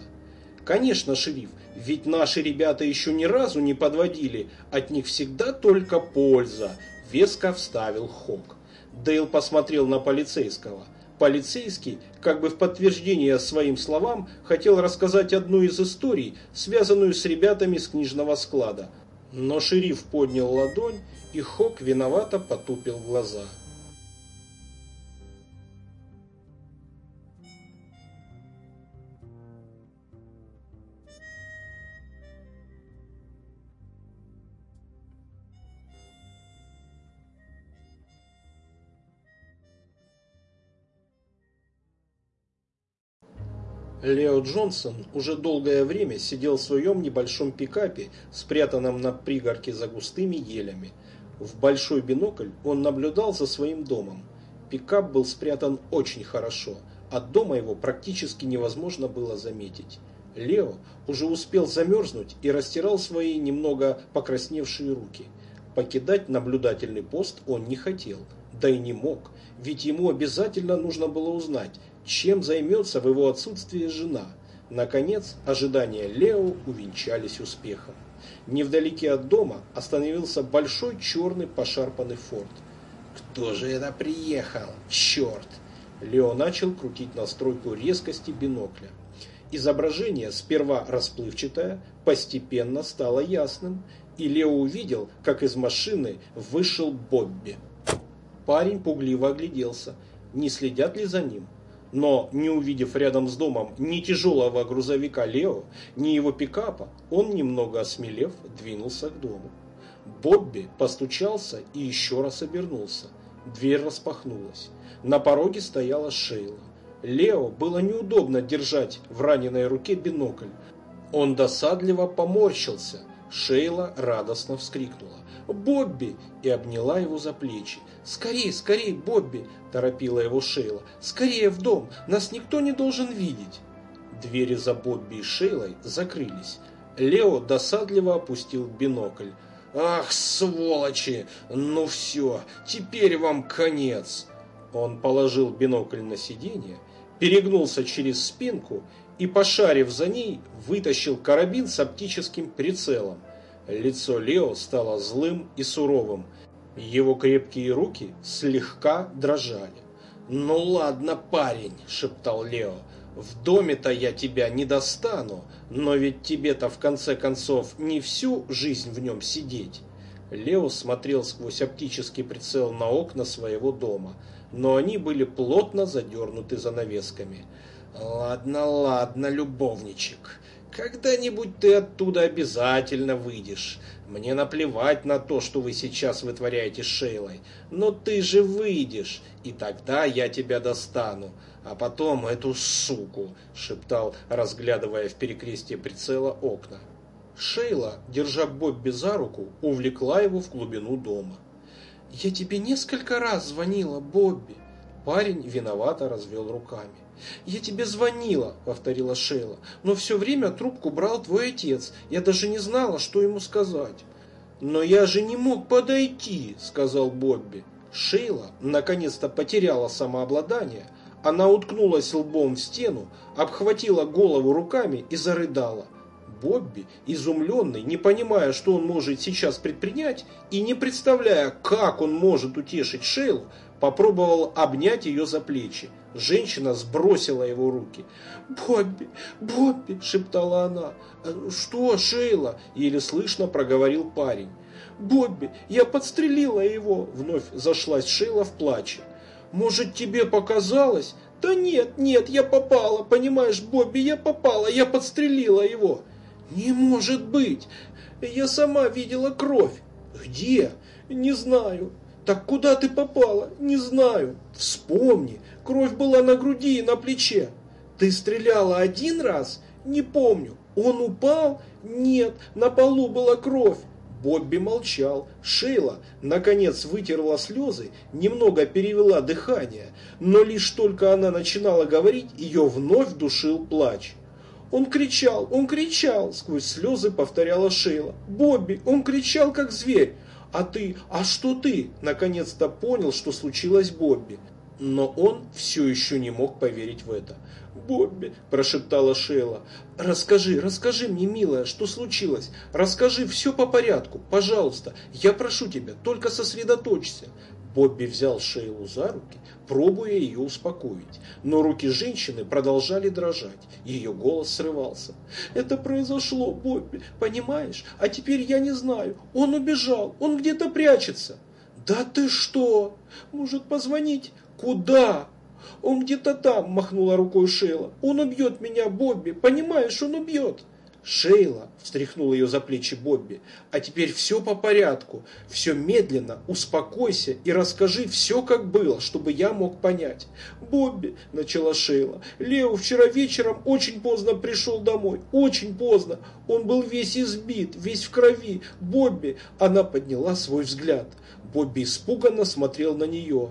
Конечно, шериф, ведь наши ребята еще ни разу не подводили, от них всегда только польза, веско вставил Хок. Дейл посмотрел на полицейского. Полицейский, как бы в подтверждение своим словам, хотел рассказать одну из историй, связанную с ребятами с книжного склада. Но шериф поднял ладонь, и Хок виновато потупил глаза. Лео Джонсон уже долгое время сидел в своем небольшом пикапе, спрятанном на пригорке за густыми елями. В большой бинокль он наблюдал за своим домом. Пикап был спрятан очень хорошо, от дома его практически невозможно было заметить. Лео уже успел замерзнуть и растирал свои немного покрасневшие руки. Покидать наблюдательный пост он не хотел, да и не мог, ведь ему обязательно нужно было узнать, чем займется в его отсутствие жена. Наконец, ожидания Лео увенчались успехом. Невдалеке от дома остановился большой черный пошарпанный форт. «Кто же это приехал? Черт!» Лео начал крутить настройку резкости бинокля. Изображение, сперва расплывчатое, постепенно стало ясным, и Лео увидел, как из машины вышел Бобби. Парень пугливо огляделся, не следят ли за ним. Но, не увидев рядом с домом ни тяжелого грузовика Лео, ни его пикапа, он, немного осмелев, двинулся к дому. Бобби постучался и еще раз обернулся. Дверь распахнулась. На пороге стояла Шейла. Лео было неудобно держать в раненой руке бинокль. Он досадливо поморщился. Шейла радостно вскрикнула. «Бобби!» и обняла его за плечи. «Скорей, скорей, Бобби!» – торопила его Шейла. «Скорее в дом! Нас никто не должен видеть!» Двери за Бобби и Шейлой закрылись. Лео досадливо опустил бинокль. «Ах, сволочи! Ну все, теперь вам конец!» Он положил бинокль на сиденье, перегнулся через спинку и, пошарив за ней, вытащил карабин с оптическим прицелом. Лицо Лео стало злым и суровым. Его крепкие руки слегка дрожали. «Ну ладно, парень», – шептал Лео, – «в доме-то я тебя не достану, но ведь тебе-то в конце концов не всю жизнь в нем сидеть». Лео смотрел сквозь оптический прицел на окна своего дома, но они были плотно задернуты занавесками. «Ладно, ладно, любовничек, когда-нибудь ты оттуда обязательно выйдешь. Мне наплевать на то, что вы сейчас вытворяете с Шейлой. Но ты же выйдешь, и тогда я тебя достану. А потом эту суку, шептал, разглядывая в перекрестие прицела окна. Шейла, держа Бобби за руку, увлекла его в глубину дома. «Я тебе несколько раз звонила, Бобби». Парень виновато развел руками. «Я тебе звонила», — повторила Шейла, «но все время трубку брал твой отец. Я даже не знала, что ему сказать». «Но я же не мог подойти», — сказал Бобби. Шейла наконец-то потеряла самообладание. Она уткнулась лбом в стену, обхватила голову руками и зарыдала. Бобби, изумленный, не понимая, что он может сейчас предпринять, и не представляя, как он может утешить Шейлу, попробовал обнять ее за плечи. Женщина сбросила его руки. «Бобби, Бобби!» – шептала она. «Э, «Что, Шейла?» – еле слышно проговорил парень. «Бобби, я подстрелила его!» – вновь зашлась Шейла в плаче. «Может, тебе показалось?» «Да нет, нет, я попала, понимаешь, Бобби, я попала, я подстрелила его!» «Не может быть! Я сама видела кровь!» «Где?» «Не знаю!» «Так куда ты попала?» «Не знаю!» «Вспомни, кровь была на груди и на плече!» «Ты стреляла один раз?» «Не помню!» «Он упал?» «Нет, на полу была кровь!» Бобби молчал. Шейла, наконец, вытерла слезы, немного перевела дыхание, но лишь только она начинала говорить, ее вновь душил плач. «Он кричал, он кричал!» – сквозь слезы повторяла Шейла. «Бобби, он кричал, как зверь!» «А ты? А что ты?» Наконец-то понял, что случилось Бобби. Но он все еще не мог поверить в это. «Бобби!» – прошептала Шейла. «Расскажи, расскажи мне, милая, что случилось. Расскажи все по порядку, пожалуйста. Я прошу тебя, только сосредоточься». Бобби взял Шейлу за руки, пробуя ее успокоить, но руки женщины продолжали дрожать, ее голос срывался. «Это произошло, Бобби, понимаешь? А теперь я не знаю, он убежал, он где-то прячется». «Да ты что? Может позвонить? Куда?» «Он где-то там», – махнула рукой Шейла. «Он убьет меня, Бобби, понимаешь, он убьет». «Шейла!» – встряхнул ее за плечи Бобби. «А теперь все по порядку, все медленно, успокойся и расскажи все, как было, чтобы я мог понять». «Бобби!» – начала Шейла. «Лео вчера вечером очень поздно пришел домой, очень поздно. Он был весь избит, весь в крови. Бобби!» – она подняла свой взгляд. Бобби испуганно смотрел на нее.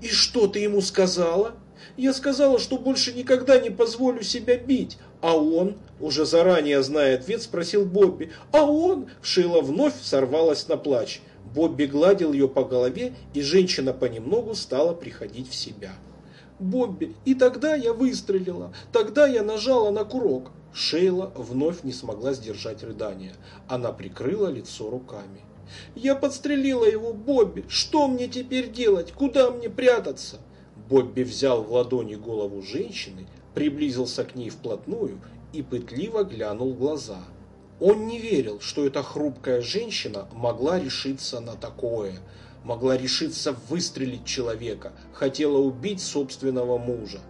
«И что ты ему сказала?» «Я сказала, что больше никогда не позволю себя бить, «А он?» – уже заранее зная ответ, спросил Бобби. «А он?» – Шила вновь сорвалась на плач. Бобби гладил ее по голове, и женщина понемногу стала приходить в себя. «Бобби, и тогда я выстрелила, тогда я нажала на курок». Шейла вновь не смогла сдержать рыдания. Она прикрыла лицо руками. «Я подстрелила его, Бобби! Что мне теперь делать? Куда мне прятаться?» Бобби взял в ладони голову женщины, приблизился к ней вплотную и пытливо глянул в глаза. Он не верил, что эта хрупкая женщина могла решиться на такое, могла решиться выстрелить человека, хотела убить собственного мужа.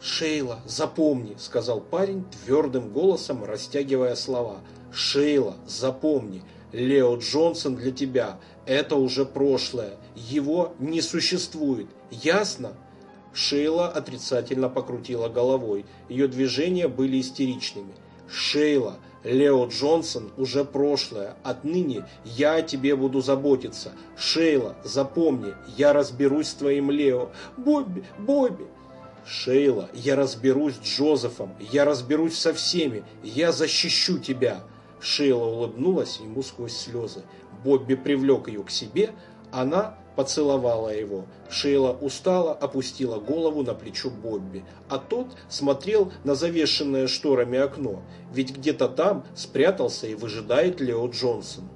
«Шейла, запомни», — сказал парень твердым голосом, растягивая слова. «Шейла, запомни, Лео Джонсон для тебя – это уже прошлое, его не существует, ясно?» Шейла отрицательно покрутила головой. Ее движения были истеричными. «Шейла, Лео Джонсон уже прошлое. Отныне я о тебе буду заботиться. Шейла, запомни, я разберусь с твоим Лео. Бобби, Бобби!» «Шейла, я разберусь с Джозефом. Я разберусь со всеми. Я защищу тебя!» Шейла улыбнулась ему сквозь слезы. Бобби привлек ее к себе. Она поцеловала его. Шейла устала, опустила голову на плечо Бобби, а тот смотрел на завешенное шторами окно, ведь где-то там спрятался и выжидает Лео Джонсон.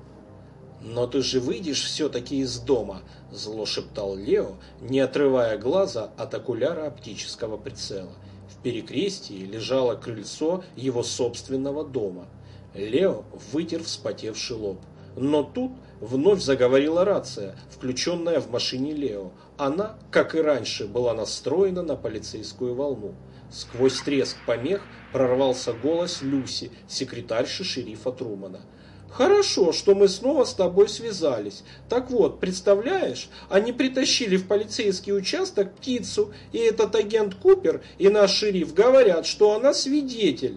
«Но ты же выйдешь все-таки из дома», – зло шептал Лео, не отрывая глаза от окуляра оптического прицела. В перекрестии лежало крыльцо его собственного дома. Лео вытер вспотевший лоб. Но тут вновь заговорила рация, включенная в машине Лео. Она, как и раньше, была настроена на полицейскую волну. Сквозь треск помех прорвался голос Люси, секретарши шерифа Трумана. «Хорошо, что мы снова с тобой связались. Так вот, представляешь, они притащили в полицейский участок птицу, и этот агент Купер и наш шериф говорят, что она свидетель».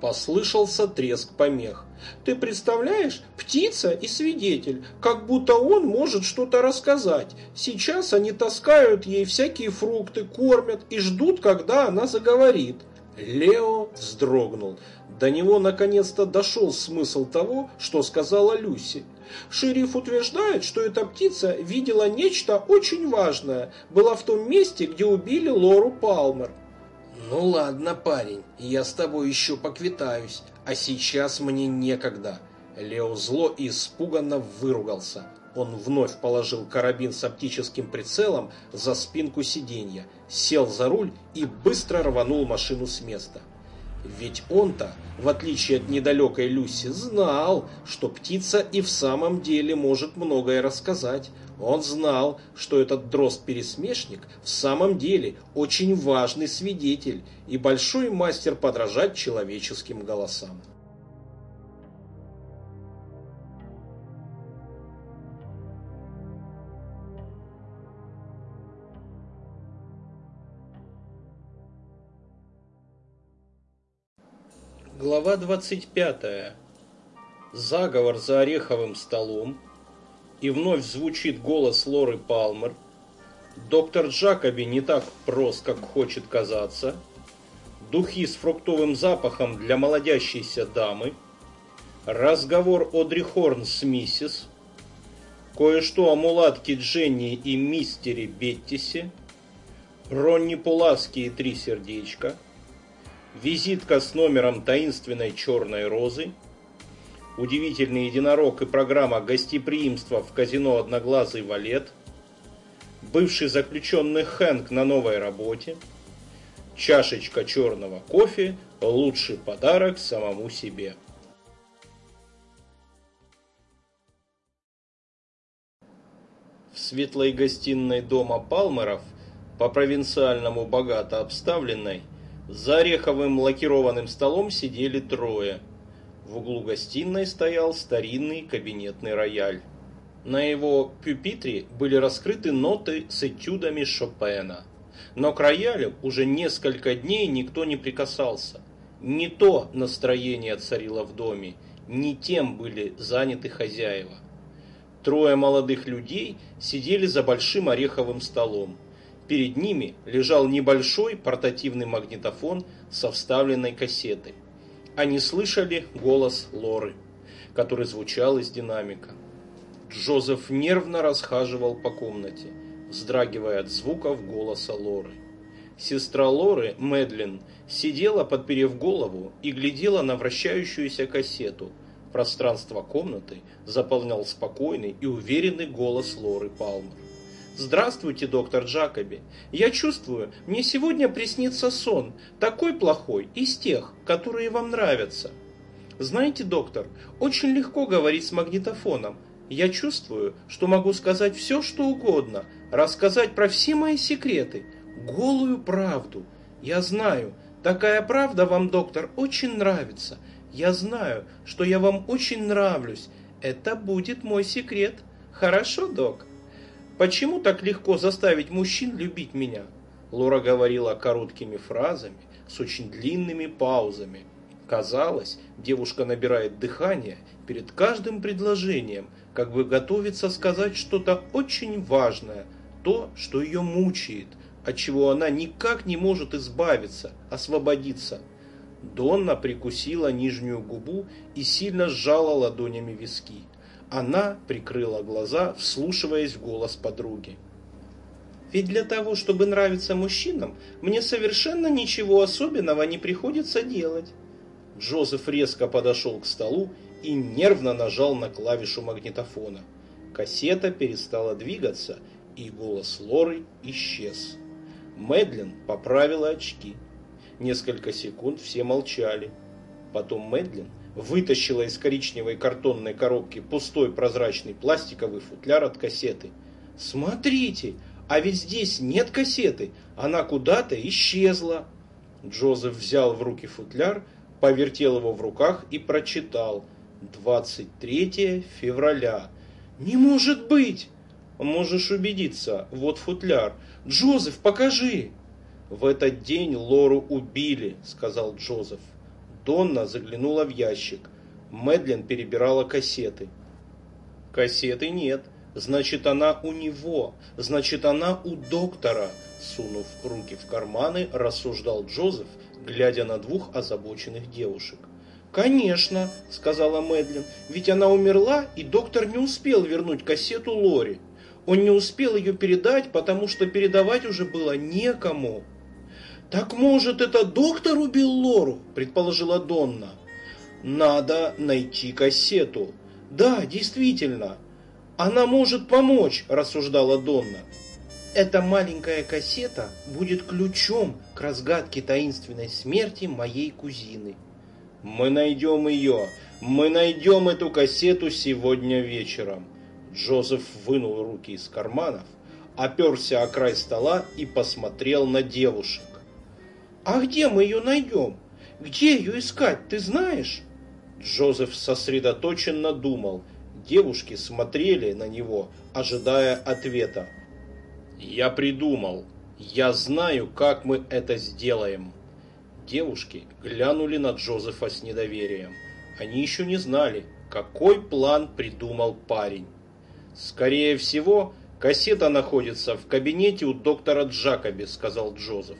Послышался треск помех. Ты представляешь, птица и свидетель, как будто он может что-то рассказать. Сейчас они таскают ей всякие фрукты, кормят и ждут, когда она заговорит. Лео вздрогнул. До него наконец-то дошел смысл того, что сказала Люси. Шериф утверждает, что эта птица видела нечто очень важное, была в том месте, где убили Лору Палмер. «Ну ладно, парень, я с тобой еще поквитаюсь, а сейчас мне некогда». Лео зло и испуганно выругался. Он вновь положил карабин с оптическим прицелом за спинку сиденья, сел за руль и быстро рванул машину с места. Ведь он-то, в отличие от недалекой Люси, знал, что птица и в самом деле может многое рассказать. Он знал, что этот дрозд-пересмешник в самом деле очень важный свидетель и большой мастер подражать человеческим голосам. Глава 25. Заговор за ореховым столом. И вновь звучит голос Лоры Палмер. Доктор Джакоби не так прост, как хочет казаться. Духи с фруктовым запахом для молодящейся дамы. Разговор Одри Хорн с миссис. Кое-что о мулатке Дженни и мистере Беттисе. Ронни Пуласки и три сердечка визитка с номером таинственной черной розы, удивительный единорог и программа гостеприимства в казино «Одноглазый валет», бывший заключенный Хэнк на новой работе, чашечка черного кофе – лучший подарок самому себе. В светлой гостиной дома Палмеров, по-провинциальному богато обставленной, за ореховым лакированным столом сидели трое. В углу гостиной стоял старинный кабинетный рояль. На его пюпитре были раскрыты ноты с этюдами Шопена. Но к роялю уже несколько дней никто не прикасался. Не то настроение царило в доме, не тем были заняты хозяева. Трое молодых людей сидели за большим ореховым столом. Перед ними лежал небольшой портативный магнитофон со вставленной кассетой. Они слышали голос Лоры, который звучал из динамика. Джозеф нервно расхаживал по комнате, вздрагивая от звуков голоса Лоры. Сестра Лоры, Мэдлин, сидела, подперев голову, и глядела на вращающуюся кассету. Пространство комнаты заполнял спокойный и уверенный голос Лоры Палмер. «Здравствуйте, доктор Джакоби. Я чувствую, мне сегодня приснится сон, такой плохой, из тех, которые вам нравятся. Знаете, доктор, очень легко говорить с магнитофоном, я чувствую, что могу сказать все, что угодно, рассказать про все мои секреты, голую правду. Я знаю, такая правда вам, доктор, очень нравится. Я знаю, что я вам очень нравлюсь. Это будет мой секрет. Хорошо, док? Почему так легко заставить мужчин любить меня? Лора говорила короткими фразами, с очень длинными паузами. Казалось, девушка набирает дыхание перед каждым предложением – как бы готовится сказать что-то очень важное, то, что ее мучает, от чего она никак не может избавиться, освободиться. Донна прикусила нижнюю губу и сильно сжала ладонями виски. Она прикрыла глаза, вслушиваясь в голос подруги. Ведь для того, чтобы нравиться мужчинам, мне совершенно ничего особенного не приходится делать. Джозеф резко подошел к столу и нервно нажал на клавишу магнитофона. Кассета перестала двигаться, и голос Лоры исчез. Мэдлин поправила очки. Несколько секунд все молчали. Потом Мэдлин вытащила из коричневой картонной коробки пустой прозрачный пластиковый футляр от кассеты. «Смотрите, а ведь здесь нет кассеты, она куда-то исчезла». Джозеф взял в руки футляр, повертел его в руках и прочитал – 23 февраля. Не может быть! Можешь убедиться, вот футляр. Джозеф, покажи! В этот день Лору убили, сказал Джозеф. Донна заглянула в ящик. Мэдлин перебирала кассеты. Кассеты нет. Значит, она у него. Значит, она у доктора. Сунув руки в карманы, рассуждал Джозеф, глядя на двух озабоченных девушек. «Конечно», — сказала Мэдлин, — «ведь она умерла, и доктор не успел вернуть кассету Лори. Он не успел ее передать, потому что передавать уже было некому». «Так, может, это доктор убил Лору?» – предположила Донна. «Надо найти кассету». «Да, действительно. Она может помочь», – рассуждала Донна. «Эта маленькая кассета будет ключом к разгадке таинственной смерти моей кузины». Мы найдем ее. Мы найдем эту кассету сегодня вечером. Джозеф вынул руки из карманов, оперся о край стола и посмотрел на девушек. «А где мы ее найдем? Где ее искать, ты знаешь?» Джозеф сосредоточенно думал. Девушки смотрели на него, ожидая ответа. «Я придумал. Я знаю, как мы это сделаем». Девушки глянули на Джозефа с недоверием. Они еще не знали, какой план придумал парень. «Скорее всего, кассета находится в кабинете у доктора Джакоби», — сказал Джозеф.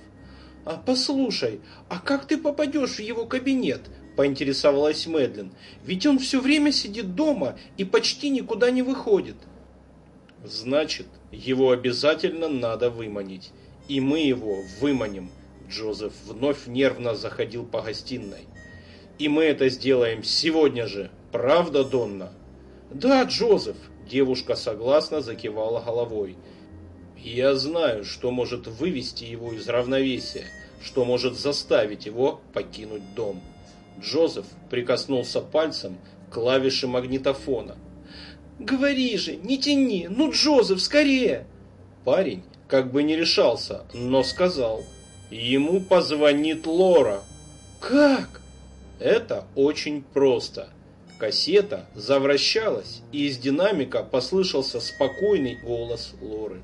«А послушай, а как ты попадешь в его кабинет?» – поинтересовалась Мэдлин. «Ведь он все время сидит дома и почти никуда не выходит». «Значит, его обязательно надо выманить. И мы его выманим», Джозеф вновь нервно заходил по гостиной. «И мы это сделаем сегодня же, правда, Донна?» «Да, Джозеф!» – девушка согласно закивала головой. Я знаю, что может вывести его из равновесия, что может заставить его покинуть дом. Джозеф прикоснулся пальцем к клавише магнитофона. «Говори же, не тяни! Ну, Джозеф, скорее!» Парень как бы не решался, но сказал. Ему позвонит Лора. «Как?» Это очень просто. Кассета завращалась, и из динамика послышался спокойный голос Лоры.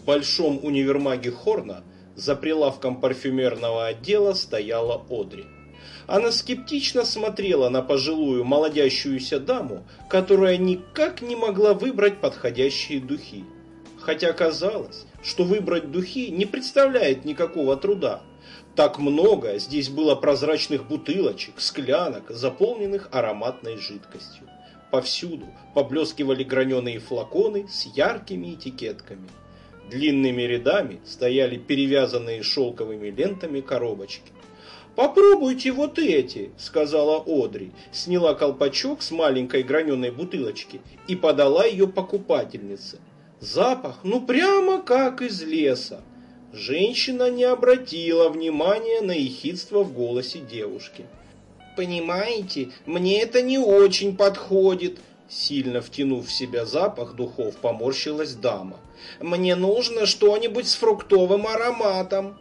В большом универмаге Хорна за прилавком парфюмерного отдела стояла Одри. Она скептично смотрела на пожилую молодящуюся даму, которая никак не могла выбрать подходящие духи. Хотя казалось, что выбрать духи не представляет никакого труда. Так много здесь было прозрачных бутылочек, склянок, заполненных ароматной жидкостью. Повсюду поблескивали граненые флаконы с яркими этикетками. Длинными рядами стояли перевязанные шелковыми лентами коробочки. «Попробуйте вот эти», — сказала Одри, сняла колпачок с маленькой граненой бутылочки и подала ее покупательнице. Запах, ну прямо как из леса. Женщина не обратила внимания на ехидство в голосе девушки. «Понимаете, мне это не очень подходит», Сильно втянув в себя запах духов, поморщилась дама. «Мне нужно что-нибудь с фруктовым ароматом».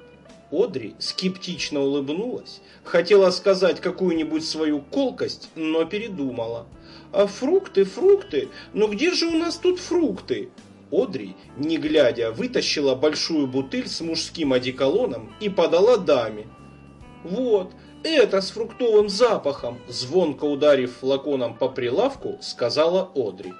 Одри скептично улыбнулась, хотела сказать какую-нибудь свою колкость, но передумала. «А фрукты, фрукты? Но где же у нас тут фрукты?» Одри, не глядя, вытащила большую бутыль с мужским одеколоном и подала даме. «Вот, это с фруктовым запахом!» Звонко ударив флаконом по прилавку, сказала Одри.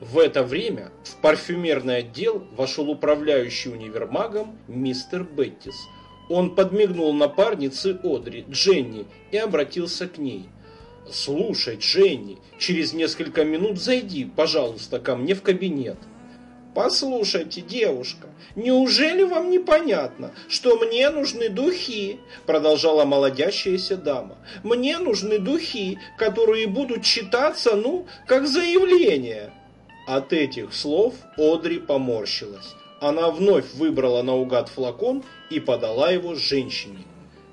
В это время в парфюмерный отдел вошел управляющий универмагом мистер Беттис – он подмигнул напарнице Одри, Дженни, и обратился к ней. «Слушай, Дженни, через несколько минут зайди, пожалуйста, ко мне в кабинет». «Послушайте, девушка, неужели вам непонятно, что мне нужны духи?» Продолжала молодящаяся дама. «Мне нужны духи, которые будут читаться, ну, как заявление». От этих слов Одри поморщилась. Она вновь выбрала наугад флакон и подала его женщине.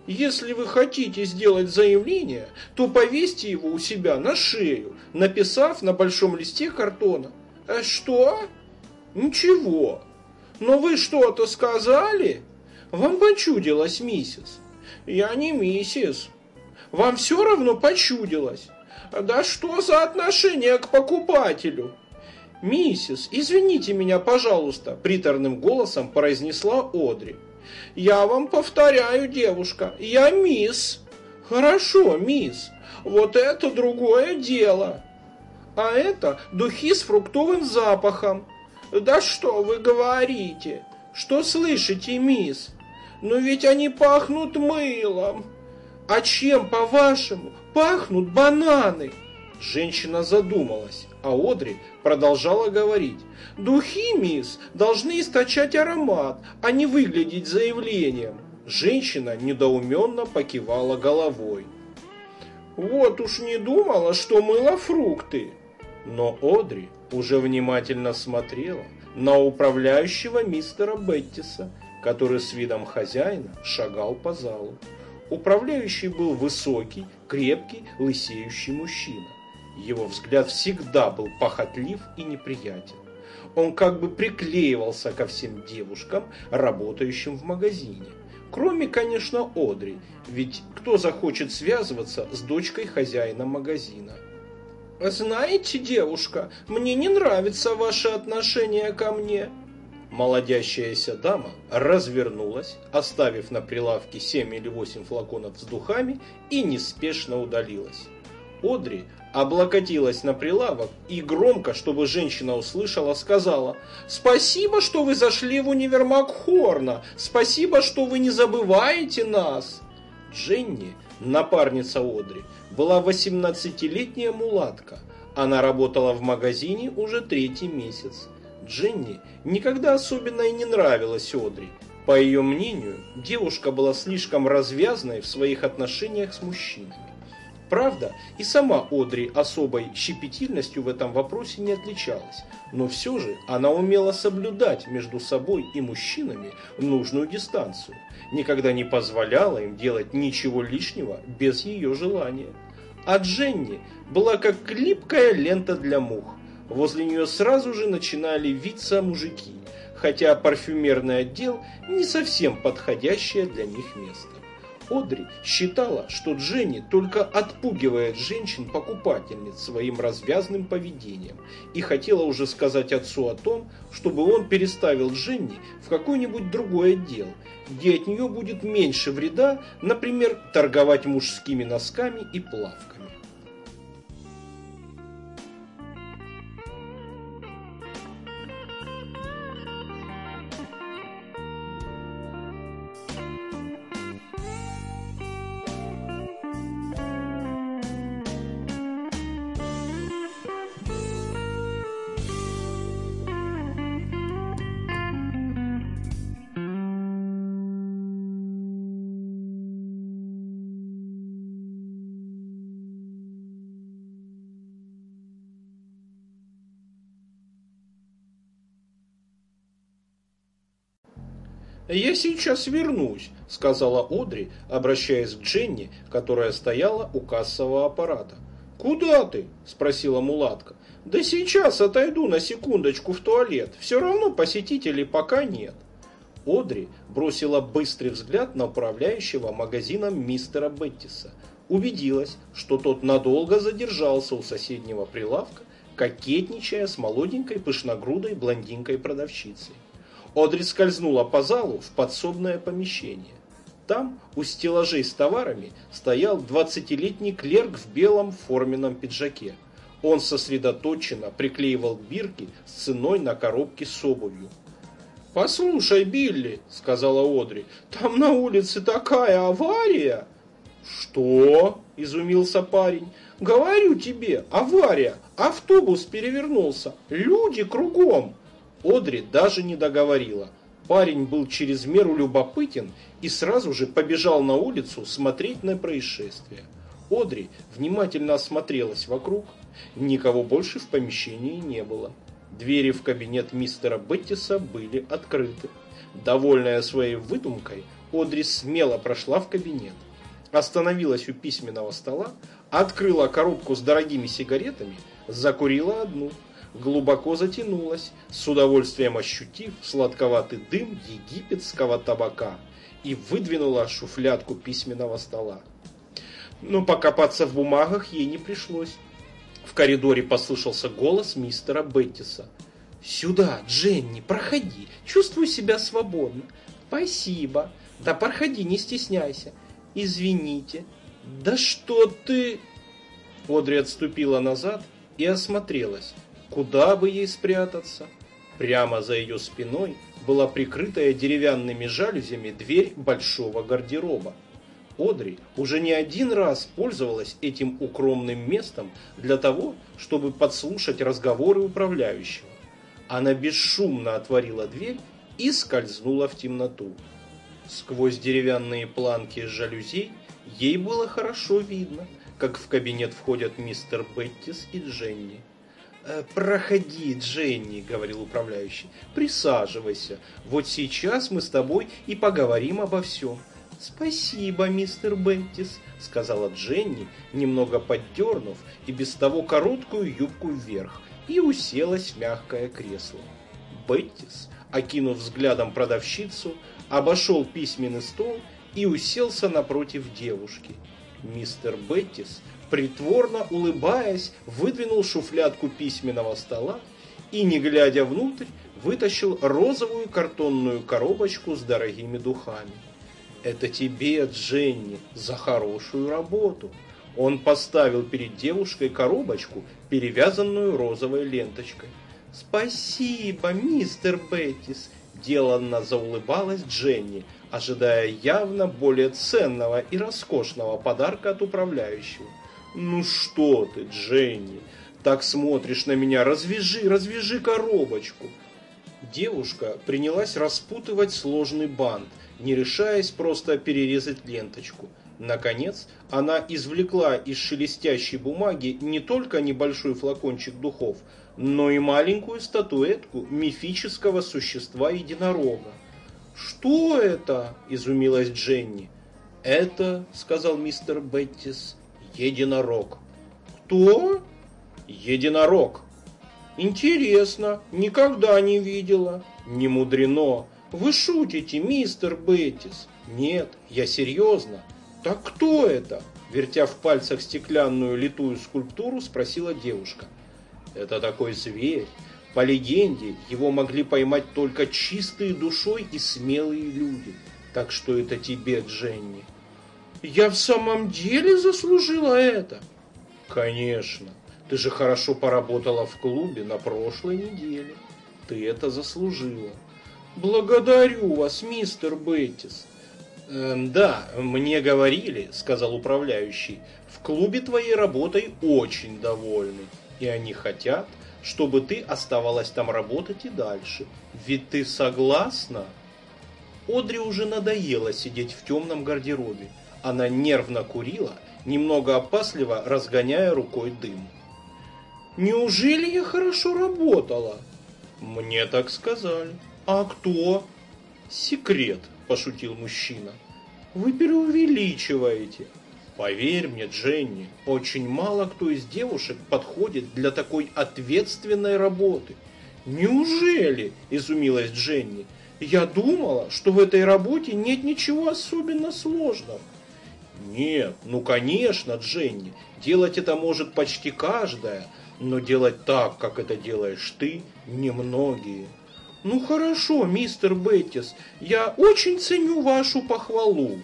Если вы хотите сделать заявление, то повесьте его у себя на шею, написав на большом листе картона. А что? Ничего. Но вы что-то сказали? Вам почудилось, миссис. Я не миссис. Вам все равно почудилось. Да что за отношение к покупателю? «Миссис, извините меня, пожалуйста», – приторным голосом произнесла Одри. «Я вам повторяю, девушка, я мисс». «Хорошо, мисс, вот это другое дело». «А это духи с фруктовым запахом». «Да что вы говорите? Что слышите, мисс? Но ведь они пахнут мылом». «А чем, по-вашему, пахнут бананы?» Женщина задумалась, а Одри продолжала говорить. «Духи, мисс, должны источать аромат, а не выглядеть заявлением». Женщина недоуменно покивала головой. «Вот уж не думала, что мыло фрукты». Но Одри уже внимательно смотрела на управляющего мистера Беттиса, который с видом хозяина шагал по залу. Управляющий был высокий, крепкий, лысеющий мужчина. Его взгляд всегда был похотлив и неприятен. Он как бы приклеивался ко всем девушкам, работающим в магазине. Кроме, конечно, Одри, ведь кто захочет связываться с дочкой хозяина магазина? «Знаете, девушка, мне не нравится ваше отношение ко мне», Молодящаяся дама развернулась, оставив на прилавке семь или восемь флаконов с духами и неспешно удалилась. Одри облокотилась на прилавок и громко, чтобы женщина услышала, сказала «Спасибо, что вы зашли в универмаг Хорна! Спасибо, что вы не забываете нас!» Дженни, напарница Одри, была 18-летняя мулатка. Она работала в магазине уже третий месяц. Дженни никогда особенно и не нравилась Одри. По ее мнению, девушка была слишком развязной в своих отношениях с мужчинами. Правда, и сама Одри особой щепетильностью в этом вопросе не отличалась, но все же она умела соблюдать между собой и мужчинами нужную дистанцию, никогда не позволяла им делать ничего лишнего без ее желания. А Дженни была как липкая лента для мух. Возле нее сразу же начинали виться мужики, хотя парфюмерный отдел не совсем подходящее для них место. Одри считала, что Дженни только отпугивает женщин-покупательниц своим развязным поведением и хотела уже сказать отцу о том, чтобы он переставил Дженни в какой-нибудь другой отдел, где от нее будет меньше вреда, например, торговать мужскими носками и плавками. «Я сейчас вернусь», — сказала Одри, обращаясь к Дженни, которая стояла у кассового аппарата. «Куда ты?» – спросила мулатка. «Да сейчас отойду на секундочку в туалет. Все равно посетителей пока нет». Одри бросила быстрый взгляд на управляющего магазином мистера Беттиса. Убедилась, что тот надолго задержался у соседнего прилавка, кокетничая с молоденькой пышногрудой блондинкой-продавщицей. Одри скользнула по залу в подсобное помещение. Там, у стеллажей с товарами, стоял двадцатилетний клерк в белом форменном пиджаке. Он сосредоточенно приклеивал бирки с ценой на коробки с обувью. «Послушай, Билли», — сказала Одри, — «там на улице такая авария!» «Что?» – изумился парень. «Говорю тебе, авария! Автобус перевернулся! Люди кругом!» Одри даже не договорила. Парень был через меру любопытен и сразу же побежал на улицу смотреть на происшествие. Одри внимательно осмотрелась вокруг. Никого больше в помещении не было. Двери в кабинет мистера Беттиса были открыты. Довольная своей выдумкой, Одри смело прошла в кабинет. Остановилась у письменного стола, открыла коробку с дорогими сигаретами, закурила одну – глубоко затянулась, с удовольствием ощутив сладковатый дым египетского табака и выдвинула шуфлядку письменного стола. Но покопаться в бумагах ей не пришлось. В коридоре послышался голос мистера Беттиса. «Сюда, Дженни, проходи, чувствуй себя свободно». «Спасибо. Да проходи, не стесняйся. Извините». «Да что ты...» Одри отступила назад и осмотрелась. Куда бы ей спрятаться? Прямо за ее спиной была прикрытая деревянными жалюзями дверь большого гардероба. Одри уже не один раз пользовалась этим укромным местом для того, чтобы подслушать разговоры управляющего. Она бесшумно отворила дверь и скользнула в темноту. Сквозь деревянные планки жалюзей ей было хорошо видно, как в кабинет входят мистер Беттис и Дженни. «Э, «Проходи, Дженни», — говорил управляющий, — «присаживайся. Вот сейчас мы с тобой и поговорим обо всем». «Спасибо, мистер Беттис», — сказала Дженни, немного поддернув и без того короткую юбку вверх, и уселась в мягкое кресло. Беттис, окинув взглядом продавщицу, обошел письменный стол и уселся напротив девушки. Мистер Беттис притворно улыбаясь, выдвинул шуфлядку письменного стола и, не глядя внутрь, вытащил розовую картонную коробочку с дорогими духами. «Это тебе, Дженни, за хорошую работу!» Он поставил перед девушкой коробочку, перевязанную розовой ленточкой. «Спасибо, мистер Беттис!» Деланно заулыбалась Дженни, ожидая явно более ценного и роскошного подарка от управляющего. «Ну что ты, Дженни, так смотришь на меня, развяжи, развяжи коробочку!» Девушка принялась распутывать сложный бант, не решаясь просто перерезать ленточку. Наконец, она извлекла из шелестящей бумаги не только небольшой флакончик духов, но и маленькую статуэтку мифического существа единорога. «Что это?» – изумилась Дженни. «Это, — сказал мистер Беттис, — единорог». «Кто?» «Единорог». «Интересно, никогда не видела». «Не мудрено. Вы шутите, мистер Беттис?» «Нет, я серьезно». «Так кто это?» Вертя в пальцах стеклянную литую скульптуру, спросила девушка. «Это такой зверь. По легенде, его могли поймать только чистые душой и смелые люди. Так что это тебе, Дженни». «Я в самом деле заслужила это?» «Конечно. Ты же хорошо поработала в клубе на прошлой неделе. Ты это заслужила». «Благодарю вас, мистер Беттис. Эм, «Да, мне говорили», — сказал управляющий, — «в клубе твоей работой очень довольны, и они хотят, чтобы ты оставалась там работать и дальше. Ведь ты согласна?» Одри уже надоело сидеть в темном гардеробе. Она нервно курила, немного опасливо разгоняя рукой дым. «Неужели я хорошо работала?» «Мне так сказали». «А кто?» «Секрет», – пошутил мужчина. «Вы преувеличиваете. Поверь мне, Дженни, очень мало кто из девушек подходит для такой ответственной работы». «Неужели?» – изумилась Дженни. «Я думала, что в этой работе нет ничего особенно сложного». «Нет, ну конечно, Дженни, делать это может почти каждая, но делать так, как это делаешь ты, немногие». «Ну хорошо, мистер Беттис, я очень ценю вашу похвалу».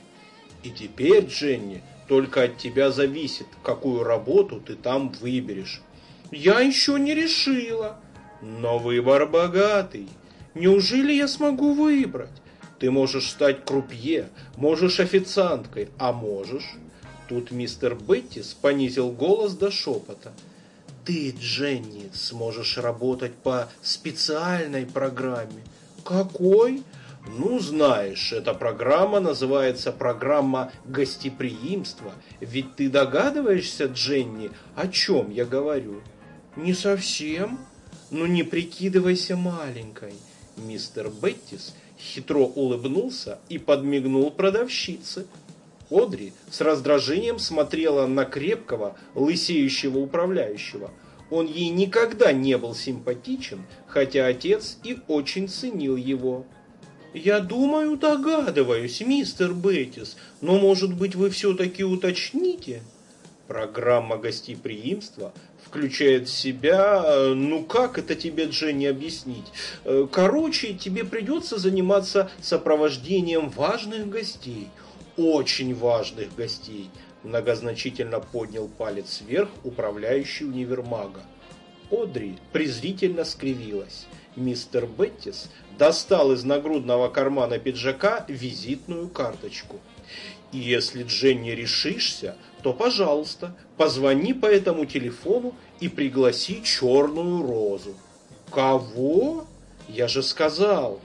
«И теперь, Дженни, только от тебя зависит, какую работу ты там выберешь». «Я еще не решила». «Но выбор богатый. Неужели я смогу выбрать? Ты можешь стать крупье, можешь официанткой, а можешь...» Тут мистер Беттис понизил голос до шепота – ты, Дженни, сможешь работать по специальной программе. Какой? Ну, знаешь, эта программа называется программа гостеприимства. Ведь ты догадываешься, Дженни, о чем я говорю? Не совсем. Ну, не прикидывайся маленькой. Мистер Беттис хитро улыбнулся и подмигнул продавщице. Одри с раздражением смотрела на крепкого, лысеющего управляющего. Он ей никогда не был симпатичен, хотя отец и очень ценил его. «Я думаю, догадываюсь, мистер Беттис, но, может быть, вы все-таки уточните?» Программа гостеприимства включает в себя, э, ну как это тебе, Дженни, объяснить? Э, короче, тебе придется заниматься сопровождением важных гостей – очень важных гостей, многозначительно поднял палец вверх управляющий универмага. Одри презрительно скривилась. Мистер Беттис достал из нагрудного кармана пиджака визитную карточку. Если, Дженни, решишься, то, пожалуйста, позвони по этому телефону и пригласи черную розу. Кого? Я же сказал.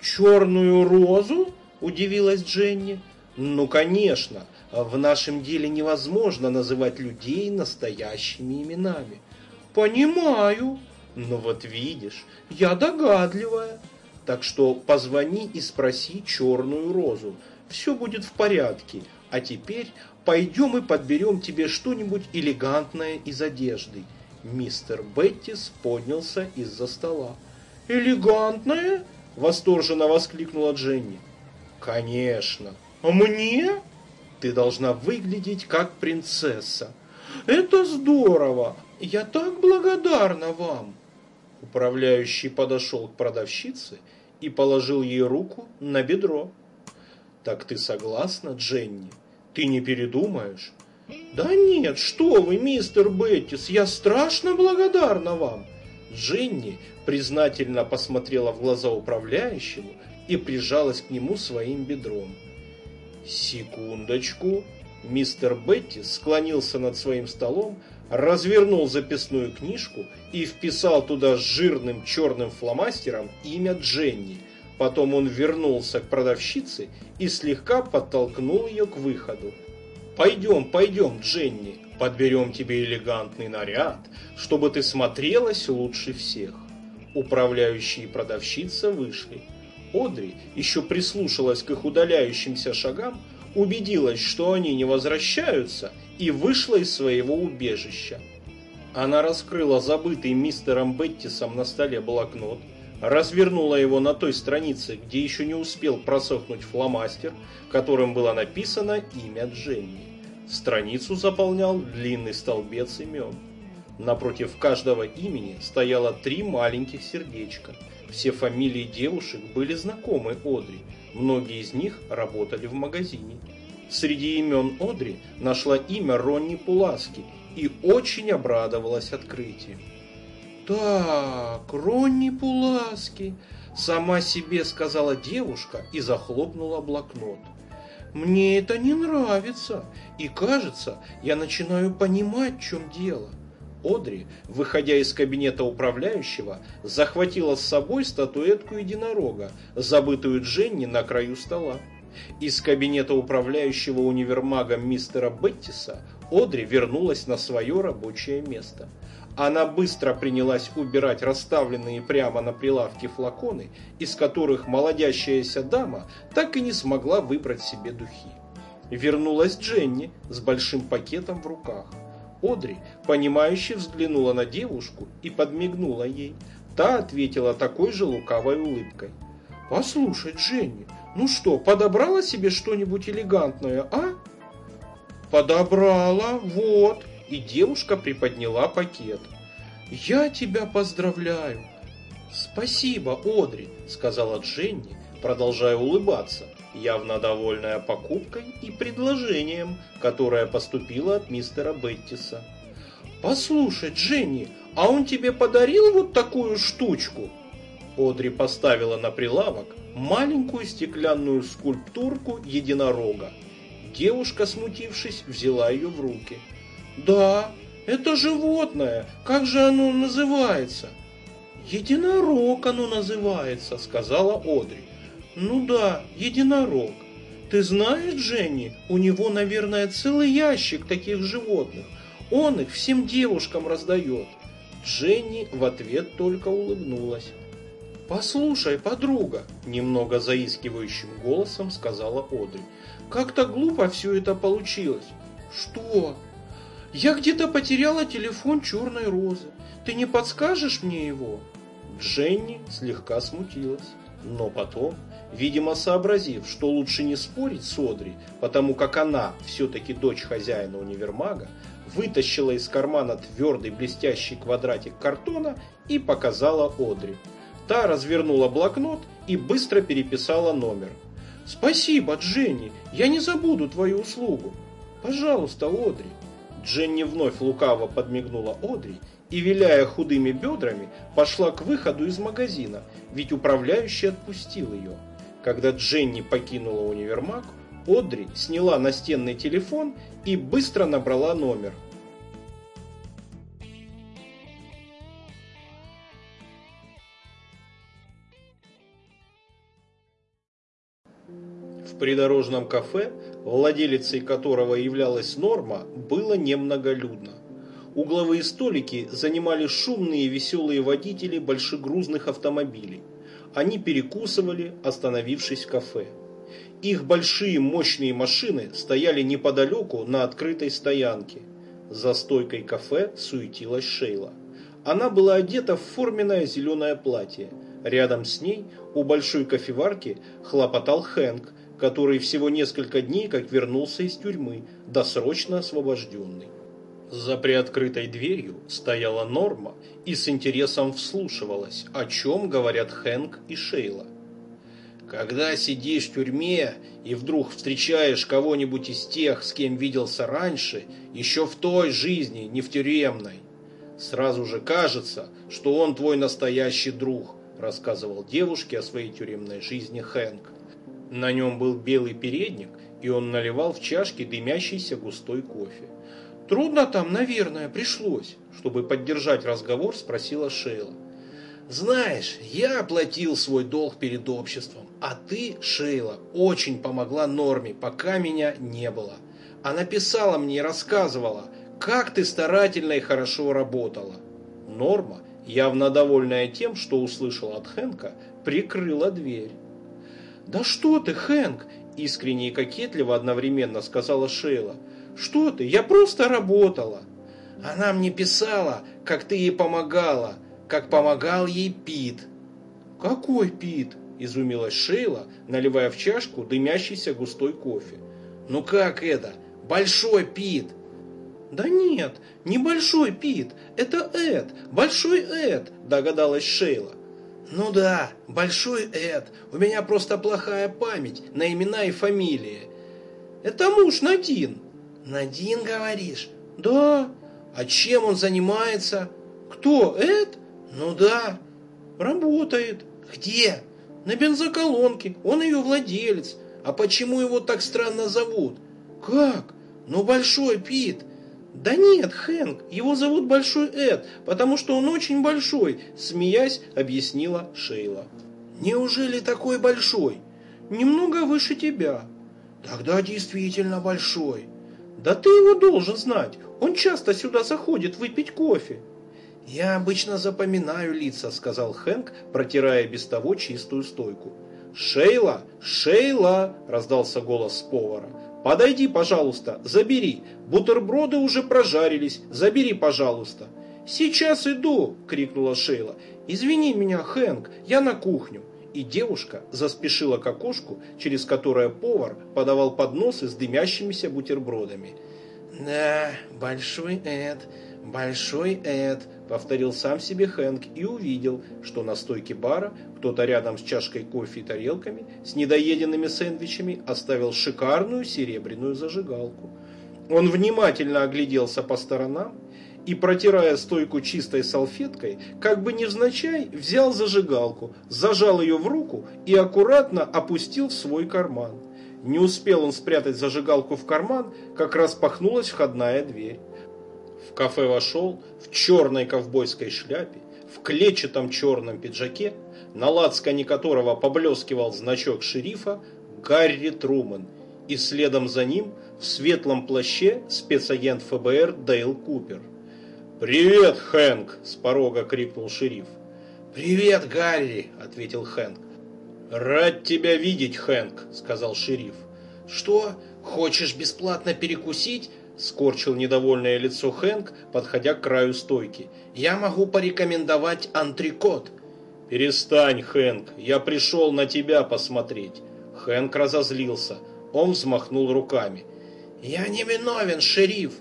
Черную розу? Удивилась Дженни. Ну, конечно, в нашем деле невозможно называть людей настоящими именами. Понимаю. Но вот видишь, я догадливая. Так что позвони и спроси черную розу. Все будет в порядке. А теперь пойдем и подберем тебе что-нибудь элегантное из одежды. Мистер Беттис поднялся из-за стола. «Элегантное?» – восторженно воскликнула Дженни. «Конечно!» А мне? Ты должна выглядеть как принцесса. Это здорово. Я так благодарна вам. Управляющий подошел к продавщице и положил ей руку на бедро. Так ты согласна, Дженни? Ты не передумаешь? Да нет, что вы, мистер Беттис, я страшно благодарна вам. Дженни признательно посмотрела в глаза управляющему и прижалась к нему своим бедром. Секундочку. Мистер Бетти склонился над своим столом, развернул записную книжку и вписал туда жирным черным фломастером имя Дженни. Потом он вернулся к продавщице и слегка подтолкнул ее к выходу. «Пойдем, пойдем, Дженни, подберем тебе элегантный наряд, чтобы ты смотрелась лучше всех». Управляющие и продавщица вышли. Одри еще прислушалась к их удаляющимся шагам, убедилась, что они не возвращаются, и вышла из своего убежища. Она раскрыла забытый мистером Беттисом на столе блокнот, развернула его на той странице, где еще не успел просохнуть фломастер, которым было написано имя Дженни. Страницу заполнял длинный столбец имен. Напротив каждого имени стояло три маленьких сердечка. Все фамилии девушек были знакомы Одри, многие из них работали в магазине. Среди имен Одри нашла имя Ронни Пуласки и очень обрадовалась открытию. «Так, Ронни Пуласки», — сама себе сказала девушка и захлопнула блокнот. «Мне это не нравится, и кажется, я начинаю понимать, в чем дело». Одри, выходя из кабинета управляющего, захватила с собой статуэтку единорога, забытую Дженни на краю стола. Из кабинета управляющего универмагом мистера Беттиса Одри вернулась на свое рабочее место. Она быстро принялась убирать расставленные прямо на прилавке флаконы, из которых молодящаяся дама так и не смогла выбрать себе духи. Вернулась Дженни с большим пакетом в руках. Одри, понимающе взглянула на девушку и подмигнула ей. Та ответила такой же лукавой улыбкой. «Послушай, Дженни, ну что, подобрала себе что-нибудь элегантное, а?» «Подобрала, вот!» И девушка приподняла пакет. «Я тебя поздравляю!» «Спасибо, Одри!» — сказала Дженни, продолжая улыбаться, явно довольная покупкой и предложением, которое поступило от мистера Беттиса. «Послушай, Дженни, а он тебе подарил вот такую штучку?» Одри поставила на прилавок маленькую стеклянную скульптурку единорога. Девушка, смутившись, взяла ее в руки. «Да, это животное, как же оно называется?» «Единорог оно называется», — сказала Одри. «Ну да, единорог. Ты знаешь, Дженни, у него, наверное, целый ящик таких животных. Он их всем девушкам раздает». Дженни в ответ только улыбнулась. «Послушай, подруга», — немного заискивающим голосом сказала Одри, «как-то глупо все это получилось». «Что?» «Я где-то потеряла телефон черной розы. Ты не подскажешь мне его?» Дженни слегка смутилась, но потом, видимо сообразив, что лучше не спорить с Одри, потому как она все-таки дочь хозяина универмага, вытащила из кармана твердый блестящий квадратик картона и показала Одри. Та развернула блокнот и быстро переписала номер. «Спасибо, Дженни, я не забуду твою услугу. Пожалуйста, Одри». Дженни вновь лукаво подмигнула Одри и, виляя худыми бедрами, пошла к выходу из магазина, ведь управляющий отпустил ее. Когда Дженни покинула универмаг, Одри сняла настенный телефон и быстро набрала номер – придорожном кафе, владелицей которого являлась Норма, было немноголюдно. Угловые столики занимали шумные веселые водители большегрузных автомобилей. Они перекусывали, остановившись в кафе. Их большие мощные машины стояли неподалеку на открытой стоянке. За стойкой кафе суетилась Шейла. Она была одета в форменное зеленое платье. Рядом с ней у большой кофеварки хлопотал Хэнк, который всего несколько дней как вернулся из тюрьмы, досрочно освобожденный. За приоткрытой дверью стояла Норма и с интересом вслушивалась, о чем говорят Хэнк и Шейла. Когда сидишь в тюрьме и вдруг встречаешь кого-нибудь из тех, с кем виделся раньше, еще в той жизни, не в тюремной, сразу же кажется, что он твой настоящий друг, рассказывал девушке о своей тюремной жизни Хэнк. На нем был белый передник, и он наливал в чашки дымящийся густой кофе. Трудно там, наверное, пришлось, чтобы поддержать разговор, спросила Шейла. Знаешь, я оплатил свой долг перед обществом, а ты, Шейла, очень помогла Норме, пока меня не было. Она писала мне и рассказывала, как ты старательно и хорошо работала. Норма, явно довольная тем, что услышала от Хэнка, прикрыла дверь. «Да что ты, Хэнк!» – искренне и кокетливо одновременно сказала Шейла. «Что ты? Я просто работала!» Она мне писала, как ты ей помогала, как помогал ей Пит. «Какой Пит?» – изумилась Шейла, наливая в чашку дымящийся густой кофе. «Ну как это? Большой Пит!» «Да нет, не Большой Пит, это Эд, Большой Эд», – догадалась Шейла. «Ну да, Большой Эд, у меня просто плохая память на имена и фамилии». «Это муж Надин». «Надин, говоришь?» «Да». «А чем он занимается?» «Кто, Эд?» Ну да, работает. Где? На бензоколонке. Он ее владелец. А почему его так странно зовут? Как? Ну Большой Пит. Да нет, Хэнк, его зовут Большой Эд, потому что он очень большой, смеясь, объяснила Шейла. Неужели такой большой? Немного выше тебя. Тогда действительно большой. Да ты его должен знать. Он часто сюда заходит выпить кофе. «Я обычно запоминаю лица», — сказал Хэнк, протирая без того чистую стойку. «Шейла! Шейла!» — раздался голос повара. «Подойди, пожалуйста, забери. Бутерброды уже прожарились. Забери, пожалуйста». «Сейчас иду!» — крикнула Шейла. «Извини меня, Хэнк, я на кухню». И девушка заспешила к окошку, через которое повар подавал подносы с дымящимися бутербродами. «Да, большой Эд, большой Эд», Повторил сам себе Хэнк и увидел, что на стойке бара кто-то рядом с чашкой кофе и тарелками с недоеденными сэндвичами оставил шикарную серебряную зажигалку. Он внимательно огляделся по сторонам и, протирая стойку чистой салфеткой, как бы невзначай взял зажигалку, зажал ее в руку и аккуратно опустил в свой карман. Не успел он спрятать зажигалку в карман, как распахнулась входная дверь. В кафе вошел в черной ковбойской шляпе, в клетчатом черном пиджаке, на лацкане которого поблескивал значок шерифа Гарри Труман, и следом за ним в светлом плаще спецагент ФБР Дейл Купер. «Привет, Хэнк!» – с порога крикнул шериф. «Привет, Гарри!» – ответил Хэнк. «Рад тебя видеть, Хэнк!» – сказал шериф. «Что? Хочешь бесплатно перекусить?» Скорчил недовольное лицо Хэнк, подходя к краю стойки. «Я могу порекомендовать антрикот». «Перестань, Хэнк, я пришел на тебя посмотреть». Хэнк разозлился. Он взмахнул руками. «Я не виновен, шериф».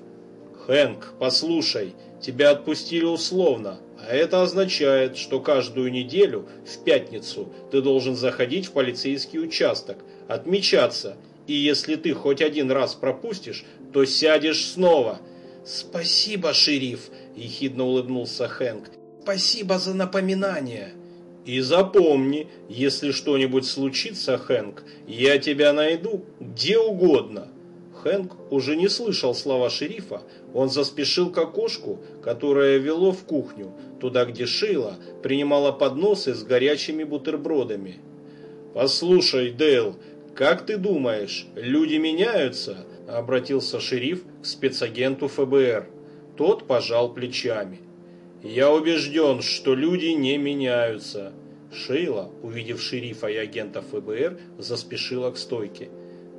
«Хэнк, послушай, тебя отпустили условно, а это означает, что каждую неделю в пятницу ты должен заходить в полицейский участок, отмечаться и если ты хоть один раз пропустишь, то сядешь снова. Спасибо, шериф, ехидно улыбнулся Хэнк. Спасибо за напоминание. И запомни, если что-нибудь случится, Хэнк, я тебя найду где угодно. Хэнк уже не слышал слова шерифа, он заспешил к окошку, которое вело в кухню, туда, где Шейла принимала подносы с горячими бутербродами. «Послушай, Дейл, «Как ты думаешь, люди меняются?» – обратился шериф к спецагенту ФБР. Тот пожал плечами. «Я убежден, что люди не меняются». Шейла, увидев шерифа и агента ФБР, заспешила к стойке.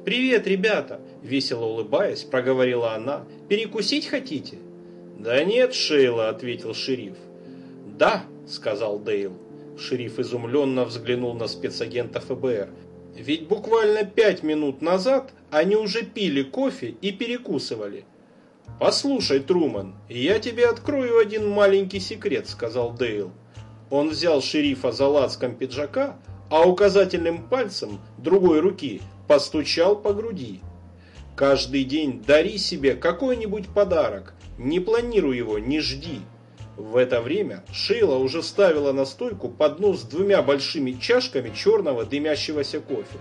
«Привет, ребята!» – весело улыбаясь, проговорила она. «Перекусить хотите?» «Да нет, Шейла», – ответил шериф. «Да», – сказал Дейл. Шериф изумленно взглянул на спецагента ФБР. Ведь буквально пять минут назад они уже пили кофе и перекусывали. «Послушай, Труман, я тебе открою один маленький секрет», — сказал Дейл. Он взял шерифа за лацком пиджака, а указательным пальцем другой руки постучал по груди. «Каждый день дари себе какой-нибудь подарок, не планируй его, не жди». В это время Шейла уже ставила на стойку поднос с двумя большими чашками черного дымящегося кофе.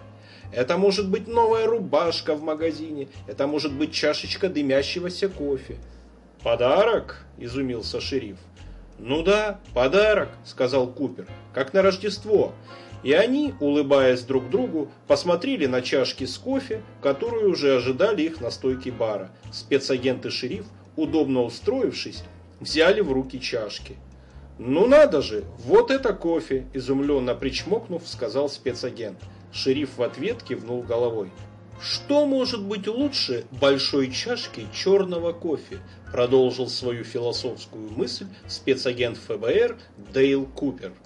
Это может быть новая рубашка в магазине, это может быть чашечка дымящегося кофе. «Подарок?» – изумился шериф. «Ну да, подарок», – сказал Купер, – «как на Рождество». И они, улыбаясь друг другу, посмотрели на чашки с кофе, которые уже ожидали их на стойке бара. Спецагент и шериф, удобно устроившись, взяли в руки чашки. «Ну надо же, вот это кофе!» – изумленно причмокнув, сказал спецагент. Шериф в ответ кивнул головой. «Что может быть лучше большой чашки черного кофе?» – продолжил свою философскую мысль спецагент ФБР Дейл Купер –